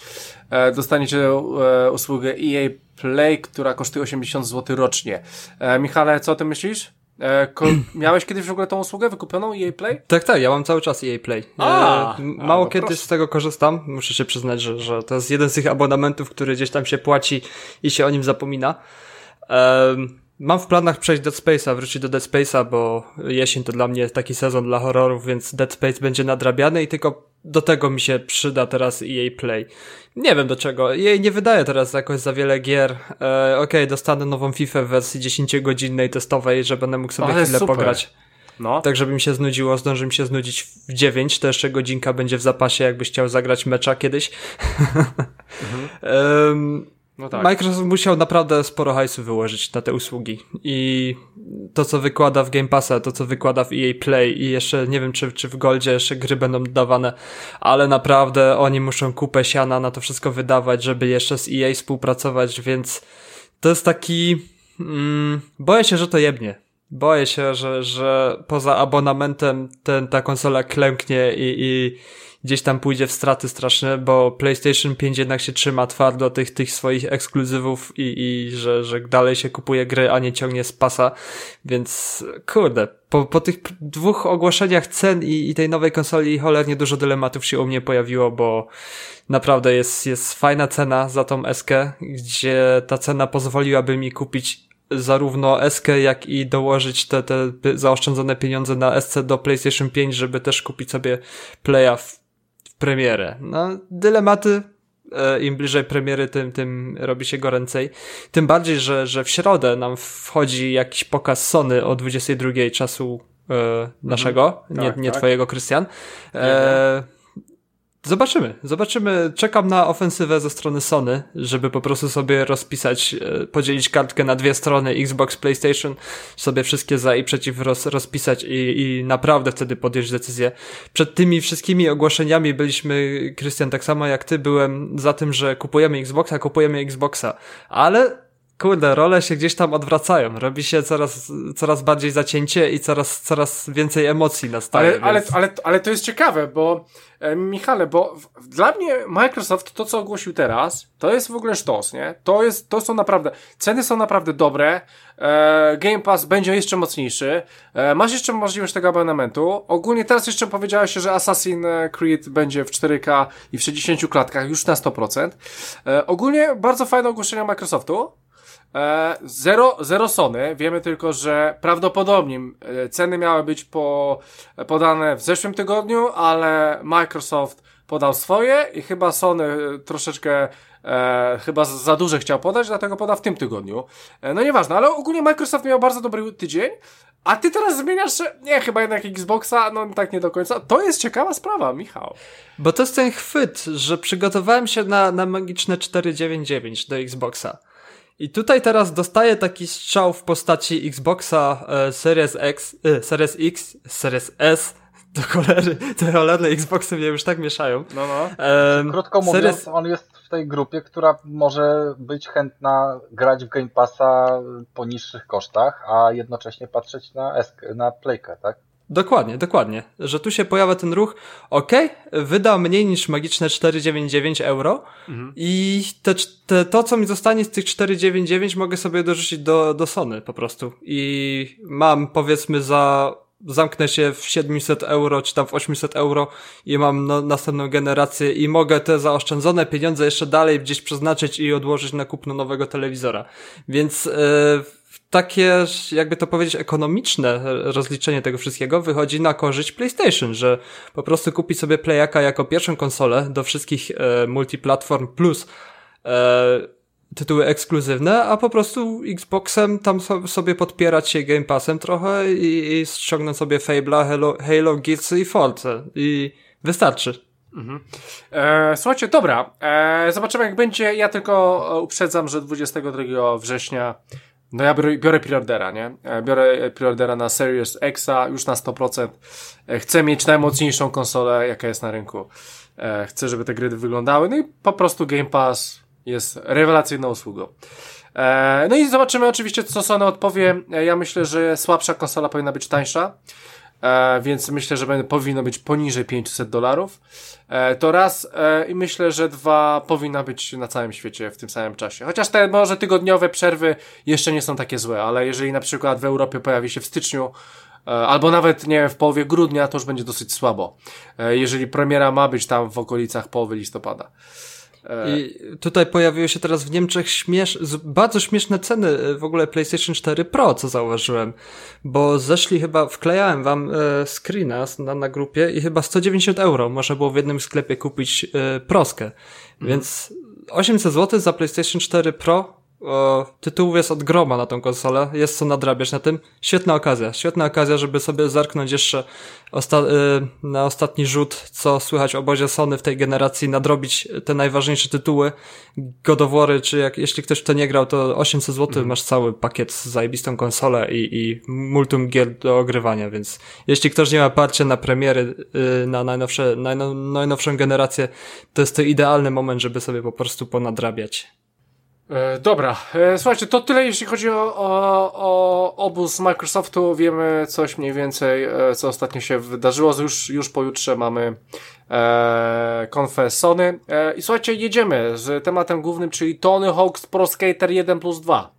e, dostaniecie e, usługę EA Play, która kosztuje 80 zł rocznie. Michale, co o tym myślisz? *clears throat* miałeś kiedyś w ogóle tą usługę wykupioną EA Play? Tak, tak, ja mam cały czas EA Play. A, Mało a, no kiedy proszę. z tego korzystam, muszę się przyznać, że, że to jest jeden z tych abonamentów, który gdzieś tam się płaci i się o nim zapomina. Um, Mam w planach przejść Dead Space'a, wrócić do Dead Space'a, bo jesień to dla mnie taki sezon dla horrorów, więc Dead Space będzie nadrabiany i tylko do tego mi się przyda teraz EA Play. Nie wiem do czego. Jej nie wydaje teraz jakoś za wiele gier. E, Okej, okay, dostanę nową FIFA w wersji 10-godzinnej testowej, że będę mógł sobie Ale chwilę super. pograć. No. Tak, żeby mi się znudziło, zdąży mi się znudzić w 9, to jeszcze godzinka będzie w zapasie, jakbyś chciał zagrać mecza kiedyś. *laughs* Mhm. um, no tak. Microsoft musiał naprawdę sporo hajsu wyłożyć na te usługi i to, co wykłada w Game Passa, to, co wykłada w EA Play i jeszcze nie wiem, czy, czy w Goldzie jeszcze gry będą dawane, ale naprawdę oni muszą kupę siana na to wszystko wydawać, żeby jeszcze z EA współpracować, więc to jest taki... Mm, boję się, że to jebnie. Boję się, że, że poza abonamentem ten, ta konsola klęknie i, i gdzieś tam pójdzie w straty straszne, bo PlayStation 5 jednak się trzyma twardo tych, tych swoich ekskluzywów i, i że, że dalej się kupuje gry, a nie ciągnie z pasa, więc kurde, po, po tych dwóch ogłoszeniach cen i, i tej nowej konsoli cholernie dużo dylematów się u mnie pojawiło, bo naprawdę jest, jest fajna cena za tą eskę, gdzie ta cena pozwoliłaby mi kupić zarówno SK, jak i dołożyć te, te zaoszczędzone pieniądze na SC do PlayStation 5, żeby też kupić sobie Playa w premierę. No, dylematy e, im bliżej premiery, tym, tym robi się goręcej. Tym bardziej, że, że w środę nam wchodzi jakiś pokaz Sony o 22 czasu e, naszego, mhm. nie, tak, nie tak. twojego, Krystian. E, Zobaczymy, zobaczymy. Czekam na ofensywę ze strony Sony, żeby po prostu sobie rozpisać, e, podzielić kartkę na dwie strony Xbox, PlayStation, sobie wszystkie za i przeciw roz, rozpisać i, i naprawdę wtedy podjąć decyzję. Przed tymi wszystkimi ogłoszeniami byliśmy, Krystian, tak samo jak ty, byłem za tym, że kupujemy Xboxa, kupujemy Xboxa, ale kurde, role się gdzieś tam odwracają. Robi się coraz, coraz bardziej zacięcie i coraz, coraz więcej emocji nastaje. Ale, ale, ale, ale to jest ciekawe, bo e, Michale, bo w, dla mnie Microsoft to, co ogłosił teraz, to jest w ogóle sztos, nie? To jest, to są naprawdę, ceny są naprawdę dobre, e, Game Pass będzie jeszcze mocniejszy, e, masz jeszcze możliwość tego abonamentu. Ogólnie teraz jeszcze powiedziałeś, że Assassin's Creed będzie w 4K i w 60 klatkach już na 100%. E, ogólnie bardzo fajne ogłoszenia Microsoftu. E, zero, zero Sony. Wiemy tylko, że prawdopodobnie e, ceny miały być po, podane w zeszłym tygodniu, ale Microsoft podał swoje i chyba Sony troszeczkę e, chyba za duże chciał podać, dlatego podał w tym tygodniu. E, no nieważne, ale ogólnie Microsoft miał bardzo dobry tydzień, a ty teraz zmieniasz, nie, chyba jednak Xboxa, no tak nie do końca. To jest ciekawa sprawa, Michał. Bo to jest ten chwyt, że przygotowałem się na, na magiczne 499 do Xboxa. I tutaj teraz dostaję taki strzał w postaci Xboxa e, Series X, e, Series X, Series S, *laughs* do cholery, te cholerne Xboxy mnie już tak mieszają. No, no. Krótko mówiąc, Series... on jest w tej grupie, która może być chętna grać w Game Passa po niższych kosztach, a jednocześnie patrzeć na, na Playkę, tak? Dokładnie, dokładnie. Że tu się pojawia ten ruch, ok, wyda mniej niż magiczne 4,99 euro mhm. i te, te, to, co mi zostanie z tych 4,99 mogę sobie dorzucić do, do Sony po prostu. I mam powiedzmy za zamknę się w 700 euro, czy tam w 800 euro i mam no, następną generację i mogę te zaoszczędzone pieniądze jeszcze dalej gdzieś przeznaczyć i odłożyć na kupno nowego telewizora. Więc yy, takie, jakby to powiedzieć, ekonomiczne rozliczenie tego wszystkiego wychodzi na korzyść PlayStation, że po prostu kupi sobie Playaka jako pierwszą konsolę do wszystkich e, multiplatform plus e, tytuły ekskluzywne, a po prostu Xboxem tam so, sobie podpierać się Game Passem trochę i, i ściągnąć sobie Fable'a, Halo, Halo Gears i Forza i wystarczy. Mhm. E, słuchajcie, dobra, e, zobaczymy jak będzie. Ja tylko uprzedzam, że 22 września no ja biorę, biorę preordera, nie? E, biorę preordera na Series Xa już na 100%. E, chcę mieć najmocniejszą konsolę, jaka jest na rynku. E, chcę, żeby te gry wyglądały. No i po prostu Game Pass jest rewelacyjną usługą. No i zobaczymy oczywiście, co Sony odpowie. Ja myślę, że słabsza konsola powinna być tańsza. E, więc myślę, że powinno być poniżej 500 dolarów. E, to raz e, i myślę, że dwa powinna być na całym świecie w tym samym czasie. Chociaż te może tygodniowe przerwy jeszcze nie są takie złe, ale jeżeli na przykład w Europie pojawi się w styczniu e, albo nawet nie w połowie grudnia, to już będzie dosyć słabo. E, jeżeli premiera ma być tam w okolicach połowy listopada. I tutaj pojawiły się teraz w Niemczech śmiesz, bardzo śmieszne ceny e, w ogóle PlayStation 4 Pro, co zauważyłem, bo zeszli chyba, wklejałem wam e, screena na, na grupie i chyba 190 euro można było w jednym sklepie kupić e, proskę, mhm. więc 800 zł za PlayStation 4 Pro O, tytułów jest od groma na tą konsolę, jest co nadrabiać na tym. Świetna okazja, świetna okazja, żeby sobie zerknąć jeszcze osta y, na ostatni rzut, co słychać o obozie Sony w tej generacji, nadrobić te najważniejsze tytuły, godowory, czy jak, jeśli ktoś w to nie grał, to 800 zł mm. masz cały pakiet z zajebistą konsolę i, i multum gier do ogrywania, więc jeśli ktoś nie ma parcia na premiery, y, na najnowsze, najnowszą generację, to jest to idealny moment, żeby sobie po prostu ponadrabiać. E, dobra, e, słuchajcie, to tyle jeśli chodzi o, o, o obóz Microsoftu. Wiemy coś mniej więcej, e, co ostatnio się wydarzyło. Już, już pojutrze mamy e, konfę Sony. E, I słuchajcie, jedziemy z tematem głównym, czyli Tony Hawk's Pro Skater 1 plus 2.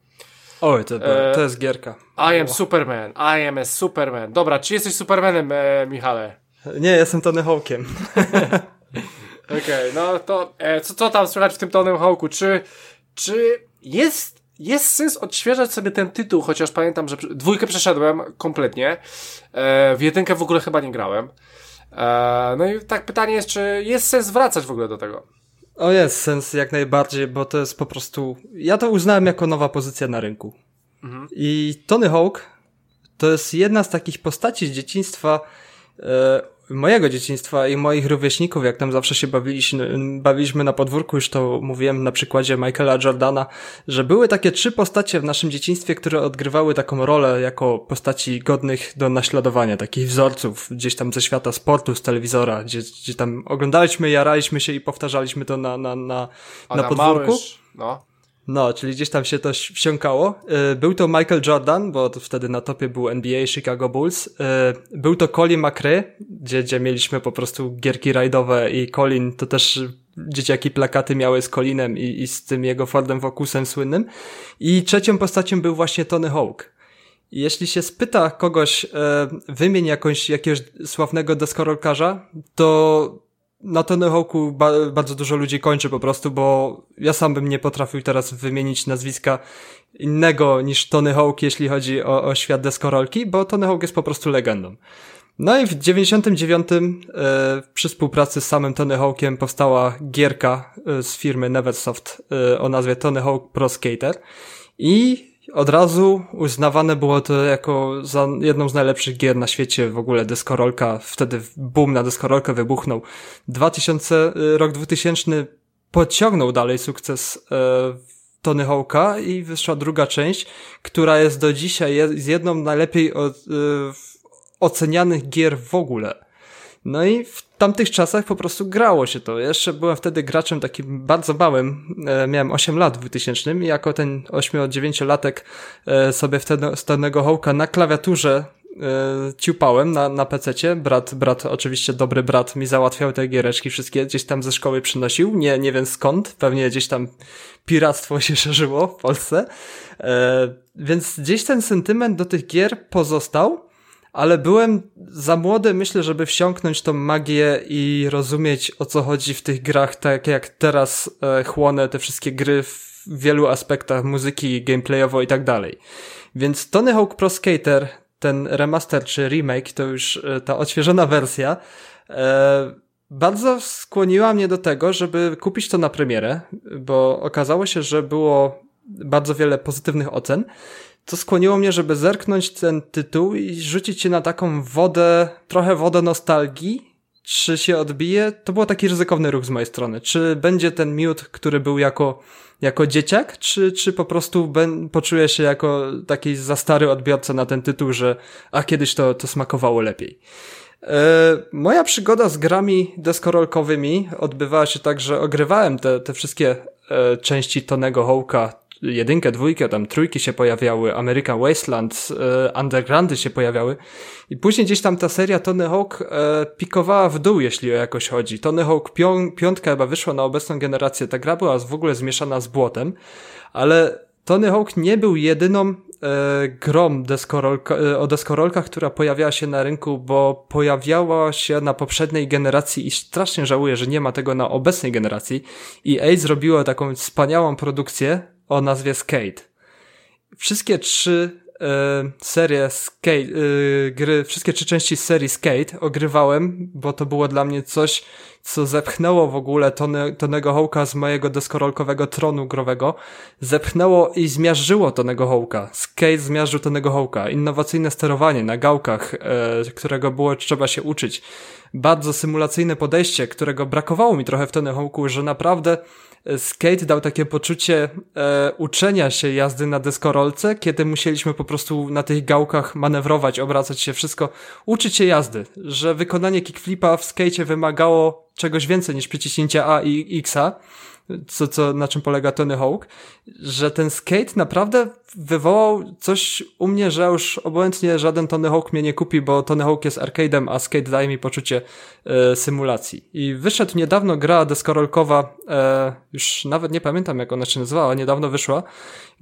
Oj, to, to jest gierka. I am Superman, I am a Superman. Dobra, czy jesteś Supermanem, e, Michale? Nie, jestem Tony Hawkiem. *laughs* Okej, okay, no to e, co, co tam słychać w tym Tony Hawku? Czy czy jest, jest sens odświeżać sobie ten tytuł, chociaż pamiętam, że dwójkę przeszedłem kompletnie, e, w jedynkę w ogóle chyba nie grałem. E, no i tak pytanie jest, czy jest sens wracać w ogóle do tego? O jest sens jak najbardziej, bo to jest po prostu, ja to uznałem jako nowa pozycja na rynku. Mhm. I Tony Hawk to jest jedna z takich postaci z dzieciństwa, e, mojego dzieciństwa i moich rówieśników, jak tam zawsze się bawiliśmy, bawiliśmy na podwórku, już to mówiłem na przykładzie Michaela Jordana, że były takie trzy postacie w naszym dzieciństwie, które odgrywały taką rolę jako postaci godnych do naśladowania, takich wzorców gdzieś tam ze świata sportu, z telewizora, gdzie, gdzie tam oglądaliśmy, jaraliśmy się i powtarzaliśmy to na, na, na, na, podwórku. Małyż, no. No, czyli gdzieś tam się to wsiąkało. E, był to Michael Jordan, bo wtedy na topie był NBA Chicago Bulls. E, był to Colin McRae, gdzie, gdzie mieliśmy po prostu gierki rajdowe i Colin to też dzieciaki plakaty miały z Colinem i, i z tym jego Fordem Focusem słynnym. I trzecią postacią był właśnie Tony Hawk. Jeśli się spyta kogoś, e, wymień jakąś, jakiegoś sławnego deskorolkarza, to na Tony Hawku ba bardzo dużo ludzi kończy po prostu, bo ja sam bym nie potrafił teraz wymienić nazwiska innego niż Tony Hawk, jeśli chodzi o, o świat deskorolki, bo Tony Hawk jest po prostu legendą. No i w 99 e, przy współpracy z samym Tony Hawkiem powstała gierka e, z firmy Neversoft e, o nazwie Tony Hawk Pro Skater i od razu uznawane było to jako za jedną z najlepszych gier na świecie, w ogóle deskorolka, wtedy boom na deskorolkę wybuchnął. 2000, y, rok 2000 pociągnął dalej sukces e, Tony Hawka i wyszła druga część, która jest do dzisiaj jest jedną najlepiej o, e, ocenianych gier w ogóle. No i w tamtych czasach po prostu grało się to. Jeszcze byłem wtedy graczem takim bardzo małym. E, miałem 8 lat w 2000 i jako ten 8-9-latek e, sobie wtedy Stanego Hołka na klawiaturze e, ciupałem na, na pececie. Brat, brat, oczywiście dobry brat mi załatwiał te giereczki wszystkie, gdzieś tam ze szkoły przynosił. Nie, nie wiem skąd. Pewnie gdzieś tam piractwo się szerzyło w Polsce. E, więc gdzieś ten sentyment do tych gier pozostał ale byłem za młody, myślę, żeby wsiąknąć tą magię i rozumieć o co chodzi w tych grach, tak jak teraz e, chłonę te wszystkie gry w wielu aspektach muzyki, gameplayowo i tak dalej. Więc Tony Hawk Pro Skater, ten remaster czy remake, to już e, ta odświeżona wersja, e, bardzo skłoniła mnie do tego, żeby kupić to na premierę, bo okazało się, że było bardzo wiele pozytywnych ocen co skłoniło mnie, żeby zerknąć ten tytuł i rzucić się na taką wodę, trochę wodę nostalgii. Czy się odbije? To był taki ryzykowny ruch z mojej strony. Czy będzie ten miód, który był jako, jako dzieciak, czy, czy po prostu ben, poczuję się jako taki za stary odbiorca na ten tytuł, że a kiedyś to, to smakowało lepiej. E, moja przygoda z grami deskorolkowymi odbywała się tak, że ogrywałem te, te wszystkie e, części Tonego Hołka, jedynkę, dwójkę, tam trójki się pojawiały, American Wasteland, e, Undergroundy się pojawiały i później gdzieś tam ta seria Tony Hawk e, pikowała w dół, jeśli o jakoś chodzi. Tony Hawk pią piątka chyba wyszła na obecną generację, ta gra była w ogóle zmieszana z błotem, ale Tony Hawk nie był jedyną e, grą deskorolka, e, o deskorolkach, która pojawiała się na rynku, bo pojawiała się na poprzedniej generacji i strasznie żałuję, że nie ma tego na obecnej generacji. I EA zrobiło taką wspaniałą produkcję o nazwie Skate. Wszystkie trzy e, serie Skate, e, gry, wszystkie trzy części serii Skate ogrywałem, bo to było dla mnie coś, co zepchnęło w ogóle Tony, Tonego Hołka z mojego deskorolkowego tronu growego, zepchnęło i zmiażdżyło Tonego Hołka. Skate zmiażdżył Tonego Hołka. Innowacyjne sterowanie na gałkach, e, którego było trzeba się uczyć. Bardzo symulacyjne podejście, którego brakowało mi trochę w Tony Hawku, że naprawdę skate dał takie poczucie e, uczenia się jazdy na deskorolce, kiedy musieliśmy po prostu na tych gałkach manewrować, obracać się, wszystko, uczyć się jazdy, że wykonanie kickflipa w skate wymagało czegoś więcej niż przyciśnięcia A i X-a, co, co, na czym polega Tony Hawk, że ten skate naprawdę wywołał coś u mnie, że już obojętnie żaden Tony Hawk mnie nie kupi, bo Tony Hawk jest arcade'em, a skate daje mi poczucie e, symulacji. I wyszedł niedawno gra deskorolkowa, e, już nawet nie pamiętam jak ona się nazywała, niedawno wyszła,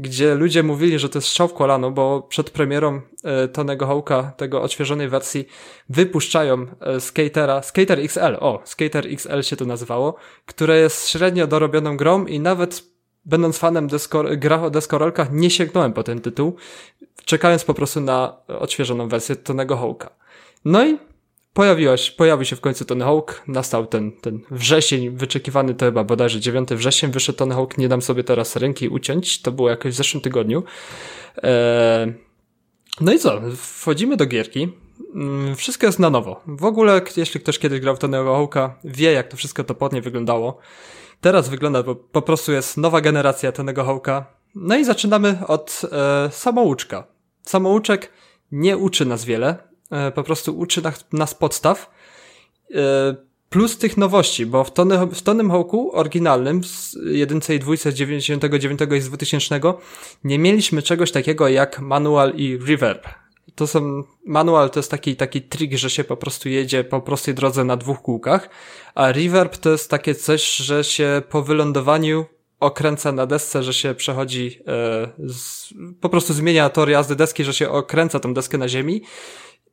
gdzie ludzie mówili, że to jest strzał w kolano, bo przed premierą e, Tonego Hawka, tego odświeżonej wersji, wypuszczają e, Skatera, Skater XL, o, Skater XL się to nazywało, które jest średnio dorobioną grą i nawet będąc fanem deskor gra o deskorolkach, nie sięgnąłem po ten tytuł, czekając po prostu na odświeżoną wersję Tonego Hawka. No i pojawiła się, pojawił się w końcu Tony Hawk, nastał ten, ten wrzesień, wyczekiwany to chyba bodajże 9 wrzesień, wyszedł Tony Hawk, nie dam sobie teraz ręki uciąć, to było jakoś w zeszłym tygodniu. Eee, no i co, wchodzimy do gierki, mm, wszystko jest na nowo. W ogóle, jeśli ktoś kiedyś grał w Tony Hawka, wie jak to wszystko topotnie wyglądało. Teraz wygląda, bo po prostu jest nowa generacja Tonego Hawka. No i zaczynamy od e, samouczka. Samouczek nie uczy nas wiele, po prostu uczy nas, podstaw. E, plus tych nowości, bo w, w Tonym Hawku oryginalnym z jedynce i dwójce z 99 i z 2000 nie mieliśmy czegoś takiego jak manual i reverb to są, manual to jest taki, taki trik, że się po prostu jedzie po prostej drodze na dwóch kółkach, a reverb to jest takie coś, że się po wylądowaniu okręca na desce, że się przechodzi, e, z, po prostu zmienia tor jazdy deski, że się okręca tą deskę na ziemi.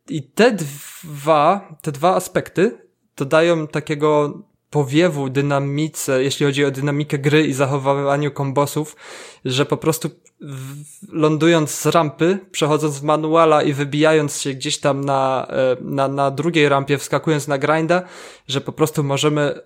I te dwa, te dwa aspekty dodają takiego powiewu dynamice, jeśli chodzi o dynamikę gry i zachowywaniu kombosów, że po prostu lądując z rampy, przechodząc w manuala i wybijając się gdzieś tam na, e, na, na drugiej rampie, wskakując na grinda, że po prostu możemy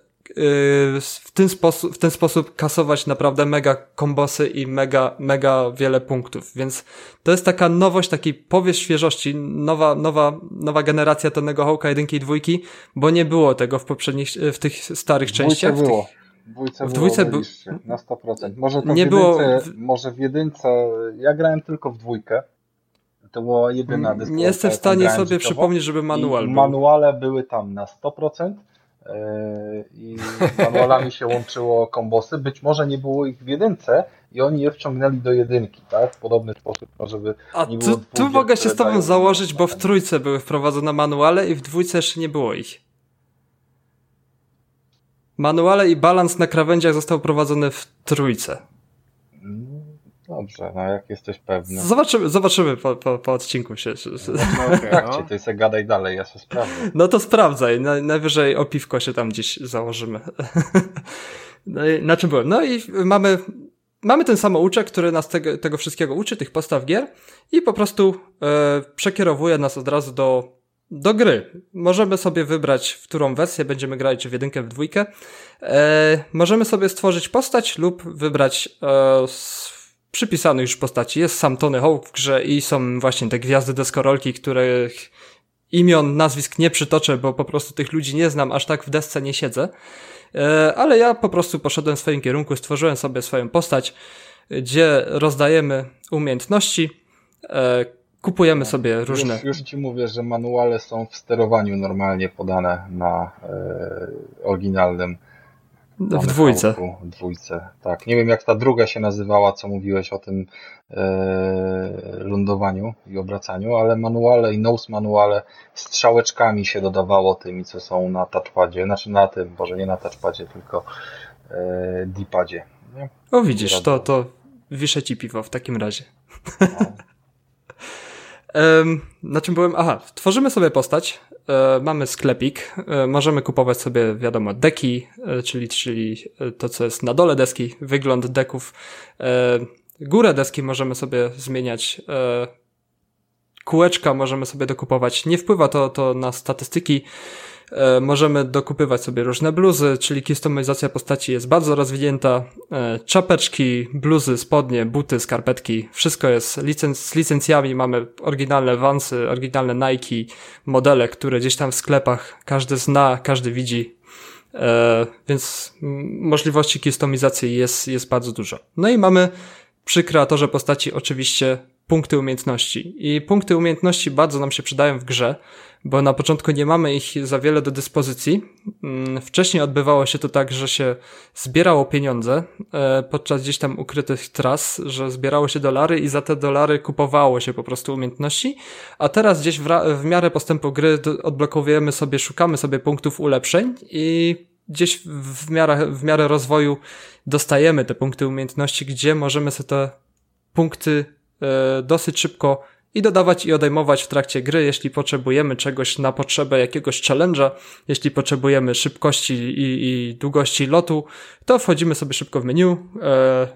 w ten sposób, w ten sposób kasować naprawdę mega kombosy i mega, mega wiele punktów. Więc to jest taka nowość, taki powiew świeżości, nowa, nowa, nowa generacja Tonego Hawka jedynki i dwójki, bo nie było tego w poprzednich, w tych starych częściach. Było. W dwójce, w dwójce było na 100%. Może to nie w jedynce, było... może w jedynce, ja grałem tylko w dwójkę. To była jedyna dyska. Nie jestem w stanie sobie przypomnieć, żeby manual był. Manuale były tam na 100%. E, i manualami się łączyło kombosy. Być może nie było ich w jedynce i oni je wciągnęli do jedynki, tak? W podobny sposób, żeby A nie było tu, tu mogę się z tobą założyć, bo w trójce były wprowadzone manuale i w dwójce jeszcze nie było ich. Manuale i balans na krawędziach został prowadzony w trójce. Dobrze, no jak jesteś pewny. Zobaczymy, zobaczymy po, po, po odcinku się. No, okay, *laughs* tak, no. to jest gadaj dalej, ja się sprawdzę. No to sprawdzaj, na, najwyżej o piwko się tam gdzieś założymy. *laughs* No i na czym byłem? No i mamy, mamy ten samouczek, który nas tego, tego wszystkiego uczy, tych postaw gier i po prostu e, przekierowuje nas od razu do, do gry. Możemy sobie wybrać, w którą wersję będziemy grać, czy w jedynkę, w dwójkę. E, możemy sobie stworzyć postać lub wybrać e, przypisanych już postaci. Jest sam Tony Hawk w grze i są właśnie te gwiazdy deskorolki, których imion, nazwisk nie przytoczę, bo po prostu tych ludzi nie znam, aż tak w desce nie siedzę. E, ale ja po prostu poszedłem w swoim kierunku, stworzyłem sobie swoją postać, gdzie rozdajemy umiejętności, e, kupujemy sobie różne. Już, już ci mówię, że manuale są w sterowaniu normalnie podane na e, oryginalnym w dwójce. W dwójce, tak. Nie wiem jak ta druga się nazywała, co mówiłeś o tym e, lądowaniu i obracaniu, ale manuale i nose manuale strzałeczkami się dodawało tymi, co są na touchpadzie, znaczy na tym, może nie na touchpadzie, tylko e, D-padzie. O widzisz, to, to wiszę ci piwo w takim razie. No. Na czym byłem? Aha, tworzymy sobie postać, e, mamy sklepik, e, możemy kupować sobie, wiadomo, deki, e, czyli, czyli to, co jest na dole deski, wygląd deków. Górę deski możemy sobie zmieniać, kółeczka możemy sobie dokupować. Nie wpływa to, to na statystyki, E, możemy dokupywać sobie różne bluzy, czyli kustomizacja postaci jest bardzo rozwinięta. E, czapeczki, bluzy, spodnie, buty, skarpetki, wszystko jest z licencjami. Mamy oryginalne Vansy, oryginalne Nike, modele, które gdzieś tam w sklepach każdy zna, każdy widzi. E, więc możliwości kustomizacji jest, jest bardzo dużo. No i mamy przy kreatorze postaci oczywiście punkty umiejętności. I punkty umiejętności bardzo nam się przydają w grze, bo na początku nie mamy ich za wiele do dyspozycji. Mm, wcześniej odbywało się to tak, że się zbierało pieniądze e, podczas gdzieś tam ukrytych tras, że zbierało się dolary i za te dolary kupowało się po prostu umiejętności, a teraz gdzieś w, w miarę postępu gry odblokowujemy sobie, szukamy sobie punktów ulepszeń i gdzieś w miarę, w miarę rozwoju dostajemy te punkty umiejętności, gdzie możemy sobie te punkty dosyć szybko i dodawać i odejmować w trakcie gry, jeśli potrzebujemy czegoś na potrzebę jakiegoś challenge'a, jeśli potrzebujemy szybkości i, i długości lotu, to wchodzimy sobie szybko w menu, e,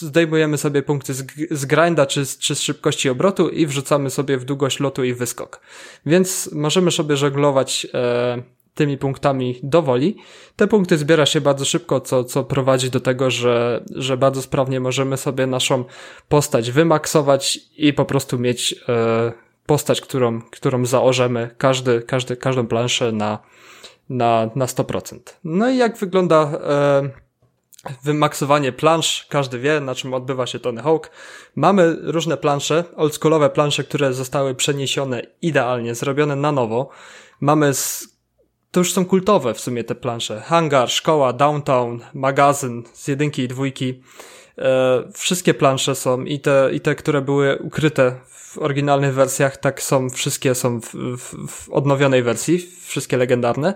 zdejmujemy sobie punkty z, z grinda czy, czy z szybkości obrotu i wrzucamy sobie w długość lotu i wyskok. Więc możemy sobie żeglować e, tymi punktami dowoli. Te punkty zbiera się bardzo szybko, co, co prowadzi do tego, że, że bardzo sprawnie możemy sobie naszą postać wymaksować i po prostu mieć e, postać, którą, którą zaorzemy każdy, każdy, każdą planszę na, na, na 100%. No i jak wygląda e, wymaksowanie plansz, każdy wie, na czym odbywa się Tony Hawk. Mamy różne plansze, oldschoolowe plansze, które zostały przeniesione idealnie, zrobione na nowo. Mamy to już są kultowe w sumie te plansze. Hangar, szkoła, downtown, magazyn z jedynki i dwójki. E, wszystkie plansze są i te, i te, które były ukryte w oryginalnych wersjach, tak są, wszystkie są w, w, w odnowionej wersji, wszystkie legendarne.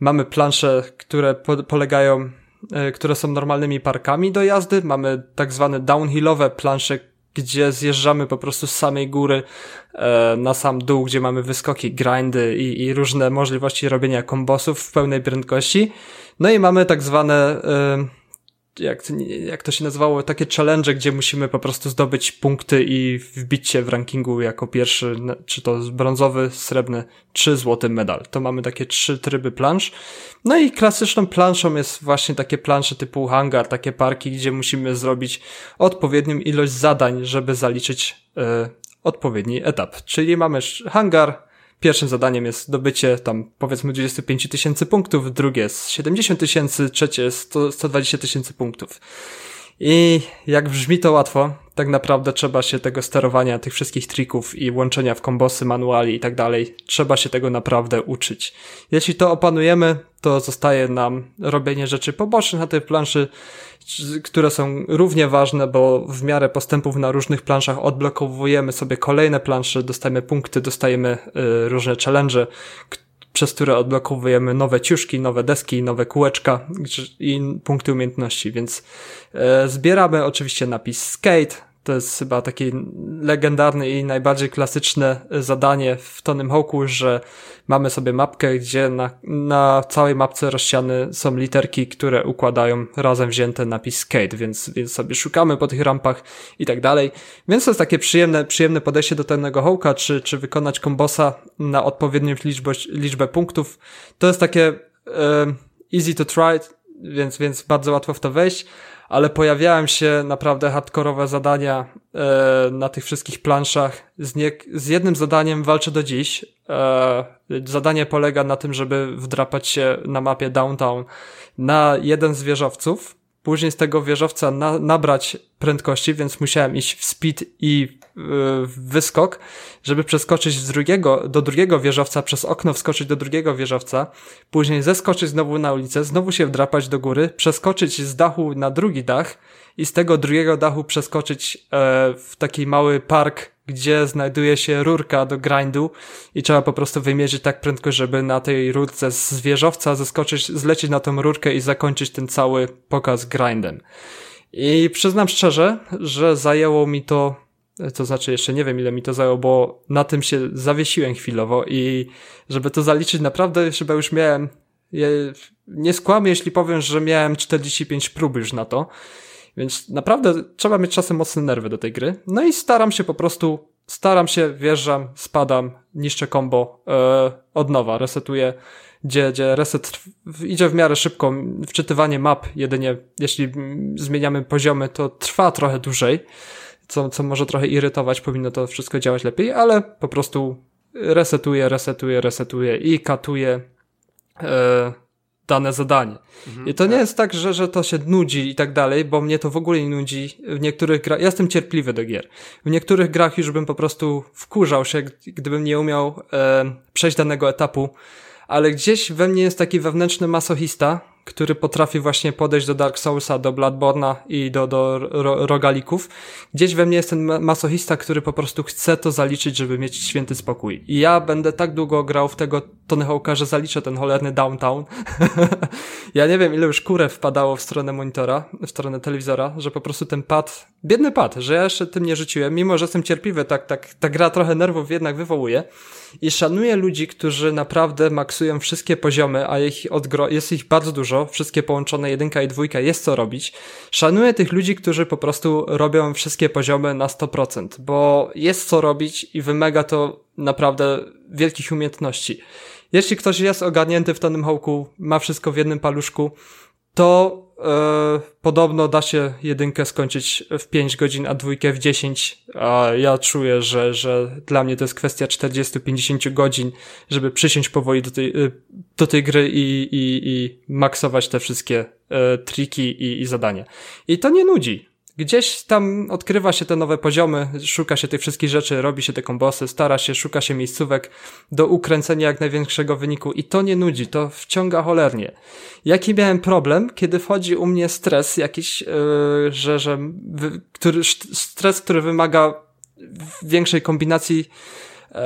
Mamy plansze, które po, polegają, e, które są normalnymi parkami do jazdy. Mamy tak zwane downhillowe plansze, gdzie zjeżdżamy po prostu z samej góry e, na sam dół, gdzie mamy wyskoki, grindy i, i różne możliwości robienia kombosów w pełnej prędkości. No i mamy tak zwane e, jak, jak to się nazywało, takie challenge, gdzie musimy po prostu zdobyć punkty i wbić się w rankingu jako pierwszy, czy to brązowy, srebrny, czy złoty medal. To mamy takie trzy tryby plansz. No i klasyczną planszą jest właśnie takie plansze typu hangar, takie parki, gdzie musimy zrobić odpowiednią ilość zadań, żeby zaliczyć y, odpowiedni etap. Czyli mamy hangar, Pierwszym zadaniem jest zdobycie tam powiedzmy 25 tysięcy punktów, drugie jest 70 tysięcy, trzecie jest 120 tysięcy punktów. I jak brzmi to łatwo, tak naprawdę trzeba się tego sterowania, tych wszystkich trików i łączenia w kombosy, manuali i tak dalej, trzeba się tego naprawdę uczyć. Jeśli to opanujemy, to zostaje nam robienie rzeczy pobocznych na tej planszy, które są równie ważne, bo w miarę postępów na różnych planszach odblokowujemy sobie kolejne plansze, dostajemy punkty, dostajemy y, różne challenge, przez które odblokowujemy nowe ciuszki, nowe deski, nowe kółeczka i punkty umiejętności, więc y, zbieramy oczywiście napis skate, to jest chyba takie legendarne i najbardziej klasyczne zadanie w Tonym Hawku, że mamy sobie mapkę, gdzie na, na całej mapce rozsiane są literki, które układają razem wzięte napis skate, więc, więc sobie szukamy po tych rampach i tak dalej. Więc to jest takie przyjemne, przyjemne podejście do Tonego Hawka, czy, czy wykonać kombosa na odpowiednią liczbę, liczbę punktów. To jest takie e, easy to try, więc, więc bardzo łatwo w to wejść ale pojawiają się naprawdę hardkorowe zadania e, na tych wszystkich planszach. Z, nie, z jednym zadaniem walczę do dziś. E, zadanie polega na tym, żeby wdrapać się na mapie downtown na jeden z wieżowców, później z tego wieżowca na, nabrać prędkości, więc musiałem iść w speed i wyskok, żeby przeskoczyć z drugiego, do drugiego wieżowca, przez okno wskoczyć do drugiego wieżowca, później zeskoczyć znowu na ulicę, znowu się wdrapać do góry, przeskoczyć z dachu na drugi dach i z tego drugiego dachu przeskoczyć e, w taki mały park, gdzie znajduje się rurka do grindu i trzeba po prostu wymierzyć tak prędko, żeby na tej rurce z wieżowca zeskoczyć, zlecieć na tą rurkę i zakończyć ten cały pokaz grindem. I przyznam szczerze, że zajęło mi to, to znaczy jeszcze nie wiem ile mi to zajęło, bo na tym się zawiesiłem chwilowo i żeby to zaliczyć naprawdę chyba już miałem, nie skłamię jeśli powiem, że miałem 45 prób już na to, więc naprawdę trzeba mieć czasem mocne nerwy do tej gry. No i staram się po prostu, staram się, wjeżdżam, spadam, niszczę combo, e, od nowa, resetuję gdzie, gdzie reset idzie w miarę szybko, wczytywanie map jedynie, jeśli zmieniamy poziomy, to trwa trochę dłużej, co, co może trochę irytować, powinno to wszystko działać lepiej, ale po prostu resetuje, resetuje, resetuje i katuje e, dane zadanie. Mhm, I to tak. nie jest tak, że, że to się nudzi i tak dalej, bo mnie to w ogóle nie nudzi. W niektórych grach, ja jestem cierpliwy do gier. W niektórych grach już bym po prostu wkurzał się, gdybym nie umiał e, przejść danego etapu, ale gdzieś we mnie jest taki wewnętrzny masochista, który potrafi właśnie podejść do Dark Soulsa, do Bloodborne'a i do, do ro, rogalików. Gdzieś we mnie jest ten masochista, który po prostu chce to zaliczyć, żeby mieć święty spokój. I ja będę tak długo grał w tego Tony Hawk'a, że zaliczę ten cholerny downtown. *laughs* ja nie wiem, ile już kurę wpadało w stronę monitora, w stronę telewizora, że po prostu ten pad, biedny pad, że ja jeszcze tym nie rzuciłem, mimo że jestem cierpliwy, tak, tak, ta gra trochę nerwów jednak wywołuje. I szanuję ludzi, którzy naprawdę maksują wszystkie poziomy, a ich odgro jest ich bardzo dużo, wszystkie połączone jedynka i dwójka, jest co robić. Szanuję tych ludzi, którzy po prostu robią wszystkie poziomy na 100%, bo jest co robić i wymaga to naprawdę wielkich umiejętności. Jeśli ktoś jest ogarnięty w Tonym Hawku, ma wszystko w jednym paluszku, to podobno da się jedynkę skończyć w 5 godzin, a dwójkę w 10, a ja czuję, że, że dla mnie to jest kwestia 40-50 godzin, żeby przysiąść powoli do tej, e, do tej gry i, i, i maksować te wszystkie e, triki i, i zadania. I to nie nudzi. Gdzieś tam odkrywa się te nowe poziomy, szuka się tych wszystkich rzeczy, robi się te kombosy, stara się, szuka się miejscówek do ukręcenia jak największego wyniku i to nie nudzi, to wciąga cholernie. Jaki miałem problem, kiedy wchodzi u mnie stres jakiś, yy, że, że wy, który, stres, który wymaga większej kombinacji yy,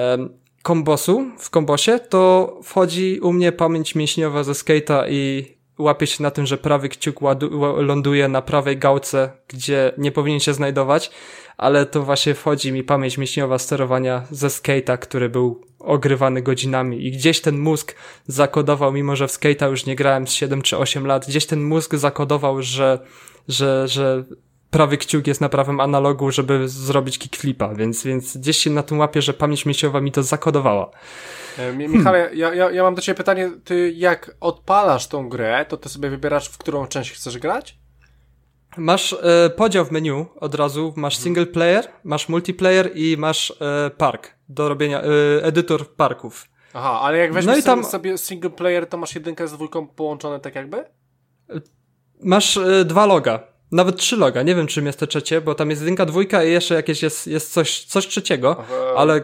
kombosu w kombosie, to wchodzi u mnie pamięć mięśniowa ze skate'a i łapie się na tym, że prawy kciuk ląduje na prawej gałce, gdzie nie powinien się znajdować, ale to właśnie wchodzi mi pamięć mięśniowa sterowania ze skate'a, który był ogrywany godzinami. I gdzieś ten mózg zakodował, mimo że w skate'a już nie grałem z 7 czy 8 lat, gdzieś ten mózg zakodował, że, że, że prawy kciuk jest na prawym analogu, żeby zrobić kickflipa, więc, więc gdzieś się na tym łapie, że pamięć mięśniowa mi to zakodowała. E, Michale, ja, ja, ja mam do Ciebie pytanie, Ty jak odpalasz tą grę, to Ty sobie wybierasz, w którą część chcesz grać? Masz e, podział w menu od razu, masz mhm. single player, masz multiplayer i masz e, park do robienia, e, edytor parków. Aha, ale jak weźmiesz no tam... sobie single player, to masz jedynkę z dwójką połączone tak jakby? Masz e, dwa loga. Nawet trzy loga, nie wiem czym jest to trzecie, bo tam jest jedynka, dwójka i jeszcze jakieś jest, jest coś, coś trzeciego, Aha. ale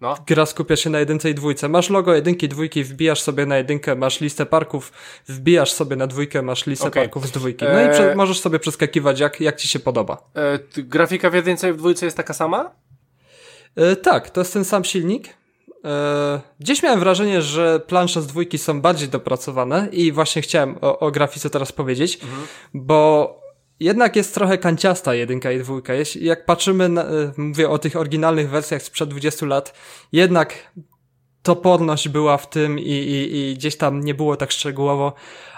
no. Gra skupia się na jedynce i dwójce. Masz logo jedynki, dwójki, wbijasz sobie na jedynkę, masz listę parków, wbijasz sobie na dwójkę, masz listę okay. parków z dwójki. No e... i możesz sobie przeskakiwać, jak, jak ci się podoba. E, grafika w jedynce i w dwójce jest taka sama? E, tak, to jest ten sam silnik. Gdzieś miałem wrażenie, że plansze z dwójki są bardziej dopracowane i właśnie chciałem o, o grafice teraz powiedzieć, mhm. bo jednak jest trochę kanciasta jedynka i dwójka. Jeśli, jak patrzymy, na, e, mówię o tych oryginalnych wersjach sprzed 20 lat, jednak toporność była w tym i, i, i gdzieś tam nie było tak szczegółowo,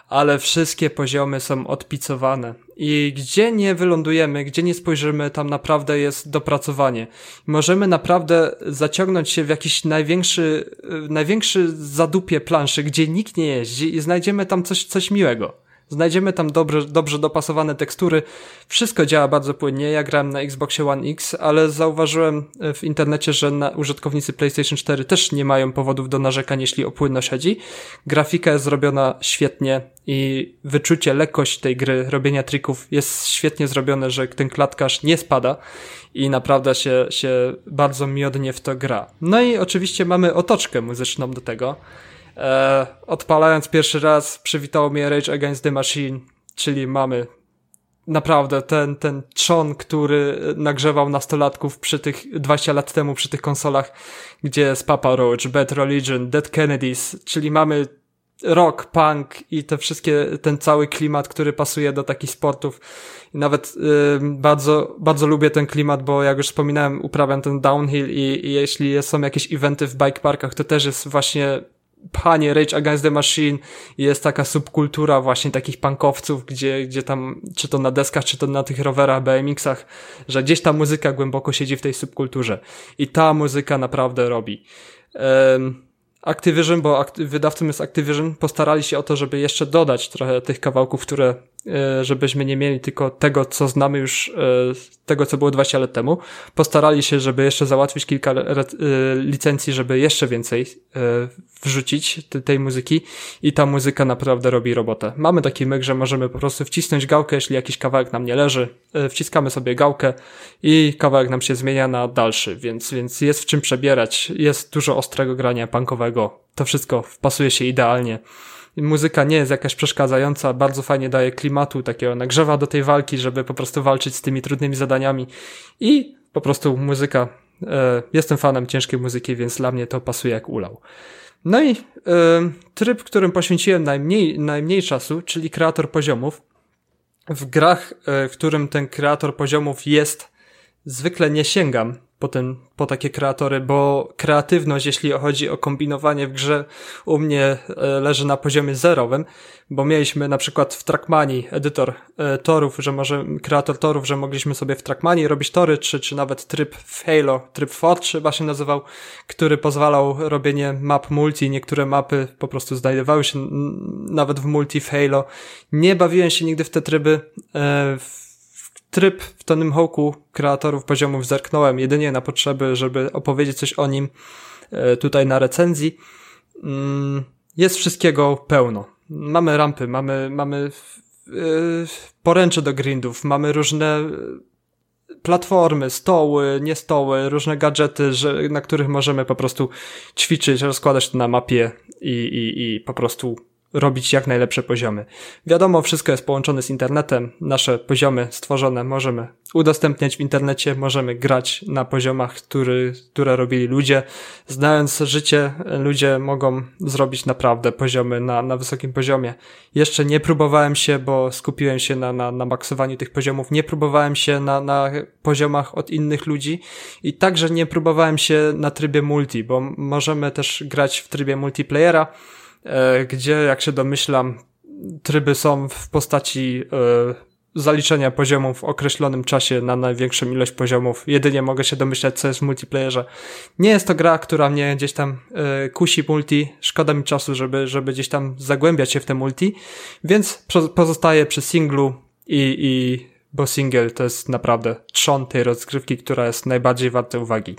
ale wszystkie poziomy są odpicowane. I gdzie nie wylądujemy, gdzie nie spojrzymy, tam naprawdę jest dopracowanie. Możemy naprawdę zaciągnąć się w jakiś największy, e, największy zadupie planszy, gdzie nikt nie jeździ i znajdziemy tam coś, coś miłego. Znajdziemy tam dobrze, dobrze dopasowane tekstury. Wszystko działa bardzo płynnie. Ja grałem na Xboxie One X, ale zauważyłem e, w internecie, że użytkownicy PlayStation 4 też nie mają powodów do narzekań, jeśli o płynność chodzi. Grafika jest zrobiona świetnie i wyczucie, lekkość tej gry, robienia trików jest świetnie zrobione, że ten klatkarz nie spada i naprawdę się, się bardzo miodnie w to gra. No i oczywiście mamy otoczkę muzyczną do tego. E, odpalając pierwszy raz przywitało mnie Rage Against the Machine, czyli mamy naprawdę ten, ten trzon, który nagrzewał nastolatków przy tych 20 lat temu przy tych konsolach, gdzie jest Papa Roach, Bad Religion, Dead Kennedys, czyli mamy rock, punk i te wszystkie, ten cały klimat, który pasuje do takich sportów. I nawet y, bardzo, bardzo lubię ten klimat, bo jak już wspominałem, uprawiam ten downhill i, i jeśli są jakieś eventy w bike parkach, to też jest właśnie panie Rage Against the Machine jest taka subkultura właśnie takich punkowców, gdzie, gdzie tam, czy to na deskach, czy to na tych rowerach, BMX-ach, że gdzieś ta muzyka głęboko siedzi w tej subkulturze. I ta muzyka naprawdę robi. Um, Activision, bo wydawcą jest Activision, postarali się o to, żeby jeszcze dodać trochę tych kawałków, które, żebyśmy nie mieli tylko tego, co znamy już, e, tego, co było 20 lat temu. Postarali się, żeby jeszcze załatwić kilka e, licencji, żeby jeszcze więcej wrzucić tej muzyki i ta muzyka naprawdę robi robotę. Mamy taki myk, że możemy po prostu wcisnąć gałkę, jeśli jakiś kawałek nam nie leży, wciskamy sobie gałkę i kawałek nam się zmienia na dalszy, więc, więc jest w czym przebierać, jest dużo ostrego grania punkowego to wszystko wpasuje się idealnie. Muzyka nie jest jakaś przeszkadzająca, bardzo fajnie daje klimatu, takiego nagrzewa do tej walki, żeby po prostu walczyć z tymi trudnymi zadaniami i po prostu muzyka, e, jestem fanem ciężkiej muzyki, więc dla mnie to pasuje jak ulał. No i e, tryb, którym poświęciłem najmniej, najmniej czasu, czyli kreator poziomów. W grach, e, w którym ten kreator poziomów jest, zwykle nie sięgam po, ten, po takie kreatory, bo kreatywność, jeśli chodzi o kombinowanie w grze, u mnie e, leży na poziomie zerowym, bo mieliśmy na przykład w Trackmanii edytor e, torów, że może kreator torów, że mogliśmy sobie w Trackmanii robić tory, czy, czy nawet tryb w Halo, tryb Fort chyba się nazywał, który pozwalał robienie map multi. Niektóre mapy po prostu znajdowały się nawet w multi w Halo. Nie bawiłem się nigdy w te tryby. E, w tryb w Tonym Hawku kreatorów poziomów zerknąłem jedynie na potrzeby, żeby opowiedzieć coś o nim e, tutaj na recenzji. Mm, jest wszystkiego pełno. Mamy rampy, mamy, mamy e, poręcze do grindów, mamy różne platformy, stoły, nie stoły, różne gadżety, że, na których możemy po prostu ćwiczyć, rozkładać to na mapie i, i, i po prostu robić jak najlepsze poziomy. Wiadomo, wszystko jest połączone z internetem. Nasze poziomy stworzone możemy udostępniać w internecie, możemy grać na poziomach, który, które robili ludzie. Znając życie, ludzie mogą zrobić naprawdę poziomy na, na wysokim poziomie. Jeszcze nie próbowałem się, bo skupiłem się na, na, na maksowaniu tych poziomów. Nie próbowałem się na, na poziomach od innych ludzi i także nie próbowałem się na trybie multi, bo możemy też grać w trybie multiplayera gdzie, jak się domyślam, tryby są w postaci e, zaliczenia poziomów w określonym czasie na największą ilość poziomów. Jedynie mogę się domyślać, co jest w multiplayerze. Nie jest to gra, która mnie gdzieś tam e, kusi multi. Szkoda mi czasu, żeby, żeby gdzieś tam zagłębiać się w te multi, więc pozostaję przy singlu i, i bo single to jest naprawdę trzon tej rozgrywki, która jest najbardziej warta uwagi.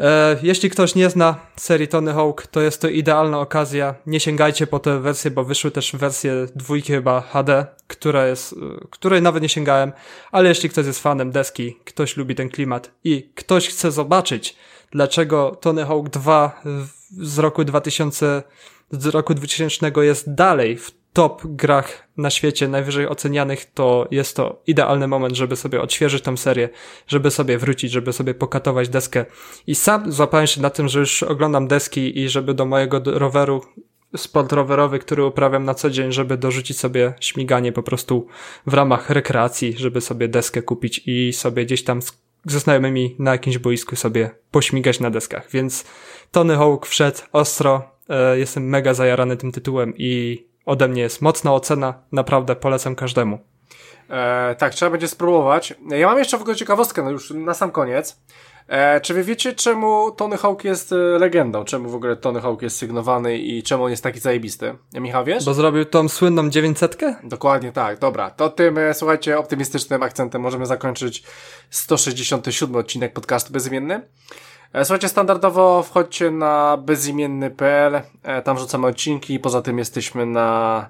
E, jeśli ktoś nie zna serii Tony Hawk, to jest to idealna okazja. Nie sięgajcie po te wersje, bo wyszły też wersje dwójki chyba HD, która jest, e, której nawet nie sięgałem, ale jeśli ktoś jest fanem deski, ktoś lubi ten klimat i ktoś chce zobaczyć, dlaczego Tony Hawk 2 z roku 2000, z roku 2000 jest dalej w top grach na świecie, najwyżej ocenianych, to jest to idealny moment, żeby sobie odświeżyć tą serię, żeby sobie wrócić, żeby sobie pokatować deskę. I sam złapałem się na tym, że już oglądam deski i żeby do mojego roweru sport rowerowy, który uprawiam na co dzień, żeby dorzucić sobie śmiganie po prostu w ramach rekreacji, żeby sobie deskę kupić i sobie gdzieś tam ze znajomymi na jakimś boisku sobie pośmigać na deskach. Więc Tony Hawk wszedł ostro, e, jestem mega zajarany tym tytułem i ode mnie jest mocna ocena, naprawdę polecam każdemu. E, tak, trzeba będzie spróbować. Ja mam jeszcze w ogóle ciekawostkę, no już na sam koniec. E, czy wy wiecie, czemu Tony Hawk jest e, legendą? Czemu w ogóle Tony Hawk jest sygnowany i czemu on jest taki zajebisty? Michał, wiesz? Bo zrobił tą słynną 900? Dokładnie tak, dobra. To tym, e, słuchajcie, optymistycznym akcentem możemy zakończyć 167 odcinek podcastu Bezimienny. E, słuchajcie, standardowo wchodźcie na bezimienny.pl, e, tam rzucamy odcinki, poza tym jesteśmy na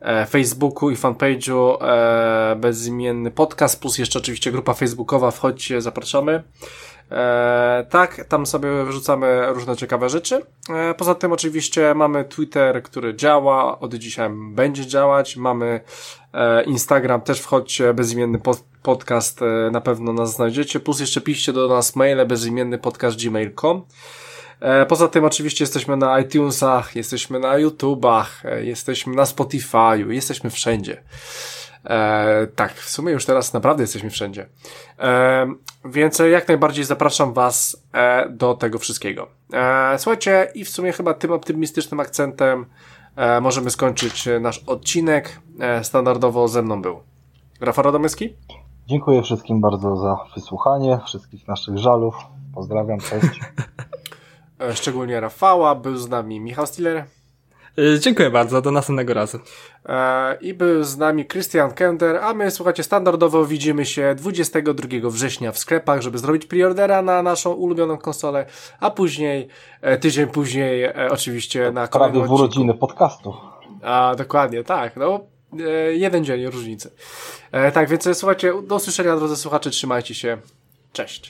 e, Facebooku i fanpage'u bezimienny podcast, plus jeszcze oczywiście grupa facebookowa, wchodźcie, zapraszamy. E, tak, tam sobie wrzucamy różne ciekawe rzeczy. E, poza tym oczywiście mamy Twitter, który działa, od dzisiaj będzie działać. Mamy e, Instagram, też wchodźcie, bezimienny podcast, e, na pewno nas znajdziecie. Plus jeszcze piszcie do nas maile bezimienny podcast gmail.com. E, poza tym oczywiście jesteśmy na iTunesach, jesteśmy na YouTubach, e, jesteśmy na Spotify'u, jesteśmy wszędzie. E, tak, w sumie już teraz naprawdę jesteśmy wszędzie. E, więc jak najbardziej zapraszam Was e, do tego wszystkiego. E, słuchajcie, i w sumie chyba tym optymistycznym akcentem e, możemy skończyć nasz odcinek. E, standardowo ze mną był Rafał Radomyski. Dziękuję wszystkim bardzo za wysłuchanie, wszystkich naszych żalów. Pozdrawiam, cześć. *laughs* e, szczególnie Rafała, był z nami Michał Stiller. Y, dziękuję bardzo, do następnego razu. E, I był z nami Christian Kender, a my, słuchajcie, standardowo widzimy się 22 września w sklepach, żeby zrobić preordera na naszą ulubioną konsolę, a później, e, tydzień później, e, oczywiście na Prawie kolejnym w urodziny podcastu. A, dokładnie, tak, no, e, jeden dzień różnicy. E, tak, więc e, słuchajcie, do usłyszenia, drodzy słuchacze, trzymajcie się, cześć.